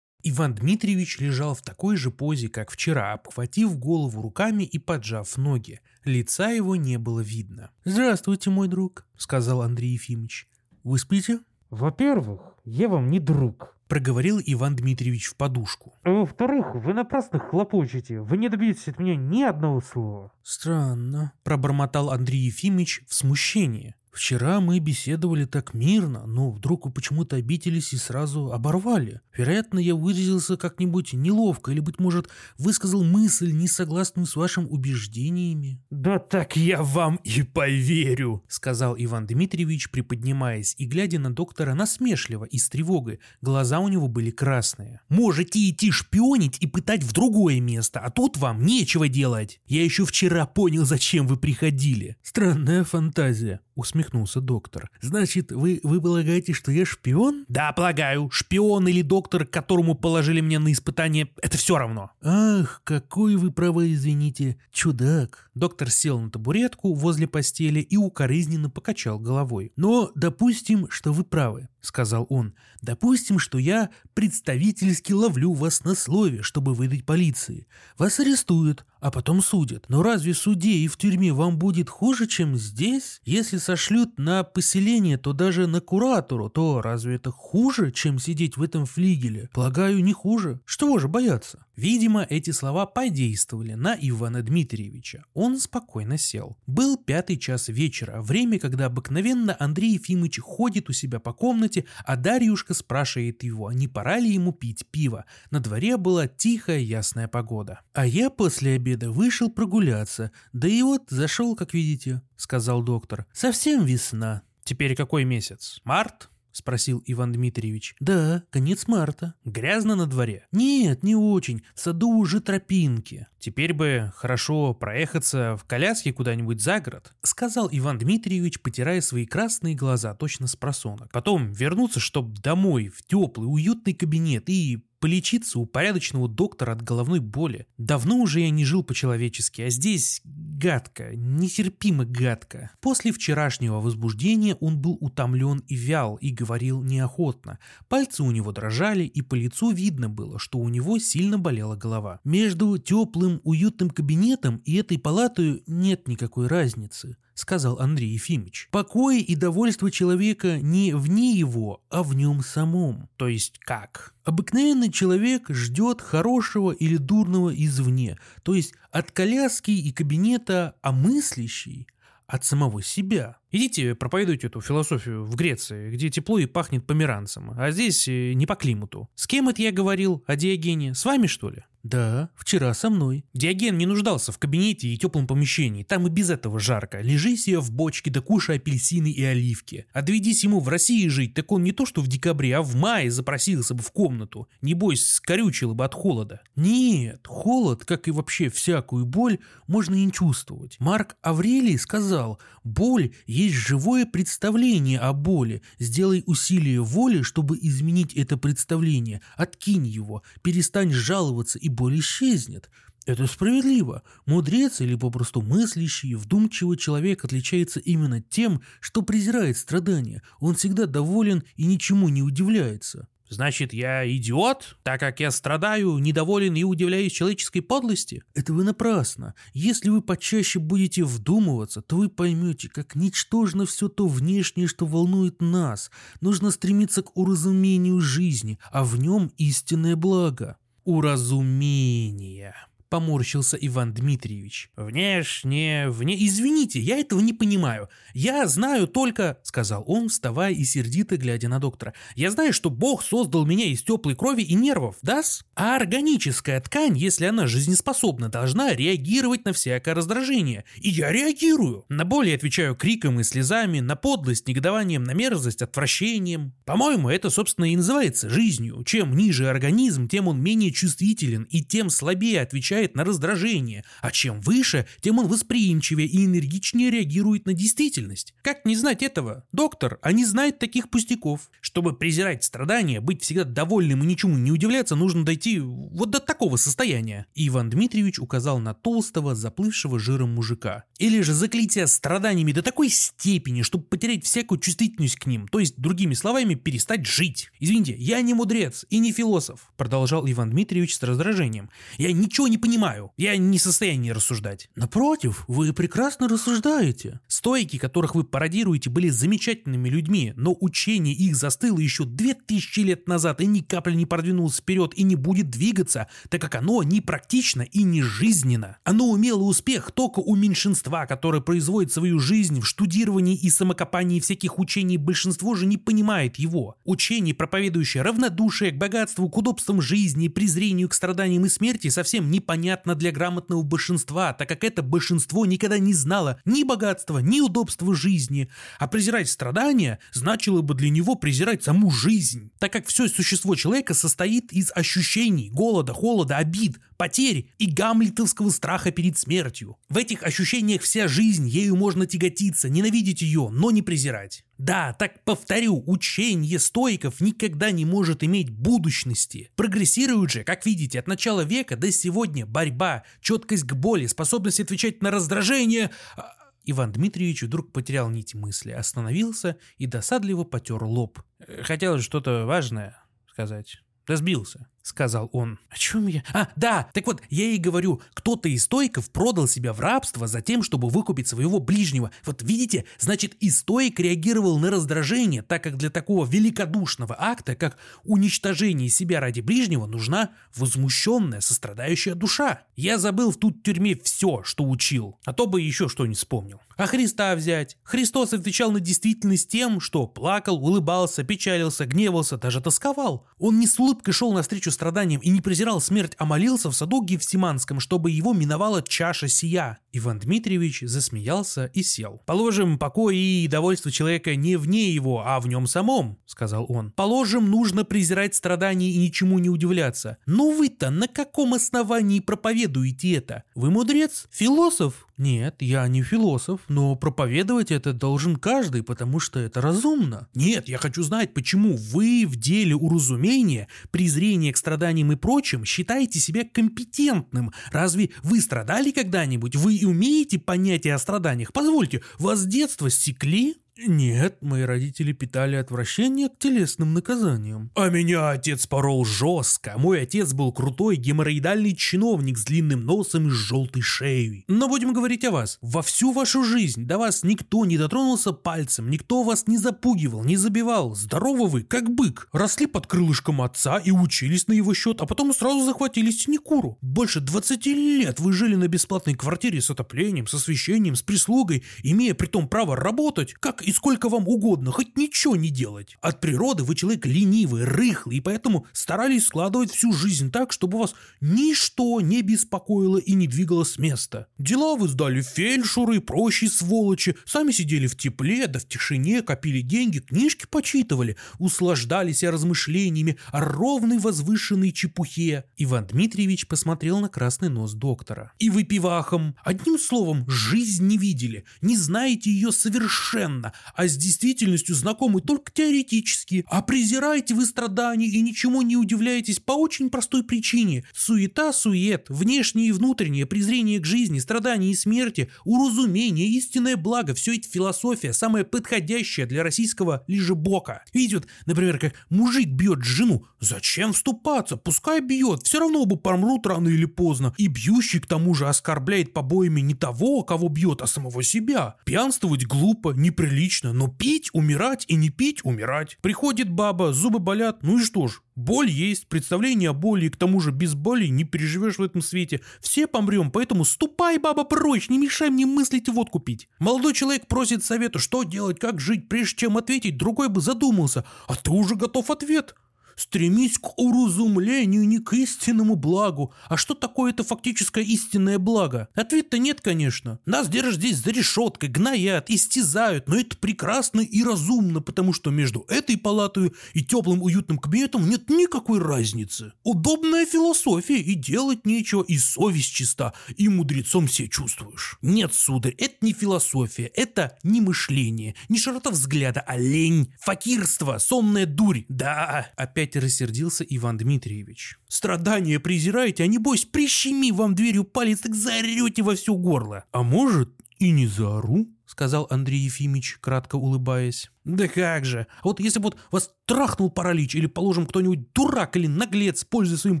Иван Дмитриевич лежал в такой же позе, как вчера, обхватив голову руками и поджав ноги. Лица его не было видно. «Здравствуйте, мой друг», — сказал Андрей Ефимович. «Вы спите?» «Во-первых, я вам не друг», — проговорил Иван Дмитриевич в подушку. «А во-вторых, вы напрасно хлопочете. Вы не добьетесь от меня ни одного слова». «Странно», — пробормотал Андрей Ефимович в смущении. Вчера мы беседовали так мирно, но вдруг вы почему-то обиделись и сразу оборвали. Вероятно, я выразился как-нибудь неловко или, быть может, высказал мысль, не согласную с вашими убеждениями. «Да так я вам и поверю», — сказал Иван Дмитриевич, приподнимаясь и глядя на доктора насмешливо и с тревогой. Глаза у него были красные. «Можете идти шпионить и пытать в другое место, а тут вам нечего делать. Я еще вчера понял, зачем вы приходили». Странная фантазия, усмехнулся доктор. «Значит, вы, вы полагаете, что я шпион?» «Да, полагаю. Шпион или доктор, которому положили меня на испытание, это все равно». «Ах, какой вы, право, извините, чудак». Доктор сел на табуретку возле постели и укоризненно покачал головой. «Но допустим, что вы правы», — сказал он. «Допустим, что я представительски ловлю вас на слове, чтобы выдать полиции. Вас арестуют, а потом судят. Но разве суде и в тюрьме вам будет хуже, чем здесь? Если сошлют на поселение, то даже на куратору, то разве это хуже, чем сидеть в этом флигеле? Полагаю, не хуже. Что же бояться? Видимо, эти слова подействовали на Ивана Дмитриевича. Он спокойно сел. Был пятый час вечера, время, когда обыкновенно Андрей Ефимович ходит у себя по комнате, а Дарьюшка спрашивает его, не пора ли ему пить пиво. На дворе была тихая ясная погода. А я после обеда вышел прогуляться, да и вот зашел, как видите», — сказал доктор. «Совсем весна». «Теперь какой месяц? Март?» — спросил Иван Дмитриевич. «Да, конец марта». «Грязно на дворе?» «Нет, не очень. В саду уже тропинки». «Теперь бы хорошо проехаться в коляске куда-нибудь за город», — сказал Иван Дмитриевич, потирая свои красные глаза точно с просонок. «Потом вернуться, чтоб домой, в теплый, уютный кабинет и полечиться у порядочного доктора от головной боли. Давно уже я не жил по-человечески, а здесь гадко, нетерпимо гадко. После вчерашнего возбуждения он был утомлен и вял, и говорил неохотно. Пальцы у него дрожали, и по лицу видно было, что у него сильно болела голова. Между теплым, уютным кабинетом и этой палатой нет никакой разницы сказал Андрей Ефимович. Покой и довольство человека не вне его, а в нем самом. То есть как? Обыкновенный человек ждет хорошего или дурного извне, то есть от коляски и кабинета, а мыслящий от самого себя. Идите проповедуйте эту философию в Греции, где тепло и пахнет померанцем, а здесь э, не по климату. С кем это я говорил? О Диогене? С вами, что ли? «Да, вчера со мной». Диоген не нуждался в кабинете и теплом помещении, там и без этого жарко. Лежи себе в бочке да кушай апельсины и оливки. Доведись ему в России жить, так он не то что в декабре, а в мае запросился бы в комнату. Небось, скорючил бы от холода. Нет, холод, как и вообще всякую боль, можно не чувствовать. Марк Аврелий сказал, боль есть живое представление о боли. Сделай усилие воли, чтобы изменить это представление. Откинь его, перестань жаловаться и боль исчезнет. Это справедливо. Мудрец или попросту мыслящий, вдумчивый человек отличается именно тем, что презирает страдания. Он всегда доволен и ничему не удивляется. Значит, я идиот, так как я страдаю, недоволен и удивляюсь человеческой подлости? Это вы напрасно. Если вы почаще будете вдумываться, то вы поймете, как ничтожно все то внешнее, что волнует нас. Нужно стремиться к уразумению жизни, а в нем истинное благо уразумения», — поморщился Иван Дмитриевич. Внешне, вне... Извините, я этого не понимаю. Я знаю только, сказал он, вставая и сердито глядя на доктора. Я знаю, что Бог создал меня из теплой крови и нервов, да? А органическая ткань, если она жизнеспособна, должна реагировать на всякое раздражение. И я реагирую. На боли отвечаю криком и слезами, на подлость, негодованием, на мерзость, отвращением. По-моему, это, собственно, и называется жизнью. Чем ниже организм, тем он менее чувствителен и тем слабее отвечает на раздражение, а чем выше, тем он восприимчивее и энергичнее реагирует на действительность. Как не знать этого? Доктор, а не знает таких пустяков. Чтобы презирать страдания, быть всегда довольным и ничему не удивляться, нужно дойти вот до такого состояния. Иван Дмитриевич указал на толстого, заплывшего жиром мужика. Или же заклитие страданиями до такой степени, чтобы потерять всякую чувствительность к ним, то есть, другими словами, перестать жить. Извините, я не мудрец и не философ, продолжал Иван Дмитриевич с раздражением. Я ничего не понимаю, я не в состоянии рассуждать. Напротив, вы прекрасно рассуждаете. Стойки, которых вы пародируете, были замечательными людьми, но учение их застыло еще две тысячи лет назад и ни капли не продвинулось вперед и не будет двигаться, так как оно не практично и не жизненно. Оно умело успех только у меньшинства, которое производит свою жизнь в штудировании и самокопании всяких учений, большинство же не понимает его. Учение, проповедующее равнодушие к богатству, к удобствам жизни, презрению к страданиям и смерти, совсем непонятно для грамотного большинства, так как это большинство никогда не знало ни богатства, ни удобства жизни. А презирать страдания значило бы для него презирать саму жизнь, так как все существо человека состоит из ощущений, голода, холода, обид, потерь и гамлетовского страха перед смертью. В этих ощущениях вся жизнь, ею можно тяготиться, ненавидеть ее, но не презирать. Да, так повторю, учение стойков никогда не может иметь будущности. Прогрессирует же, как видите, от начала века до сегодня борьба, четкость к боли, способность отвечать на раздражение... А, Иван Дмитриевич вдруг потерял нить мысли, остановился и досадливо потер лоб. Хотелось что-то важное сказать. Да сбился сказал он. О чем я? А, да, так вот, я и говорю, кто-то из стойков продал себя в рабство за тем, чтобы выкупить своего ближнего. Вот видите, значит и стоик реагировал на раздражение, так как для такого великодушного акта, как уничтожение себя ради ближнего, нужна возмущенная, сострадающая душа. Я забыл в тут тюрьме все, что учил, а то бы еще что не вспомнил. А Христа взять? Христос отвечал на действительность тем, что плакал, улыбался, печалился, гневался, даже тосковал. Он не с улыбкой шел навстречу страданиям и не презирал смерть, а молился в саду Гефсиманском, чтобы его миновала чаша сия. Иван Дмитриевич засмеялся и сел. «Положим, покой и довольство человека не вне его, а в нем самом», — сказал он. «Положим, нужно презирать страдания и ничему не удивляться. Но вы-то на каком основании проповедуете это? Вы мудрец? Философ? Нет, я не философ, но проповедовать это должен каждый, потому что это разумно. Нет, я хочу знать, почему вы в деле уразумения, презрения к страданиям и прочим считаете себя компетентным. Разве вы страдали когда-нибудь? Вы умеете понятие о страданиях? Позвольте, вас с детства стекли? Нет, мои родители питали отвращение к телесным наказаниям. А меня отец порол жестко. Мой отец был крутой геморроидальный чиновник с длинным носом и с желтой шеей. Но будем говорить о вас. Во всю вашу жизнь до вас никто не дотронулся пальцем, никто вас не запугивал, не забивал. Здоровы вы, как бык. Росли под крылышком отца и учились на его счет, а потом сразу захватили синекуру. Больше 20 лет вы жили на бесплатной квартире с отоплением, с освещением, с прислугой, имея при том право работать, как и сколько вам угодно, хоть ничего не делать. От природы вы человек ленивый, рыхлый, и поэтому старались складывать всю жизнь так, чтобы вас ничто не беспокоило и не двигало с места. Дела вы сдали фельдшеры и прочие сволочи, сами сидели в тепле, да в тишине, копили деньги, книжки почитывали, услаждались размышлениями о ровной возвышенной чепухе. Иван Дмитриевич посмотрел на красный нос доктора. И вы пивахом, одним словом, жизнь не видели, не знаете ее совершенно, а с действительностью знакомы только теоретически. А презираете вы страдания и ничему не удивляетесь по очень простой причине. Суета-сует, внешнее и внутреннее, презрение к жизни, страдания и смерти, уразумение, истинное благо – все это философия, самая подходящая для российского лежебока. Видите, вот, например, как мужик бьет жену, зачем вступаться, пускай бьет, все равно оба помрут рано или поздно. И бьющий к тому же оскорбляет побоями не того, кого бьет, а самого себя. Пьянствовать глупо, неприлично, отлично, но пить, умирать и не пить, умирать. Приходит баба, зубы болят, ну и что ж, Боль есть, представление о боли, и к тому же без боли не переживешь в этом свете. Все помрем, поэтому ступай, баба, прочь, не мешай мне мыслить и водку пить. Молодой человек просит совета, что делать, как жить, прежде чем ответить, другой бы задумался, а ты уже готов ответ. Стремись к уразумлению, не к истинному благу. А что такое это фактическое истинное благо? Ответа нет, конечно. Нас держат здесь за решеткой, гноят, истязают, но это прекрасно и разумно, потому что между этой палатой и теплым уютным кабинетом нет никакой разницы. Удобная философия, и делать нечего, и совесть чиста, и мудрецом все чувствуешь. Нет, сударь, это не философия, это не мышление, не широта взгляда, а лень, факирство, сонная дурь. Да, опять опять рассердился Иван Дмитриевич. «Страдания презираете, а небось прищеми вам дверью палец, так заорете во все горло. А может и не заору?» — сказал Андрей Ефимович, кратко улыбаясь. «Да как же! Вот если бы вот вас трахнул паралич, или, положим, кто-нибудь дурак или наглец, пользуясь своим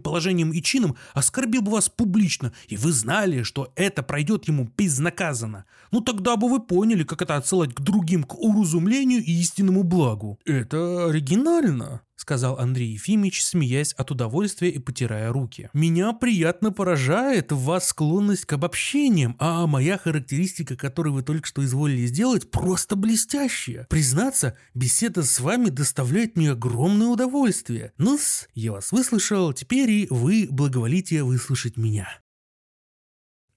положением и чином, оскорбил бы вас публично, и вы знали, что это пройдет ему безнаказанно, ну тогда бы вы поняли, как это отсылать к другим, к уразумлению и истинному благу. Это оригинально!» — сказал Андрей Ефимович, смеясь от удовольствия и потирая руки. «Меня приятно поражает в вас склонность к обобщениям, а моя характеристика, которую вы только что изволили сделать, просто блестящая. Признаться, беседа с вами доставляет мне огромное удовольствие. ну я вас выслушал, теперь и вы благоволите выслушать меня».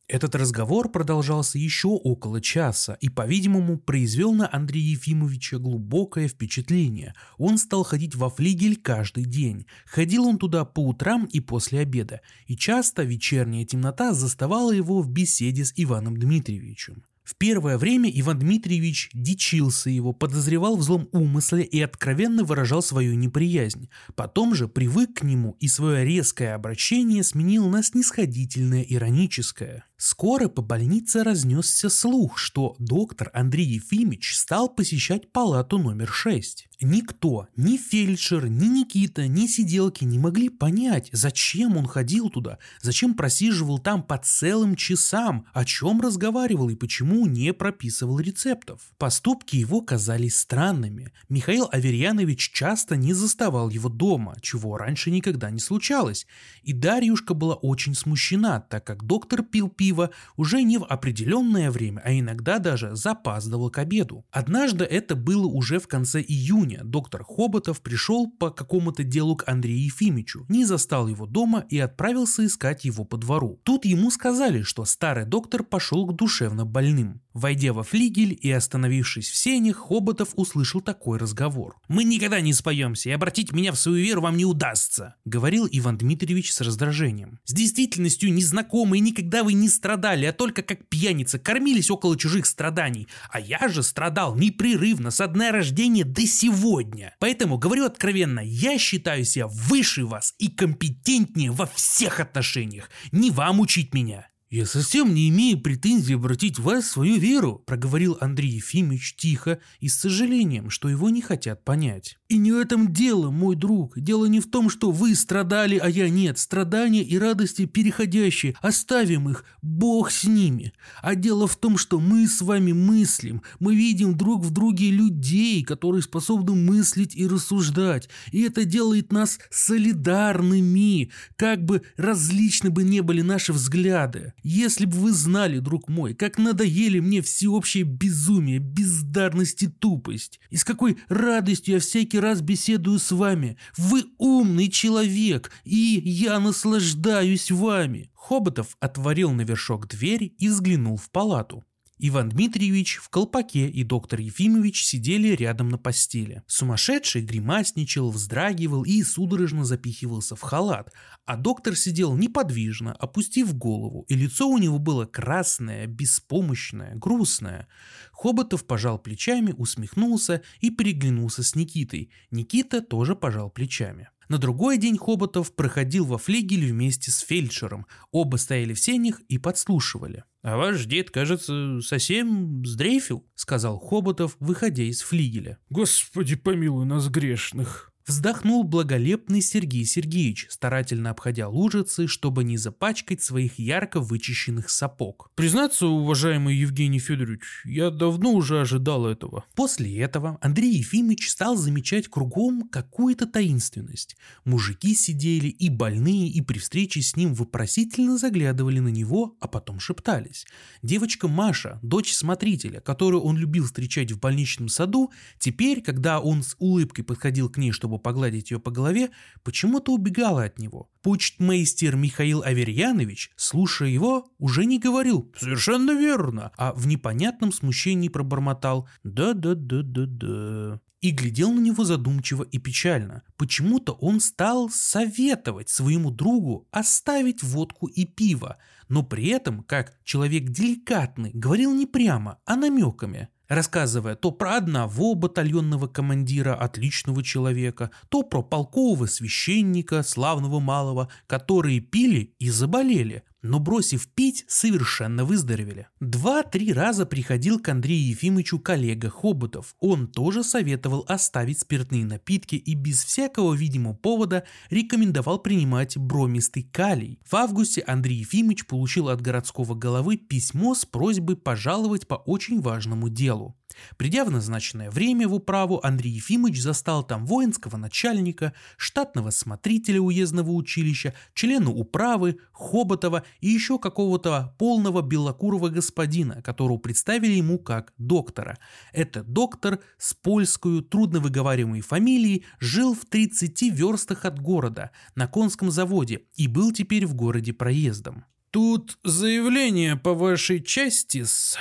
Этот разговор продолжался еще около часа и, по-видимому, произвел на Андрея Ефимовича глубокое впечатление. Он стал ходить во флигель каждый день. Ходил он туда по утрам и после обеда, и часто вечерняя темнота заставала его в беседе с Иваном Дмитриевичем. В первое время Иван Дмитриевич дичился его, подозревал в злом умысле и откровенно выражал свою неприязнь. Потом же привык к нему и свое резкое обращение сменил на снисходительное ироническое. Скоро по больнице разнесся слух, что доктор Андрей Ефимович стал посещать палату номер 6. Никто, ни фельдшер, ни Никита, ни сиделки не могли понять, зачем он ходил туда, зачем просиживал там по целым часам, о чем разговаривал и почему не прописывал рецептов. Поступки его казались странными. Михаил Аверьянович часто не заставал его дома, чего раньше никогда не случалось. И Дарьюшка была очень смущена, так как доктор пил пиво пива уже не в определенное время, а иногда даже запаздывал к обеду. Однажды это было уже в конце июня. Доктор Хоботов пришел по какому-то делу к Андрею Ефимичу, не застал его дома и отправился искать его по двору. Тут ему сказали, что старый доктор пошел к душевно больным. Войдя во флигель и остановившись в сенях, Хоботов услышал такой разговор. «Мы никогда не споемся, и обратить меня в свою веру вам не удастся», — говорил Иван Дмитриевич с раздражением. «С действительностью незнакомые никогда вы не страдали, а только как пьяница кормились около чужих страданий. А я же страдал непрерывно с дня рождения до сегодня. Поэтому, говорю откровенно, я считаю себя выше вас и компетентнее во всех отношениях. Не вам учить меня». «Я совсем не имею претензий обратить вас в свою веру», проговорил Андрей Ефимович тихо и с сожалением, что его не хотят понять. «И не в этом дело, мой друг. Дело не в том, что вы страдали, а я нет. Страдания и радости переходящие. Оставим их, Бог с ними. А дело в том, что мы с вами мыслим. Мы видим друг в друге людей, которые способны мыслить и рассуждать. И это делает нас солидарными, как бы различны бы не были наши взгляды. Если бы вы знали, друг мой, как надоели мне всеобщее безумие, бездарность и тупость, и с какой радостью я всякий раз беседую с вами. Вы умный человек, и я наслаждаюсь вами. Хоботов отворил на вершок дверь и взглянул в палату. Иван Дмитриевич в колпаке и доктор Ефимович сидели рядом на постели. Сумасшедший гримасничал, вздрагивал и судорожно запихивался в халат, а доктор сидел неподвижно, опустив голову, и лицо у него было красное, беспомощное, грустное. Хоботов пожал плечами, усмехнулся и переглянулся с Никитой. Никита тоже пожал плечами. На другой день Хоботов проходил во флигель вместе с фельдшером. Оба стояли в сенях и подслушивали. «А ваш дед, кажется, совсем сдрейфил», — сказал Хоботов, выходя из флигеля. «Господи, помилуй нас грешных», Вздохнул благолепный Сергей Сергеевич, старательно обходя лужицы, чтобы не запачкать своих ярко вычищенных сапог. Признаться, уважаемый Евгений Федорович, я давно уже ожидал этого. После этого Андрей Ефимович стал замечать кругом какую-то таинственность. Мужики сидели и больные, и при встрече с ним вопросительно заглядывали на него, а потом шептались. Девочка Маша, дочь смотрителя, которую он любил встречать в больничном саду, теперь, когда он с улыбкой подходил к ней, чтобы погладить ее по голове, почему-то убегала от него. Почтмейстер Михаил Аверьянович, слушая его, уже не говорил «Совершенно верно», а в непонятном смущении пробормотал «Да-да-да-да-да» и глядел на него задумчиво и печально. Почему-то он стал советовать своему другу оставить водку и пиво, но при этом, как человек деликатный, говорил не прямо, а намеками рассказывая то про одного батальонного командира, отличного человека, то про полкового священника, славного малого, которые пили и заболели, но бросив пить, совершенно выздоровели. Два-три раза приходил к Андрею Ефимовичу коллега Хоботов. Он тоже советовал оставить спиртные напитки и без всякого видимого повода рекомендовал принимать бромистый калий. В августе Андрей Ефимович получил от городского головы письмо с просьбой пожаловать по очень важному делу. Придя в назначенное время в управу, Андрей Ефимович застал там воинского начальника, штатного смотрителя уездного училища, члена управы, Хоботова и еще какого-то полного белокурого господина, которого представили ему как доктора. Этот доктор с польскую трудновыговариваемой фамилией жил в 30 верстах от города, на конском заводе, и был теперь в городе проездом. «Тут заявление по вашей части с...»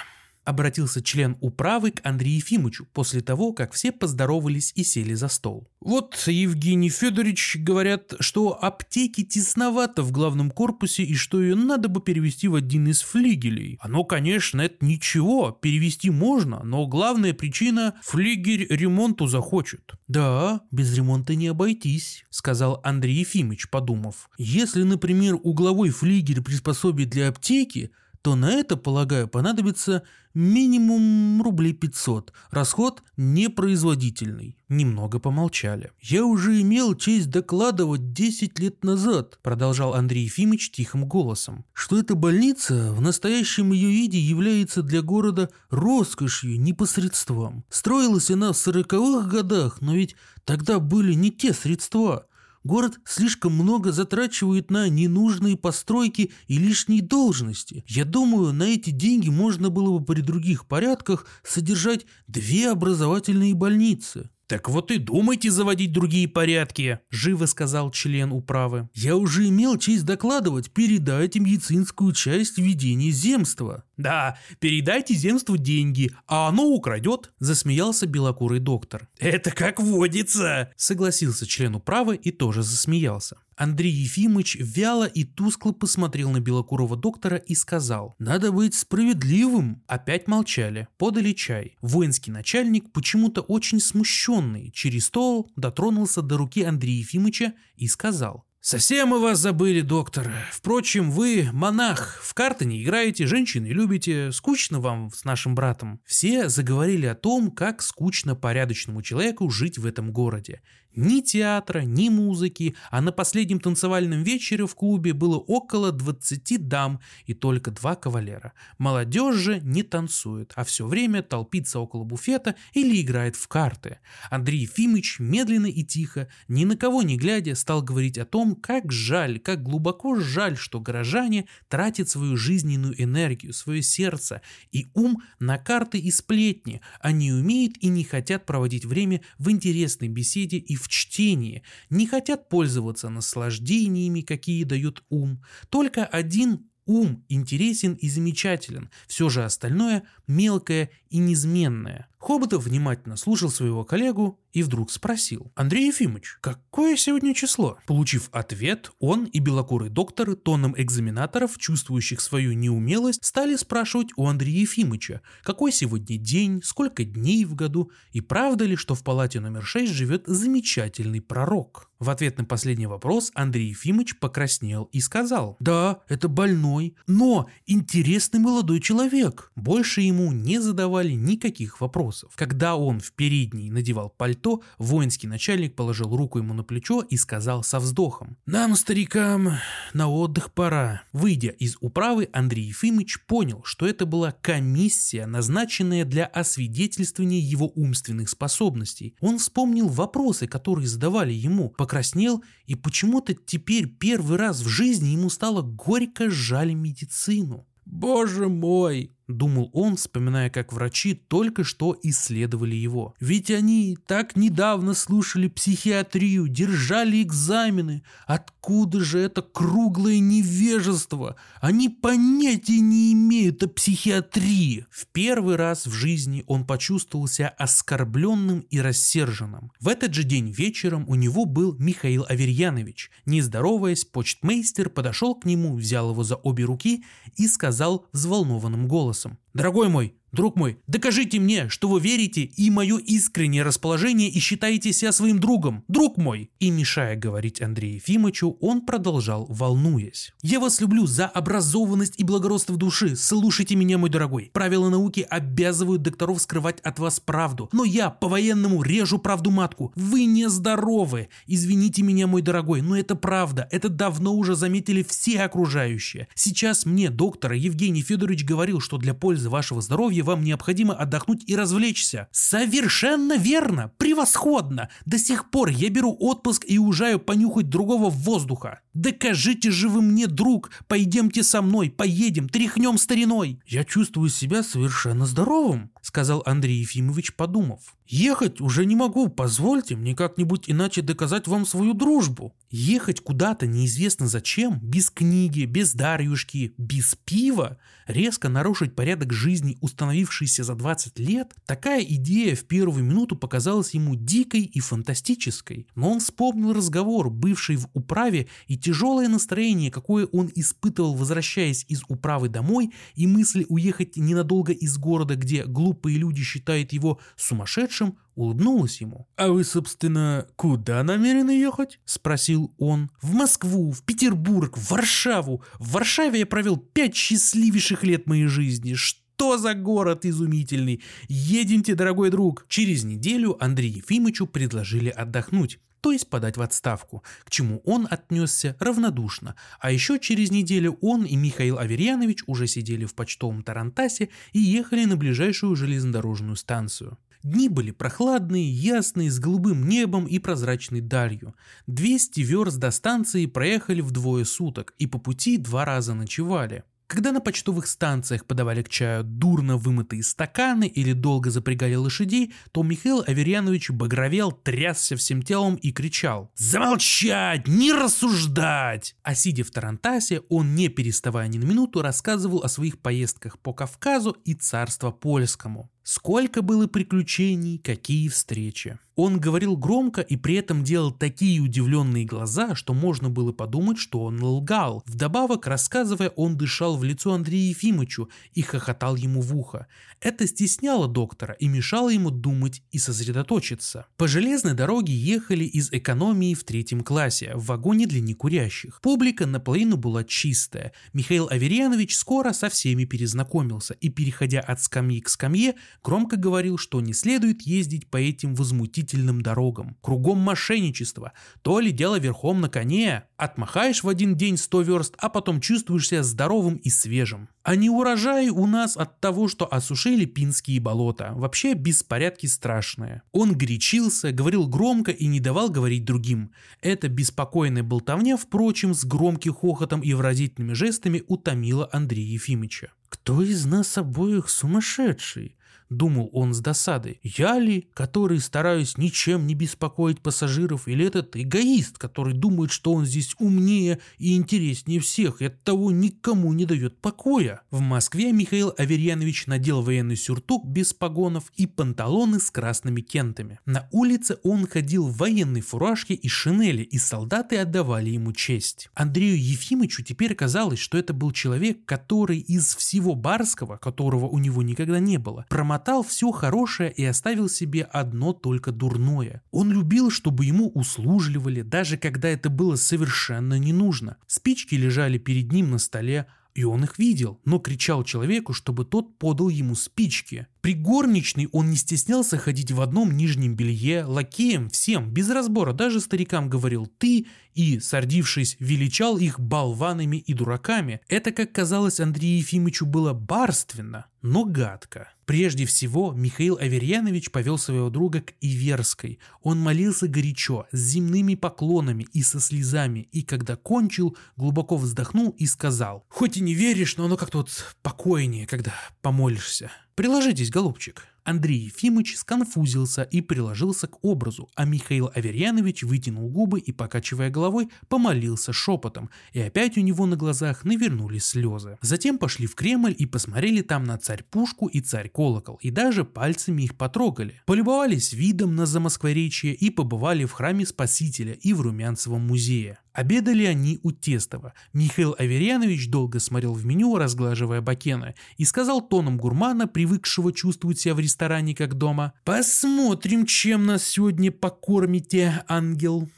обратился член управы к Андрею Ефимовичу после того, как все поздоровались и сели за стол. «Вот, Евгений Федорович, говорят, что аптеки тесновато в главном корпусе и что ее надо бы перевести в один из флигелей. Оно, конечно, это ничего, перевести можно, но главная причина – флигель ремонту захочет». «Да, без ремонта не обойтись», – сказал Андрей Ефимович, подумав. «Если, например, угловой флигель приспособить для аптеки, то на это, полагаю, понадобится минимум рублей 500. Расход непроизводительный. Немного помолчали. «Я уже имел честь докладывать 10 лет назад», продолжал Андрей Ефимович тихим голосом, что эта больница в настоящем ее виде является для города роскошью, непосредством. Строилась она в сороковых годах, но ведь тогда были не те средства. Город слишком много затрачивает на ненужные постройки и лишние должности. Я думаю, на эти деньги можно было бы при других порядках содержать две образовательные больницы. «Так вот и думайте заводить другие порядки», – живо сказал член управы. «Я уже имел честь докладывать, передайте медицинскую часть ведения земства». «Да, передайте земству деньги, а оно украдет», – засмеялся белокурый доктор. «Это как водится», – согласился член управы и тоже засмеялся. Андрей Ефимович вяло и тускло посмотрел на белокурого доктора и сказал «Надо быть справедливым». Опять молчали, подали чай. Воинский начальник, почему-то очень смущенный, через стол дотронулся до руки Андрея Ефимовича и сказал «Совсем мы вас забыли, доктор. Впрочем, вы монах, в карты не играете, женщины любите, скучно вам с нашим братом». Все заговорили о том, как скучно порядочному человеку жить в этом городе. Ни театра, ни музыки, а на последнем танцевальном вечере в клубе было около 20 дам и только два кавалера. Молодежь же не танцует, а все время толпится около буфета или играет в карты. Андрей Ефимович медленно и тихо, ни на кого не глядя, стал говорить о том, как жаль, как глубоко жаль, что горожане тратят свою жизненную энергию, свое сердце и ум на карты и сплетни, а не умеют и не хотят проводить время в интересной беседе и в в чтении, не хотят пользоваться наслаждениями, какие дает ум. Только один ум интересен и замечателен, все же остальное мелкое и неизменное. Хоботов внимательно слушал своего коллегу и вдруг спросил. «Андрей Ефимович, какое сегодня число?» Получив ответ, он и белокурый доктор тоном экзаменаторов, чувствующих свою неумелость, стали спрашивать у Андрея Ефимовича, какой сегодня день, сколько дней в году, и правда ли, что в палате номер 6 живет замечательный пророк. В ответ на последний вопрос Андрей Ефимович покраснел и сказал, «Да, это больной, но интересный молодой человек». Больше ему не задавали никаких вопросов. Когда он в передней надевал пальто, воинский начальник положил руку ему на плечо и сказал со вздохом. «Нам, старикам, на отдых пора». Выйдя из управы, Андрей Ефимович понял, что это была комиссия, назначенная для освидетельствования его умственных способностей. Он вспомнил вопросы, которые задавали ему, покраснел, и почему-то теперь первый раз в жизни ему стало горько жаль медицину. «Боже мой!» — думал он, вспоминая, как врачи только что исследовали его. «Ведь они так недавно слушали психиатрию, держали экзамены. Откуда же это круглое невежество? Они понятия не имеют о психиатрии!» В первый раз в жизни он почувствовал себя оскорбленным и рассерженным. В этот же день вечером у него был Михаил Аверьянович. Не здороваясь, почтмейстер подошел к нему, взял его за обе руки и сказал взволнованным голосом голосом. «Дорогой мой, Друг мой, докажите мне, что вы верите и мое искреннее расположение и считаете себя своим другом. Друг мой!» И мешая говорить Андрею Ефимовичу, он продолжал, волнуясь. «Я вас люблю за образованность и благородство души. Слушайте меня, мой дорогой. Правила науки обязывают докторов скрывать от вас правду. Но я по-военному режу правду матку. Вы нездоровы. Извините меня, мой дорогой, но это правда. Это давно уже заметили все окружающие. Сейчас мне доктор Евгений Федорович говорил, что для пользы вашего здоровья вам необходимо отдохнуть и развлечься. Совершенно верно, превосходно. До сих пор я беру отпуск и уезжаю понюхать другого воздуха. Докажите же вы мне, друг, пойдемте со мной, поедем, тряхнем стариной. Я чувствую себя совершенно здоровым, сказал Андрей Ефимович, подумав. Ехать уже не могу, позвольте мне как-нибудь иначе доказать вам свою дружбу. Ехать куда-то неизвестно зачем, без книги, без Дарьюшки, без пива, резко нарушить порядок жизни, установившийся за 20 лет, такая идея в первую минуту показалась ему дикой и фантастической. Но он вспомнил разговор, бывший в управе, и тяжелое настроение, какое он испытывал, возвращаясь из управы домой, и мысль уехать ненадолго из города, где глупые люди считают его сумасшедшим, улыбнулась ему. «А вы, собственно, куда намерены ехать?» – спросил он. «В Москву, в Петербург, в Варшаву. В Варшаве я провел пять счастливейших лет моей жизни. Что за город изумительный! Едемте, дорогой друг!» Через неделю Андрею Ефимовичу предложили отдохнуть то есть подать в отставку, к чему он отнесся равнодушно. А еще через неделю он и Михаил Аверьянович уже сидели в почтовом Тарантасе и ехали на ближайшую железнодорожную станцию. Дни были прохладные, ясные, с голубым небом и прозрачной далью. 200 верст до станции проехали в двое суток и по пути два раза ночевали. Когда на почтовых станциях подавали к чаю дурно вымытые стаканы или долго запрягали лошадей, то Михаил Аверьянович багровел, трясся всем телом и кричал «Замолчать! Не рассуждать!» А сидя в Тарантасе, он, не переставая ни на минуту, рассказывал о своих поездках по Кавказу и царство польскому. Сколько было приключений, какие встречи. Он говорил громко и при этом делал такие удивленные глаза, что можно было подумать, что он лгал. Вдобавок, рассказывая, он дышал в лицо Андрею Ефимовичу и хохотал ему в ухо. Это стесняло доктора и мешало ему думать и сосредоточиться. По железной дороге ехали из экономии в третьем классе, в вагоне для некурящих. Публика наполовину была чистая. Михаил Аверьянович скоро со всеми перезнакомился и, переходя от скамьи к скамье, громко говорил, что не следует ездить по этим возмутительным дорогам. Кругом мошенничество. То ли дело верхом на коне. Отмахаешь в один день 100 верст, а потом чувствуешь себя здоровым и свежим. А не урожай у нас от того, что осушили пинские болота. Вообще беспорядки страшные. Он горячился, говорил громко и не давал говорить другим. Эта беспокойная болтовня, впрочем, с громким хохотом и выразительными жестами утомила Андрея Ефимовича. «Кто из нас обоих сумасшедший?» — думал он с досадой. «Я ли, который стараюсь ничем не беспокоить пассажиров, или этот эгоист, который думает, что он здесь умнее и интереснее всех, и оттого никому не дает покоя?» В Москве Михаил Аверьянович надел военный сюртук без погонов и панталоны с красными кентами. На улице он ходил в военной фуражке и шинели, и солдаты отдавали ему честь. Андрею Ефимовичу теперь казалось, что это был человек, который из всего барского, которого у него никогда не было, промотал промотал все хорошее и оставил себе одно только дурное. Он любил, чтобы ему услужливали, даже когда это было совершенно не нужно. Спички лежали перед ним на столе, и он их видел, но кричал человеку, чтобы тот подал ему спички. При горничной он не стеснялся ходить в одном нижнем белье, лакеем, всем, без разбора, даже старикам говорил «ты» и, сордившись, величал их болванами и дураками. Это, как казалось Андрею Ефимовичу, было барственно, но гадко. Прежде всего, Михаил Аверьянович повел своего друга к Иверской. Он молился горячо, с земными поклонами и со слезами, и когда кончил, глубоко вздохнул и сказал, «Хоть и не веришь, но оно как-то вот покойнее, когда помолишься. Приложитесь, голубчик». Андрей Ефимович сконфузился и приложился к образу, а Михаил Аверьянович вытянул губы и, покачивая головой, помолился шепотом, и опять у него на глазах навернулись слезы. Затем пошли в Кремль и посмотрели там на царь-пушку и царь-колокол, и даже пальцами их потрогали. Полюбовались видом на замоскворечье и побывали в храме Спасителя и в Румянцевом музее. Обедали они у Тестова. Михаил Аверьянович долго смотрел в меню, разглаживая бакена, и сказал тоном гурмана, привыкшего чувствовать себя в ресторане как дома, «Посмотрим, чем нас сегодня покормите, ангел».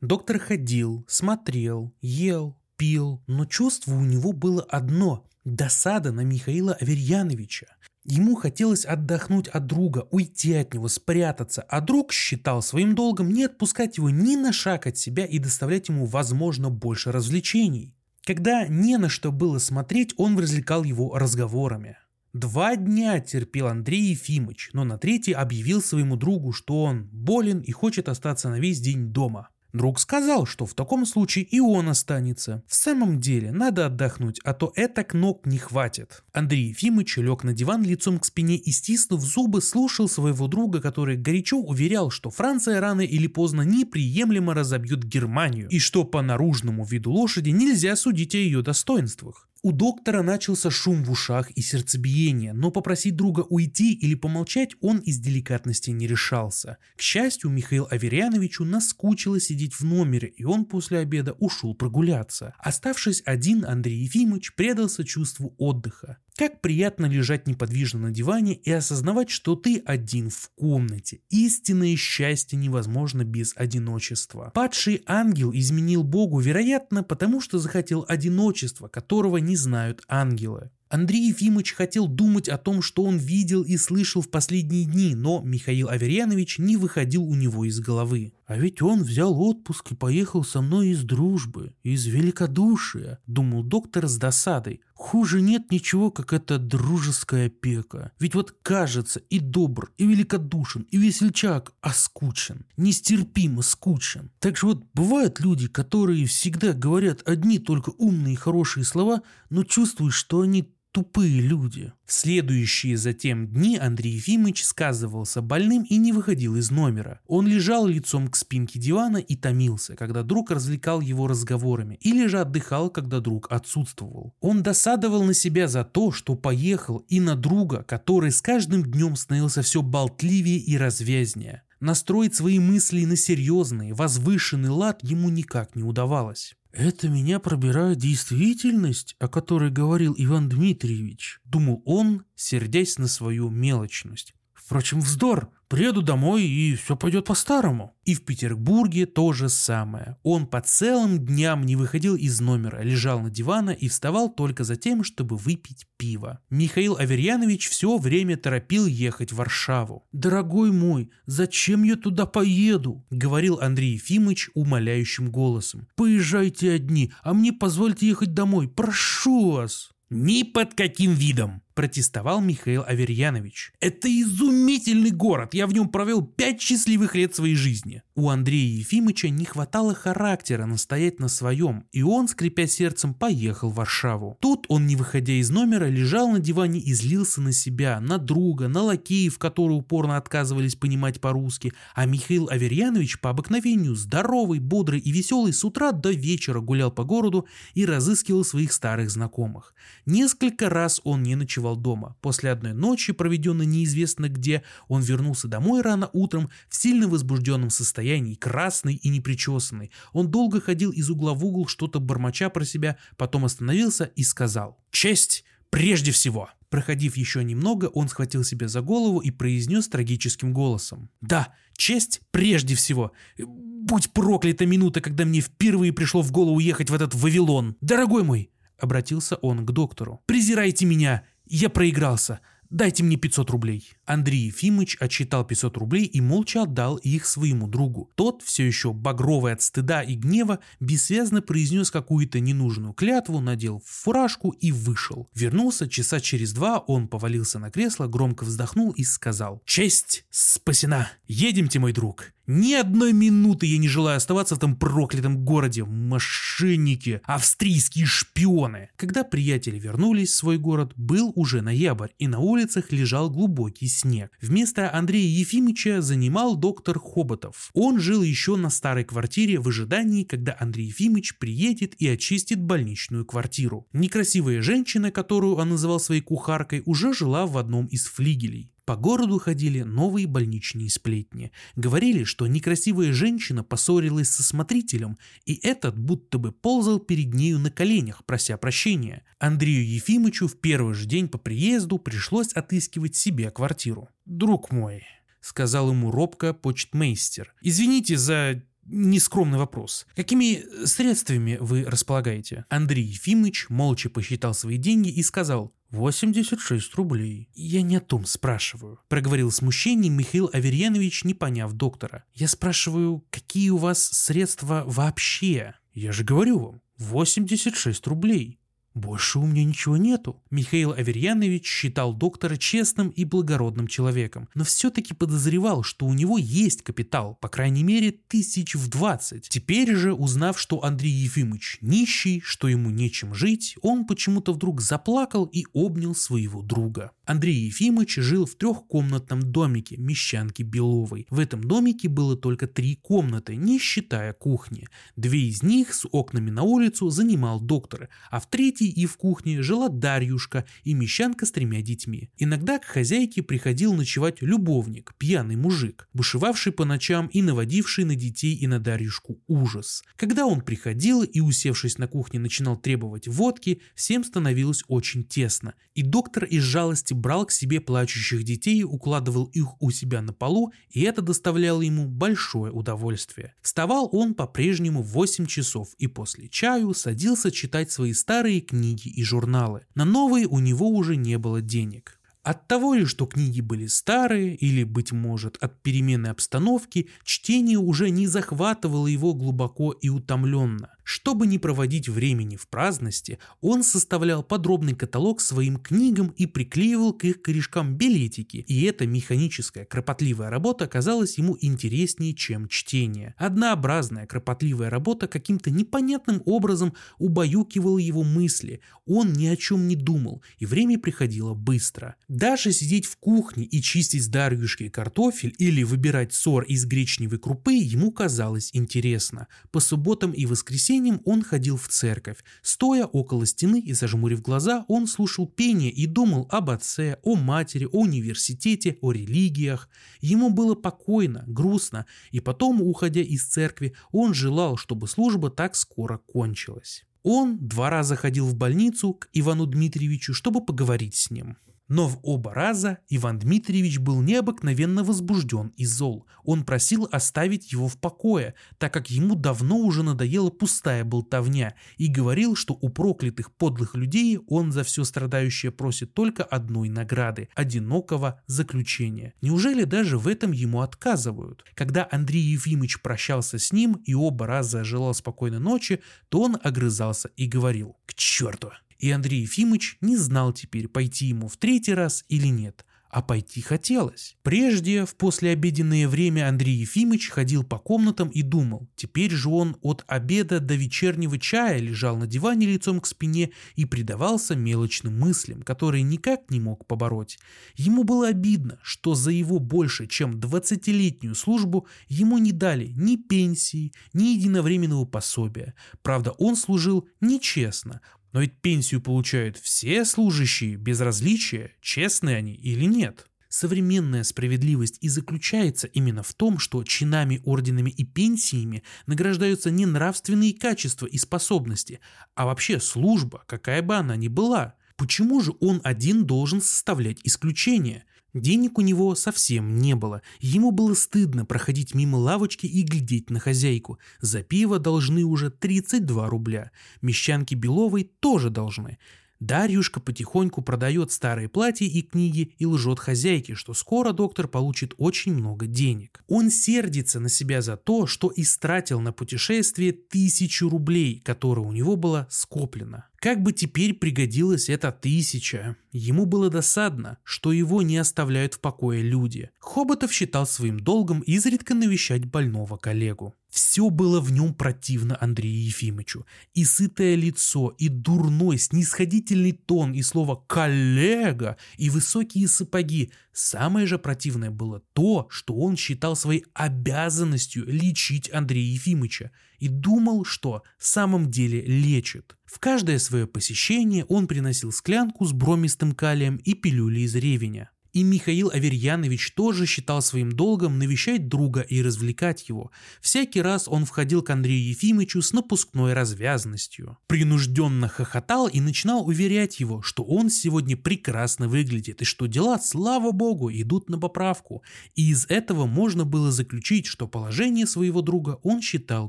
Доктор ходил, смотрел, ел, пил, но чувство у него было одно – досада на Михаила Аверьяновича. Ему хотелось отдохнуть от друга, уйти от него, спрятаться, а друг считал своим долгом не отпускать его ни на шаг от себя и доставлять ему, возможно, больше развлечений. Когда не на что было смотреть, он развлекал его разговорами. Два дня терпел Андрей Ефимович, но на третий объявил своему другу, что он болен и хочет остаться на весь день дома. Друг сказал, что в таком случае и он останется. В самом деле, надо отдохнуть, а то этак ног не хватит. Андрей Ефимович лег на диван лицом к спине и, стиснув зубы, слушал своего друга, который горячо уверял, что Франция рано или поздно неприемлемо разобьет Германию, и что по наружному виду лошади нельзя судить о ее достоинствах. У доктора начался шум в ушах и сердцебиение, но попросить друга уйти или помолчать он из деликатности не решался. К счастью, Михаил Аверьяновичу наскучило сидеть в номере, и он после обеда ушел прогуляться. Оставшись один, Андрей Ефимович предался чувству отдыха. Как приятно лежать неподвижно на диване и осознавать, что ты один в комнате. Истинное счастье невозможно без одиночества. Падший ангел изменил Богу, вероятно, потому что захотел одиночества, которого не знают ангелы. Андрей Ефимович хотел думать о том, что он видел и слышал в последние дни, но Михаил Аверьянович не выходил у него из головы. «А ведь он взял отпуск и поехал со мной из дружбы, из великодушия», — думал доктор с досадой. «Хуже нет ничего, как эта дружеская опека. Ведь вот кажется и добр, и великодушен, и весельчак, а скучен, нестерпимо скучен. Так же вот бывают люди, которые всегда говорят одни только умные и хорошие слова, но чувствуешь, что они тупые люди. В следующие затем дни Андрей Ефимович сказывался больным и не выходил из номера. Он лежал лицом к спинке дивана и томился, когда друг развлекал его разговорами, или же отдыхал, когда друг отсутствовал. Он досадовал на себя за то, что поехал, и на друга, который с каждым днем становился все болтливее и развязнее. Настроить свои мысли на серьезный, возвышенный лад ему никак не удавалось. «Это меня пробирает действительность, о которой говорил Иван Дмитриевич», — думал он, сердясь на свою мелочность. Впрочем, вздор. Приеду домой, и все пойдет по-старому. И в Петербурге то же самое. Он по целым дням не выходил из номера, лежал на дивана и вставал только за тем, чтобы выпить пиво. Михаил Аверьянович все время торопил ехать в Варшаву. «Дорогой мой, зачем я туда поеду?» — говорил Андрей Ефимович умоляющим голосом. «Поезжайте одни, а мне позвольте ехать домой, прошу вас!» «Ни под каким видом!» – протестовал Михаил Аверьянович. «Это изумительный город! Я в нем провел пять счастливых лет своей жизни!» У Андрея Ефимовича не хватало характера настоять на своем, и он, скрипя сердцем, поехал в Варшаву. Тут он, не выходя из номера, лежал на диване и злился на себя, на друга, на лакеев, которые упорно отказывались понимать по-русски, а Михаил Аверьянович по обыкновению здоровый, бодрый и веселый с утра до вечера гулял по городу и разыскивал своих старых знакомых. Несколько раз он не ночевал дома. После одной ночи, проведенной неизвестно где, он вернулся домой рано утром в сильно возбужденном состоянии, красный и непричесанный. Он долго ходил из угла в угол, что-то бормоча про себя, потом остановился и сказал «Честь прежде всего!» Проходив еще немного, он схватил себя за голову и произнес трагическим голосом. «Да, честь прежде всего! Будь проклята минута, когда мне впервые пришло в голову ехать в этот Вавилон! Дорогой мой, — обратился он к доктору. «Презирайте меня! Я проигрался! Дайте мне 500 рублей. Андрей Ефимыч отчитал 500 рублей и молча отдал их своему другу. Тот, все еще багровый от стыда и гнева, бессвязно произнес какую-то ненужную клятву, надел фуражку и вышел. Вернулся часа через два, он повалился на кресло, громко вздохнул и сказал «Честь спасена! Едемте, мой друг! Ни одной минуты я не желаю оставаться в этом проклятом городе. Мошенники, австрийские шпионы. Когда приятели вернулись в свой город, был уже ноябрь, и на улицах лежал глубокий снег. Вместо Андрея Ефимовича занимал доктор Хоботов. Он жил еще на старой квартире в ожидании, когда Андрей Ефимович приедет и очистит больничную квартиру. Некрасивая женщина, которую он называл своей кухаркой, уже жила в одном из флигелей. По городу ходили новые больничные сплетни. Говорили, что некрасивая женщина поссорилась со смотрителем, и этот будто бы ползал перед нею на коленях, прося прощения. Андрею Ефимовичу в первый же день по приезду пришлось отыскивать себе квартиру. «Друг мой», — сказал ему робко почтмейстер, — «извините за нескромный вопрос. Какими средствами вы располагаете? Андрей Ефимович молча посчитал свои деньги и сказал, 86 рублей. Я не о том спрашиваю, проговорил в смущении Михаил Аверьянович, не поняв доктора. Я спрашиваю, какие у вас средства вообще? Я же говорю вам, 86 рублей. Больше у меня ничего нету. Михаил Аверьянович считал доктора честным и благородным человеком, но все-таки подозревал, что у него есть капитал, по крайней мере, тысяч в двадцать. Теперь же, узнав, что Андрей Ефимович нищий, что ему нечем жить, он почему-то вдруг заплакал и обнял своего друга. Андрей Ефимович жил в трехкомнатном домике Мещанки Беловой. В этом домике было только три комнаты, не считая кухни. Две из них с окнами на улицу занимал доктор, а в третьей третьей и в кухне жила Дарьюшка и мещанка с тремя детьми. Иногда к хозяйке приходил ночевать любовник, пьяный мужик, бушевавший по ночам и наводивший на детей и на Дарьюшку ужас. Когда он приходил и, усевшись на кухне, начинал требовать водки, всем становилось очень тесно, и доктор из жалости брал к себе плачущих детей, укладывал их у себя на полу, и это доставляло ему большое удовольствие. Вставал он по-прежнему в 8 часов и после чаю садился читать свои старые книги книги и журналы. На новые у него уже не было денег. От того ли, что книги были старые, или, быть может, от перемены обстановки, чтение уже не захватывало его глубоко и утомленно. Чтобы не проводить времени в праздности, он составлял подробный каталог своим книгам и приклеивал к их корешкам билетики, и эта механическая кропотливая работа казалась ему интереснее, чем чтение. Однообразная кропотливая работа каким-то непонятным образом убаюкивала его мысли, он ни о чем не думал, и время приходило быстро. Даже сидеть в кухне и чистить с Дарьюшкой картофель или выбирать сор из гречневой крупы ему казалось интересно. По субботам и воскресеньям воскресеньям он ходил в церковь. Стоя около стены и зажмурив глаза, он слушал пение и думал об отце, о матери, о университете, о религиях. Ему было покойно, грустно, и потом, уходя из церкви, он желал, чтобы служба так скоро кончилась. Он два раза ходил в больницу к Ивану Дмитриевичу, чтобы поговорить с ним. Но в оба раза Иван Дмитриевич был необыкновенно возбужден и зол. Он просил оставить его в покое, так как ему давно уже надоела пустая болтовня, и говорил, что у проклятых подлых людей он за все страдающее просит только одной награды – одинокого заключения. Неужели даже в этом ему отказывают? Когда Андрей Ефимович прощался с ним и оба раза желал спокойной ночи, то он огрызался и говорил «К черту! И Андрей Ефимыч не знал теперь, пойти ему в третий раз или нет а пойти хотелось. Прежде, в послеобеденное время, Андрей Ефимыч ходил по комнатам и думал. Теперь же он от обеда до вечернего чая лежал на диване лицом к спине и предавался мелочным мыслям, которые никак не мог побороть. Ему было обидно, что за его больше чем 20-летнюю службу ему не дали ни пенсии, ни единовременного пособия. Правда, он служил нечестно, но ведь пенсию получают все служащие без различия, честны они или нет. Современная справедливость и заключается именно в том, что чинами, орденами и пенсиями награждаются не нравственные качества и способности, а вообще служба, какая бы она ни была. Почему же он один должен составлять исключение? Денег у него совсем не было. Ему было стыдно проходить мимо лавочки и глядеть на хозяйку. За пиво должны уже 32 рубля. Мещанки Беловой тоже должны. Дарьюшка потихоньку продает старые платья и книги и лжет хозяйке, что скоро доктор получит очень много денег. Он сердится на себя за то, что истратил на путешествие тысячу рублей, которые у него было скоплено. Как бы теперь пригодилась эта тысяча? Ему было досадно, что его не оставляют в покое люди. Хоботов считал своим долгом изредка навещать больного коллегу. Все было в нем противно Андрею Ефимовичу. И сытое лицо, и дурной, снисходительный тон, и слово «коллега», и высокие сапоги. Самое же противное было то, что он считал своей обязанностью лечить Андрея Ефимовича и думал, что в самом деле лечит. В каждое свое посещение он приносил склянку с бромистым калием и пилюли из ревеня. И Михаил Аверьянович тоже считал своим долгом навещать друга и развлекать его. Всякий раз он входил к Андрею Ефимовичу с напускной развязностью. Принужденно хохотал и начинал уверять его, что он сегодня прекрасно выглядит и что дела, слава богу, идут на поправку. И из этого можно было заключить, что положение своего друга он считал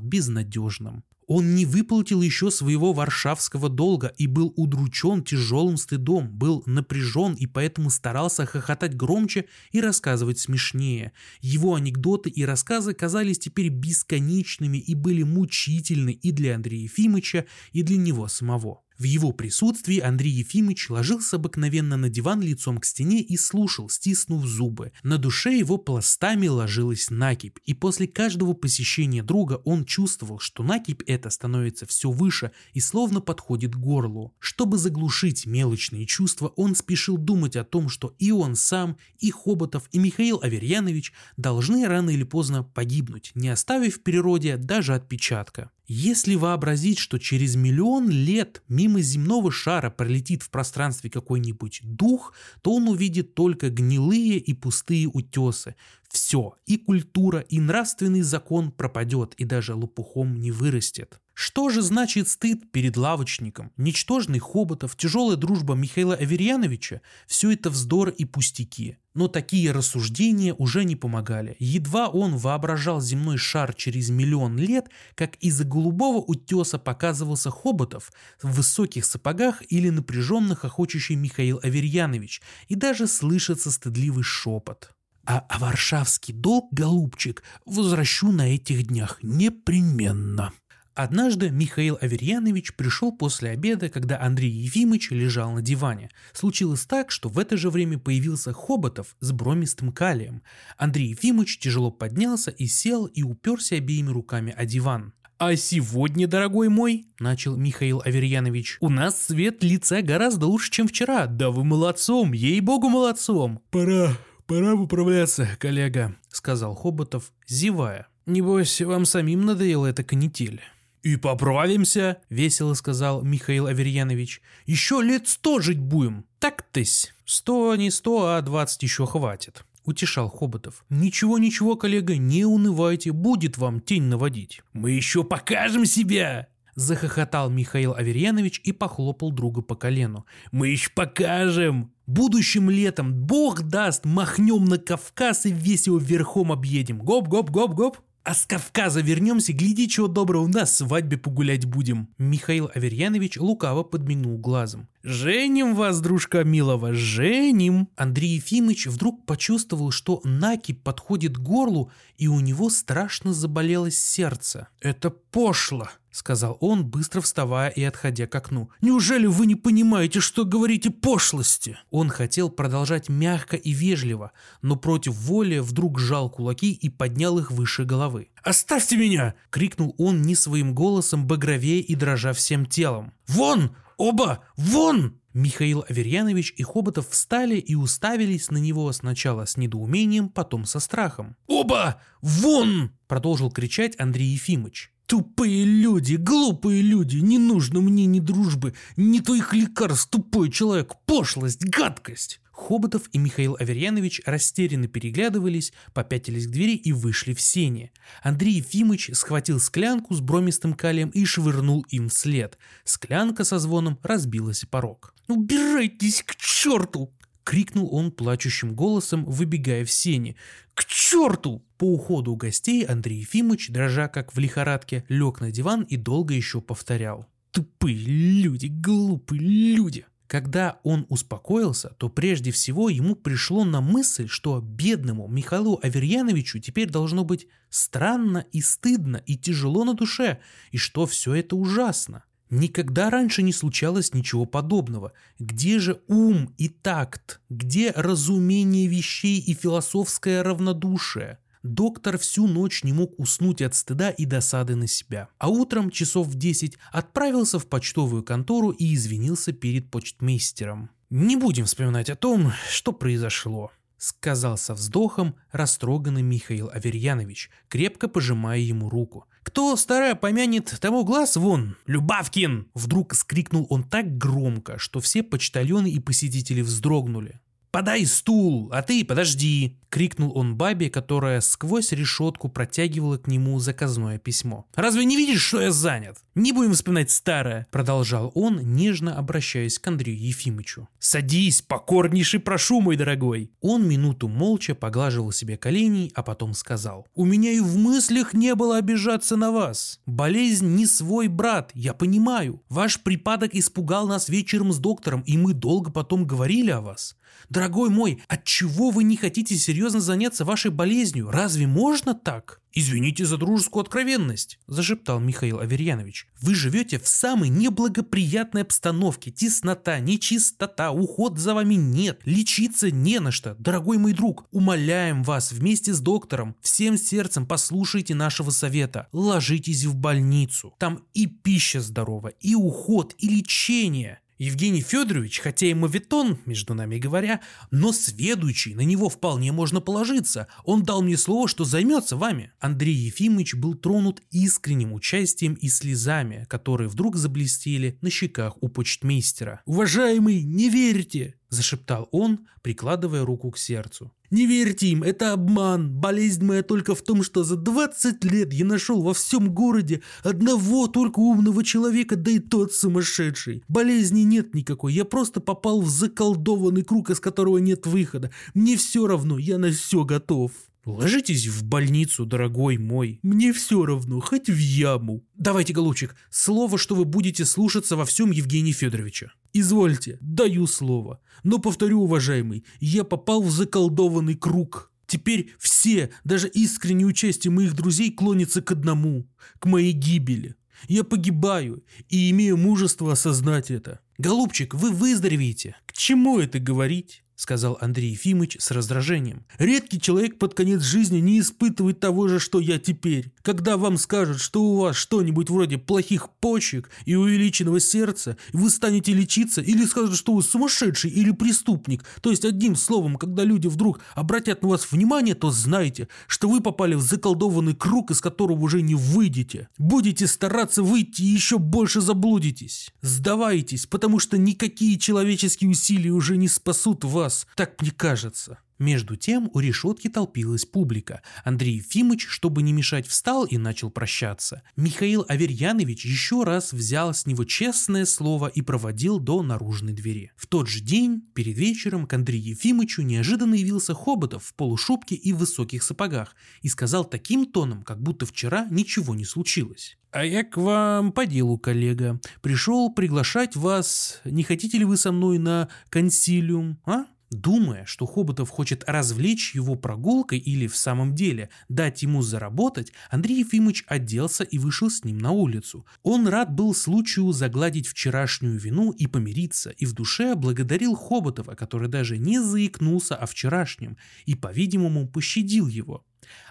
безнадежным. Он не выплатил еще своего варшавского долга и был удручен тяжелым стыдом, был напряжен и поэтому старался хохотать громче и рассказывать смешнее. Его анекдоты и рассказы казались теперь бесконечными и были мучительны и для Андрея Ефимовича, и для него самого. В его присутствии Андрей Ефимович ложился обыкновенно на диван лицом к стене и слушал, стиснув зубы. На душе его пластами ложилась накипь, и после каждого посещения друга он чувствовал, что накипь эта становится все выше и словно подходит к горлу. Чтобы заглушить мелочные чувства, он спешил думать о том, что и он сам, и Хоботов, и Михаил Аверьянович должны рано или поздно погибнуть, не оставив в природе даже отпечатка. Если вообразить, что через миллион лет мимо земного шара пролетит в пространстве какой-нибудь дух, то он увидит только гнилые и пустые утесы. Все, и культура, и нравственный закон пропадет, и даже лопухом не вырастет. Что же значит стыд перед лавочником? Ничтожный Хоботов, тяжелая дружба Михаила Аверьяновича – все это вздор и пустяки. Но такие рассуждения уже не помогали. Едва он воображал земной шар через миллион лет, как из-за голубого утеса показывался Хоботов в высоких сапогах или напряженно хохочущий Михаил Аверьянович, и даже слышится стыдливый шепот. А, а варшавский долг, голубчик, возвращу на этих днях непременно. Однажды Михаил Аверьянович пришел после обеда, когда Андрей Ефимович лежал на диване. Случилось так, что в это же время появился Хоботов с бромистым калием. Андрей Ефимович тяжело поднялся и сел и уперся обеими руками о диван. «А сегодня, дорогой мой, — начал Михаил Аверьянович, — у нас цвет лица гораздо лучше, чем вчера. Да вы молодцом, ей-богу молодцом!» «Пора, пора выправляться, коллега», — сказал Хоботов, зевая. «Небось, вам самим надоела эта канитель». «И поправимся», — весело сказал Михаил Аверьянович. «Еще лет сто жить будем». «Так-тысь, сто не сто, а двадцать еще хватит», — утешал Хоботов. «Ничего-ничего, коллега, не унывайте, будет вам тень наводить». «Мы еще покажем себя!» Захохотал Михаил Аверьянович и похлопал друга по колену. «Мы еще покажем! Будущим летом, бог даст, махнем на Кавказ и весь его верхом объедем. Гоп-гоп-гоп-гоп!» А с Кавказа вернемся, гляди, чего доброго, на свадьбе погулять будем. Михаил Аверьянович лукаво подмигнул глазом. «Женим вас, дружка милого, женим!» Андрей Ефимович вдруг почувствовал, что накипь подходит к горлу, и у него страшно заболелось сердце. «Это пошло!» — сказал он, быстро вставая и отходя к окну. «Неужели вы не понимаете, что говорите пошлости?» Он хотел продолжать мягко и вежливо, но против воли вдруг сжал кулаки и поднял их выше головы. «Оставьте меня!» — крикнул он не своим голосом, багровее и дрожа всем телом. «Вон! Оба! Вон!» Михаил Аверьянович и Хоботов встали и уставились на него сначала с недоумением, потом со страхом. «Оба! Вон!» – продолжил кричать Андрей Ефимович. «Тупые люди, глупые люди, не нужно мне ни дружбы, ни твоих лекарств, тупой человек, пошлость, гадкость!» Хоботов и Михаил Аверьянович растерянно переглядывались, попятились к двери и вышли в сене. Андрей Ефимович схватил склянку с бромистым калием и швырнул им вслед. Склянка со звоном разбилась о порог. «Убирайтесь к черту!» — крикнул он плачущим голосом, выбегая в сени. «К черту!» По уходу у гостей Андрей Ефимович, дрожа как в лихорадке, лег на диван и долго еще повторял. «Тупые люди, глупые люди!» Когда он успокоился, то прежде всего ему пришло на мысль, что бедному Михаилу Аверьяновичу теперь должно быть странно и стыдно и тяжело на душе, и что все это ужасно. Никогда раньше не случалось ничего подобного. Где же ум и такт? Где разумение вещей и философское равнодушие? Доктор всю ночь не мог уснуть от стыда и досады на себя. А утром, часов в 10, отправился в почтовую контору и извинился перед почтмейстером. «Не будем вспоминать о том, что произошло», — сказал со вздохом растроганный Михаил Аверьянович, крепко пожимая ему руку. «Кто старая помянет, тому глаз вон! Любавкин!» Вдруг скрикнул он так громко, что все почтальоны и посетители вздрогнули. «Подай стул, а ты подожди!» — крикнул он бабе, которая сквозь решетку протягивала к нему заказное письмо. «Разве не видишь, что я занят? Не будем вспоминать старое!» — продолжал он, нежно обращаясь к Андрею Ефимычу. «Садись, покорнейший прошу, мой дорогой!» Он минуту молча поглаживал себе колени, а потом сказал. «У меня и в мыслях не было обижаться на вас. Болезнь не свой брат, я понимаю. Ваш припадок испугал нас вечером с доктором, и мы долго потом говорили о вас. Дорогой мой, отчего вы не хотите серьезно заняться вашей болезнью? Разве можно так? «Извините за дружескую откровенность», – зашептал Михаил Аверьянович. «Вы живете в самой неблагоприятной обстановке. Теснота, нечистота, уход за вами нет. Лечиться не на что. Дорогой мой друг, умоляем вас вместе с доктором, всем сердцем послушайте нашего совета. Ложитесь в больницу. Там и пища здорова, и уход, и лечение. Евгений Федорович, хотя и мавитон, между нами говоря, но сведущий, на него вполне можно положиться. Он дал мне слово, что займется вами. Андрей Ефимович был тронут искренним участием и слезами, которые вдруг заблестели на щеках у почтмейстера. «Уважаемый, не верьте!» – зашептал он, прикладывая руку к сердцу. «Не верьте им, это обман. Болезнь моя только в том, что за 20 лет я нашел во всем городе одного только умного человека, да и тот сумасшедший. Болезни нет никакой, я просто попал в заколдованный круг, из которого нет выхода. Мне все равно, я на все готов». Ложитесь в больницу, дорогой мой. Мне все равно, хоть в яму. Давайте, голубчик, слово, что вы будете слушаться во всем Евгения Федоровича. Извольте, даю слово. Но повторю, уважаемый, я попал в заколдованный круг. Теперь все, даже искреннее участие моих друзей клонится к одному, к моей гибели. Я погибаю и имею мужество осознать это. Голубчик, вы выздоровеете. К чему это говорить? — сказал Андрей Ефимович с раздражением. «Редкий человек под конец жизни не испытывает того же, что я теперь. Когда вам скажут, что у вас что-нибудь вроде плохих почек и увеличенного сердца, вы станете лечиться, или скажут, что вы сумасшедший или преступник, то есть одним словом, когда люди вдруг обратят на вас внимание, то знайте, что вы попали в заколдованный круг, из которого уже не выйдете. Будете стараться выйти и еще больше заблудитесь. Сдавайтесь, потому что никакие человеческие усилия уже не спасут вас вас, так мне кажется». Между тем у решетки толпилась публика. Андрей Ефимович, чтобы не мешать, встал и начал прощаться. Михаил Аверьянович еще раз взял с него честное слово и проводил до наружной двери. В тот же день, перед вечером, к Андрею Ефимовичу неожиданно явился Хоботов в полушубке и в высоких сапогах и сказал таким тоном, как будто вчера ничего не случилось. «А я к вам по делу, коллега. Пришел приглашать вас. Не хотите ли вы со мной на консилиум, а?» Думая, что Хоботов хочет развлечь его прогулкой или в самом деле дать ему заработать, Андрей Ефимович оделся и вышел с ним на улицу. Он рад был случаю загладить вчерашнюю вину и помириться, и в душе благодарил Хоботова, который даже не заикнулся о вчерашнем и, по-видимому, пощадил его.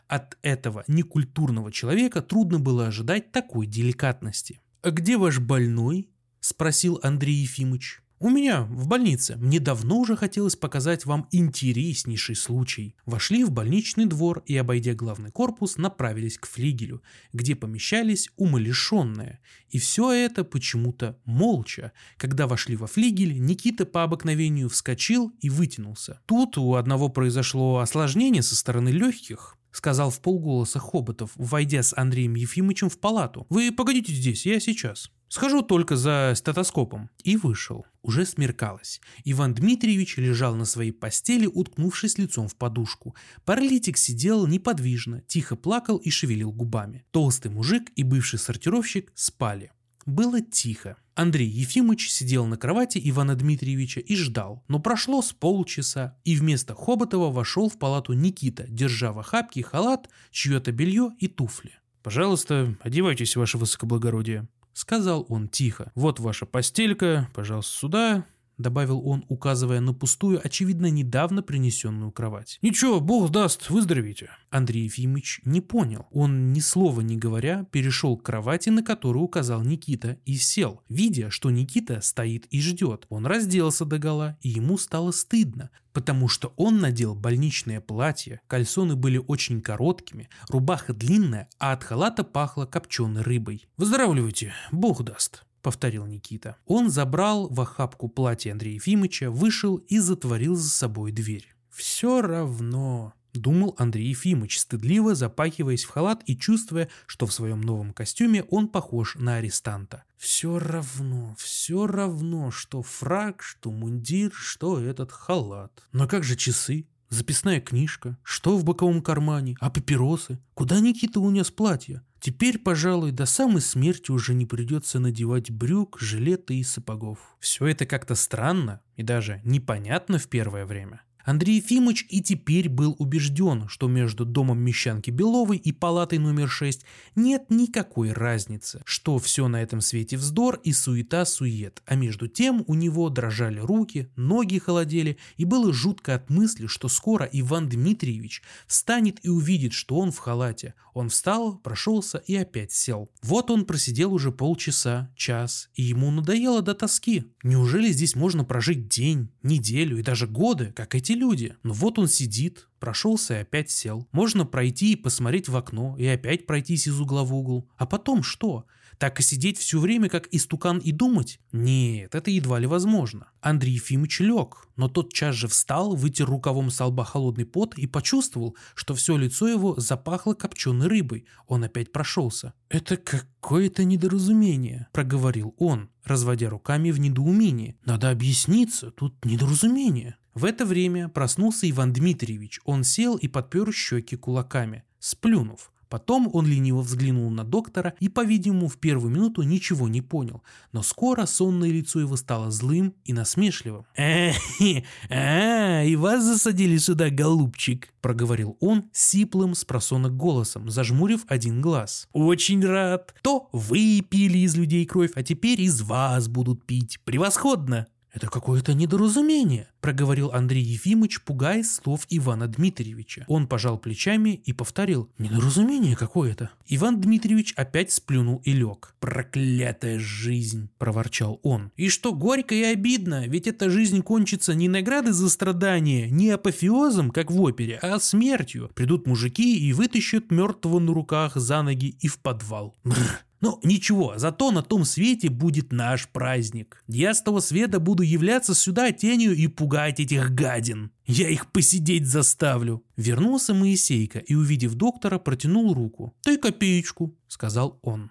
От этого некультурного человека трудно было ожидать такой деликатности. «А где ваш больной?» – спросил Андрей Ефимович. «У меня, в больнице. Мне давно уже хотелось показать вам интереснейший случай». Вошли в больничный двор и, обойдя главный корпус, направились к флигелю, где помещались умалишенные. И все это почему-то молча. Когда вошли во флигель, Никита по обыкновению вскочил и вытянулся. Тут у одного произошло осложнение со стороны легких. Сказал в полголоса Хоботов, войдя с Андреем Ефимовичем в палату. «Вы погодите здесь, я сейчас». Схожу только за стетоскопом. И вышел. Уже смеркалось. Иван Дмитриевич лежал на своей постели, уткнувшись лицом в подушку. Паралитик сидел неподвижно, тихо плакал и шевелил губами. Толстый мужик и бывший сортировщик спали. Было тихо. Андрей Ефимович сидел на кровати Ивана Дмитриевича и ждал. Но прошло с полчаса, и вместо Хоботова вошел в палату Никита, держа в охапке халат, чье-то белье и туфли. «Пожалуйста, одевайтесь, ваше высокоблагородие», Сказал он тихо. «Вот ваша постелька, пожалуйста, сюда добавил он, указывая на пустую, очевидно, недавно принесенную кровать. «Ничего, бог даст, выздоровите». Андрей Ефимович не понял. Он, ни слова не говоря, перешел к кровати, на которую указал Никита, и сел, видя, что Никита стоит и ждет. Он разделся догола, и ему стало стыдно, потому что он надел больничное платье, кальсоны были очень короткими, рубаха длинная, а от халата пахло копченой рыбой. «Выздоравливайте, бог даст» повторил Никита. Он забрал в охапку платье Андрея Ефимовича, вышел и затворил за собой дверь. «Все равно», — думал Андрей Ефимович, стыдливо запахиваясь в халат и чувствуя, что в своем новом костюме он похож на арестанта. «Все равно, все равно, что фраг, что мундир, что этот халат. Но как же часы? Записная книжка? Что в боковом кармане? А папиросы? Куда Никита унес платье? Теперь, пожалуй, до самой смерти уже не придется надевать брюк, жилеты и сапогов. Все это как-то странно и даже непонятно в первое время. Андрей Ефимович и теперь был убежден, что между домом Мещанки Беловой и палатой номер 6 нет никакой разницы, что все на этом свете вздор и суета-сует, а между тем у него дрожали руки, ноги холодели, и было жутко от мысли, что скоро Иван Дмитриевич встанет и увидит, что он в халате. Он встал, прошелся и опять сел. Вот он просидел уже полчаса, час, и ему надоело до тоски. Неужели здесь можно прожить день, неделю и даже годы, как эти люди. Но вот он сидит, прошелся и опять сел. Можно пройти и посмотреть в окно, и опять пройтись из угла в угол. А потом что? Так и сидеть все время, как истукан и думать? Нет, это едва ли возможно. Андрей Ефимович лег, но тот час же встал, вытер рукавом с лба холодный пот и почувствовал, что все лицо его запахло копченой рыбой. Он опять прошелся. «Это какое-то недоразумение», – проговорил он, разводя руками в недоумении. «Надо объясниться, тут недоразумение». В это время проснулся Иван Дмитриевич. Он сел и подпер щеки кулаками, сплюнув. Потом он лениво взглянул на доктора и, по-видимому, в первую минуту ничего не понял, но скоро сонное лицо его стало злым и насмешливым. «А, и вас засадили сюда, голубчик», — проговорил он сиплым с просонок голосом, зажмурив один глаз. «Очень рад. То вы пили из людей кровь, а теперь из вас будут пить. Превосходно!» «Это какое-то недоразумение», – проговорил Андрей Ефимович, пугаясь слов Ивана Дмитриевича. Он пожал плечами и повторил «Недоразумение какое-то». Иван Дмитриевич опять сплюнул и лег. «Проклятая жизнь!» – проворчал он. «И что горько и обидно, ведь эта жизнь кончится не наградой за страдания, не апофеозом, как в опере, а смертью. Придут мужики и вытащат мертвого на руках за ноги и в подвал. Бррр. Но ничего, зато на том свете будет наш праздник. Я с того света буду являться сюда тенью и пугать этих гадин. Я их посидеть заставлю. Вернулся Моисейка и, увидев доктора, протянул руку. «Ты копеечку», — сказал он.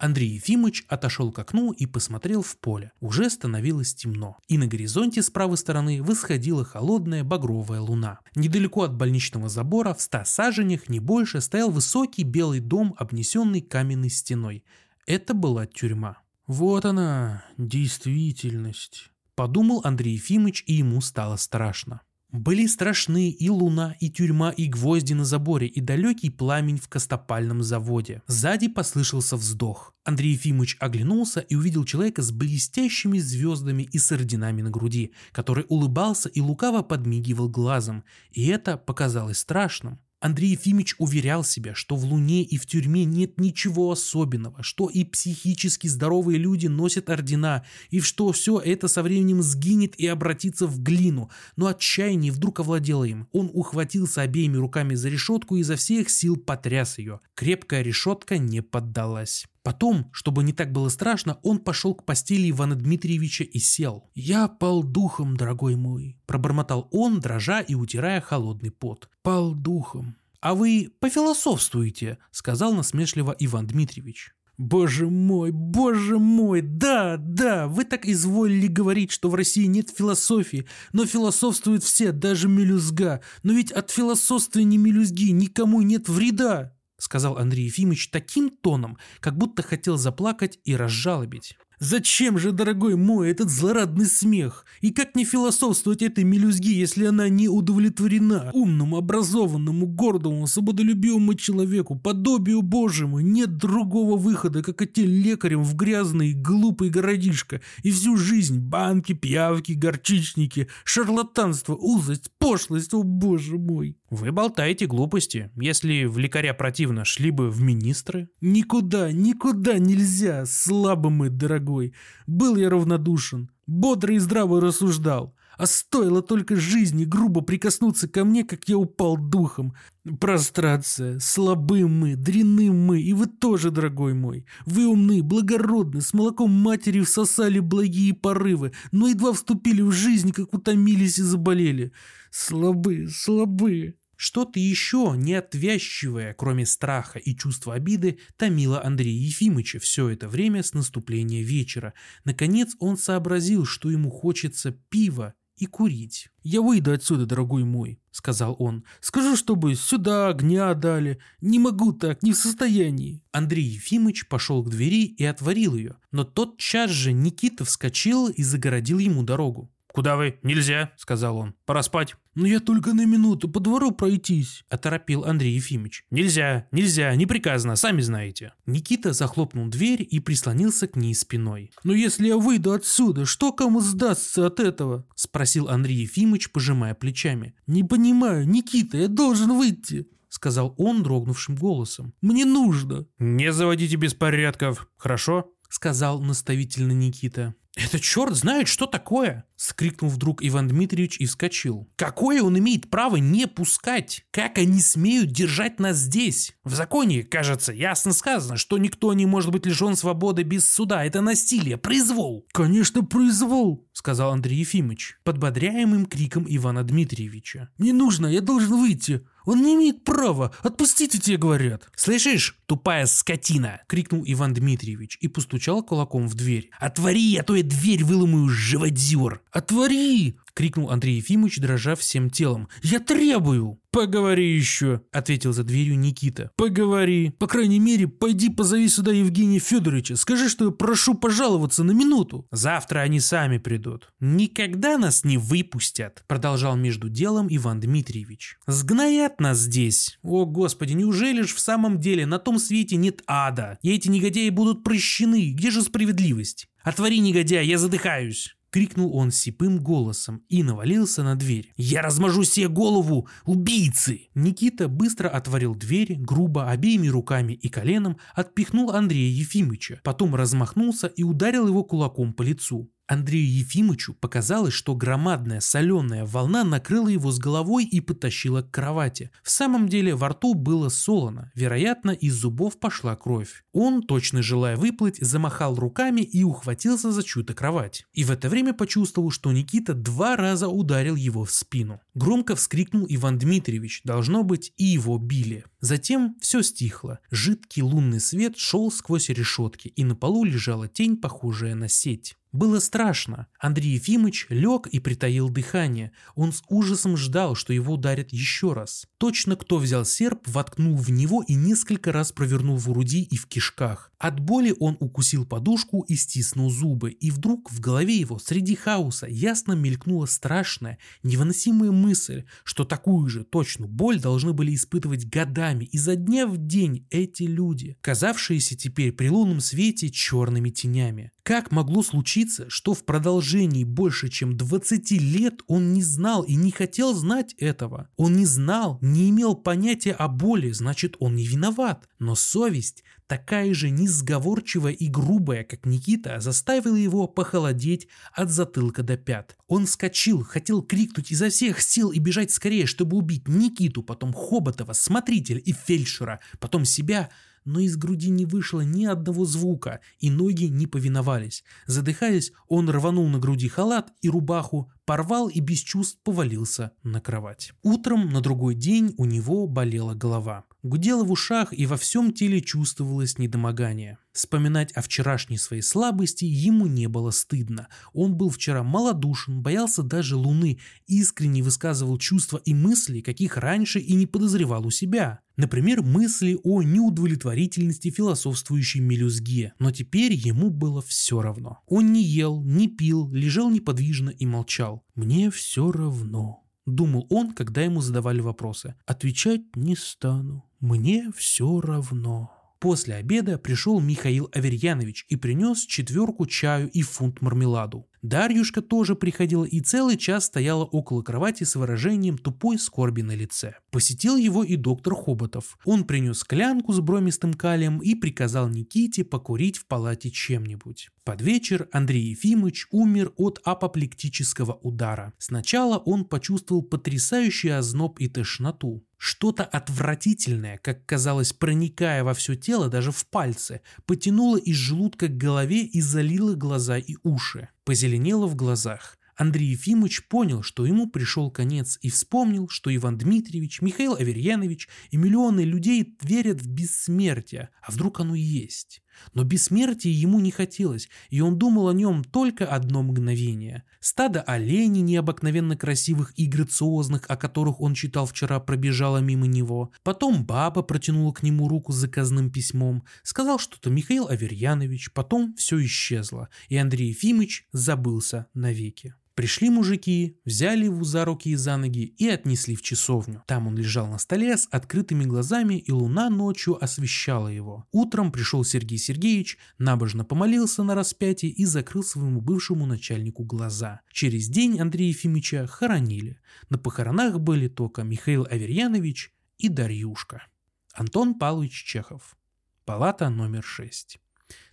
Андрей Ефимович отошел к окну и посмотрел в поле. Уже становилось темно, и на горизонте с правой стороны восходила холодная багровая луна. Недалеко от больничного забора, в ста саженях, не больше, стоял высокий белый дом, обнесенный каменной стеной. Это была тюрьма. «Вот она, действительность», – подумал Андрей Ефимович, и ему стало страшно. Были страшны и луна, и тюрьма, и гвозди на заборе, и далекий пламень в костопальном заводе. Сзади послышался вздох. Андрей Ефимович оглянулся и увидел человека с блестящими звездами и с орденами на груди, который улыбался и лукаво подмигивал глазом. И это показалось страшным. Андрей Ефимович уверял себя, что в Луне и в тюрьме нет ничего особенного, что и психически здоровые люди носят ордена, и что все это со временем сгинет и обратится в глину. Но отчаяние вдруг овладело им. Он ухватился обеими руками за решетку и изо всех сил потряс ее. Крепкая решетка не поддалась. Потом, чтобы не так было страшно, он пошел к постели Ивана Дмитриевича и сел. «Я пал духом, дорогой мой», – пробормотал он, дрожа и утирая холодный пот. «Пал духом». «А вы пофилософствуете», — сказал насмешливо Иван Дмитриевич. «Боже мой, боже мой, да, да, вы так изволили говорить, что в России нет философии, но философствуют все, даже мелюзга, но ведь от философствования мелюзги никому нет вреда», сказал Андрей Ефимович таким тоном, как будто хотел заплакать и разжалобить. Зачем же, дорогой мой, этот злорадный смех? И как не философствовать этой мелюзги, если она не удовлетворена? Умному, образованному, гордому, свободолюбивому человеку, подобию Божьему, нет другого выхода, как идти лекарем в грязный, глупый городишко. И всю жизнь банки, пьявки, горчичники, шарлатанство, узость, пошлость, о боже мой. Вы болтаете глупости. Если в лекаря противно, шли бы в министры. Никуда, никуда нельзя, слабо мы, дорогой. Был я равнодушен, бодро и здраво рассуждал. А стоило только жизни грубо прикоснуться ко мне, как я упал духом. Прострация, слабы мы, дряны мы, и вы тоже, дорогой мой. Вы умны, благородны, с молоком матери всосали благие порывы, но едва вступили в жизнь, как утомились и заболели. Слабы, слабы. Что-то еще неотвязчивое, кроме страха и чувства обиды, томило Андрея Ефимовича все это время с наступления вечера. Наконец он сообразил, что ему хочется пива и курить. «Я выйду отсюда, дорогой мой», — сказал он. «Скажу, чтобы сюда огня дали. Не могу так, не в состоянии». Андрей Ефимович пошел к двери и отворил ее, но тот час же Никита вскочил и загородил ему дорогу. «Куда вы? Нельзя», — сказал он. «Пора спать». «Но я только на минуту по двору пройтись», — оторопил Андрей Ефимович. «Нельзя, нельзя, не приказано, сами знаете». Никита захлопнул дверь и прислонился к ней спиной. «Но если я выйду отсюда, что кому сдастся от этого?» — спросил Андрей Ефимович, пожимая плечами. «Не понимаю, Никита, я должен выйти». — сказал он дрогнувшим голосом. «Мне нужно!» «Не заводите беспорядков, хорошо?» — сказал наставительно Никита. «Это черт знает, что такое!» — скрикнул вдруг Иван Дмитриевич и вскочил. «Какое он имеет право не пускать? Как они смеют держать нас здесь? В законе, кажется, ясно сказано, что никто не может быть лишен свободы без суда. Это насилие, произвол!» «Конечно, произвол!» — сказал Андрей Ефимович, подбодряемым криком Ивана Дмитриевича. «Не нужно, я должен выйти. Он не имеет права. Отпустите, тебе говорят. Слышишь, тупая скотина, крикнул Иван Дмитриевич и постучал кулаком в дверь. Отвори, а то я дверь выломаю, живодер. Отвори! — крикнул Андрей Ефимович, дрожа всем телом. «Я требую!» «Поговори еще!» — ответил за дверью Никита. «Поговори! По крайней мере, пойди позови сюда Евгения Федоровича. Скажи, что я прошу пожаловаться на минуту!» «Завтра они сами придут. Никогда нас не выпустят!» — продолжал между делом Иван Дмитриевич. «Сгноят нас здесь! О, Господи, неужели ж в самом деле на том свете нет ада? И эти негодяи будут прощены? Где же справедливость? Отвори, негодяй, я задыхаюсь!» — крикнул он сипым голосом и навалился на дверь. «Я размажу себе голову, убийцы!» Никита быстро отворил дверь, грубо обеими руками и коленом отпихнул Андрея Ефимыча, потом размахнулся и ударил его кулаком по лицу. Андрею Ефимычу показалось, что громадная соленая волна накрыла его с головой и потащила к кровати. В самом деле во рту было солоно, вероятно, из зубов пошла кровь. Он, точно желая выплыть, замахал руками и ухватился за чью-то кровать. И в это время почувствовал, что Никита два раза ударил его в спину. Громко вскрикнул Иван Дмитриевич, должно быть, и его били. Затем все стихло. Жидкий лунный свет шел сквозь решетки, и на полу лежала тень, похожая на сеть. Было страшно. Андрей Ефимович лег и притаил дыхание. Он с ужасом ждал, что его ударят еще раз. Точно кто взял серп, воткнул в него и несколько раз провернул в груди и в кишках. От боли он укусил подушку и стиснул зубы. И вдруг в голове его среди хаоса ясно мелькнула страшная, невыносимая мысль, что такую же точную боль должны были испытывать годами изо дня в день эти люди, казавшиеся теперь при лунном свете черными тенями. Как могло случиться, что в продолжении больше чем 20 лет он не знал и не хотел знать этого? Он не знал, не имел понятия о боли, значит он не виноват. Но совесть, такая же несговорчивая и грубая, как Никита, заставила его похолодеть от затылка до пят. Он вскочил, хотел крикнуть изо всех сил и бежать скорее, чтобы убить Никиту, потом Хоботова, смотрителя и фельдшера, потом себя – но из груди не вышло ни одного звука, и ноги не повиновались. Задыхаясь, он рванул на груди халат и рубаху, порвал и без чувств повалился на кровать. Утром на другой день у него болела голова. Гудело в ушах и во всем теле чувствовалось недомогание. Вспоминать о вчерашней своей слабости ему не было стыдно. Он был вчера малодушен, боялся даже луны, искренне высказывал чувства и мысли, каких раньше и не подозревал у себя. Например, мысли о неудовлетворительности философствующей мелюзге, но теперь ему было все равно. Он не ел, не пил, лежал неподвижно и молчал. «Мне все равно», — думал он, когда ему задавали вопросы. «Отвечать не стану. Мне все равно». После обеда пришел Михаил Аверьянович и принес четверку чаю и фунт мармеладу. Дарьюшка тоже приходила и целый час стояла около кровати с выражением тупой скорби на лице. Посетил его и доктор Хоботов. Он принес склянку с бромистым калием и приказал Никите покурить в палате чем-нибудь. Под вечер Андрей Ефимович умер от апоплектического удара. Сначала он почувствовал потрясающий озноб и тошноту. Что-то отвратительное, как казалось, проникая во все тело, даже в пальцы, потянуло из желудка к голове и залило глаза и уши. Позеленело в глазах. Андрей Ефимович понял, что ему пришел конец и вспомнил, что Иван Дмитриевич, Михаил Аверьянович и миллионы людей верят в бессмертие, а вдруг оно есть. Но бессмертия ему не хотелось, и он думал о нем только одно мгновение. Стадо оленей необыкновенно красивых и грациозных, о которых он читал вчера, пробежало мимо него. Потом баба протянула к нему руку с заказным письмом, сказал что-то Михаил Аверьянович, потом все исчезло, и Андрей Ефимович забылся навеки. Пришли мужики, взяли его за руки и за ноги и отнесли в часовню. Там он лежал на столе с открытыми глазами, и луна ночью освещала его. Утром пришел Сергей Сергеевич, набожно помолился на распятие и закрыл своему бывшему начальнику глаза. Через день Андрея Ефимовича хоронили. На похоронах были только Михаил Аверьянович и Дарьюшка. Антон Павлович Чехов. Палата номер 6.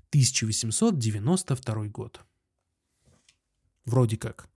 1892 год. Вроде как.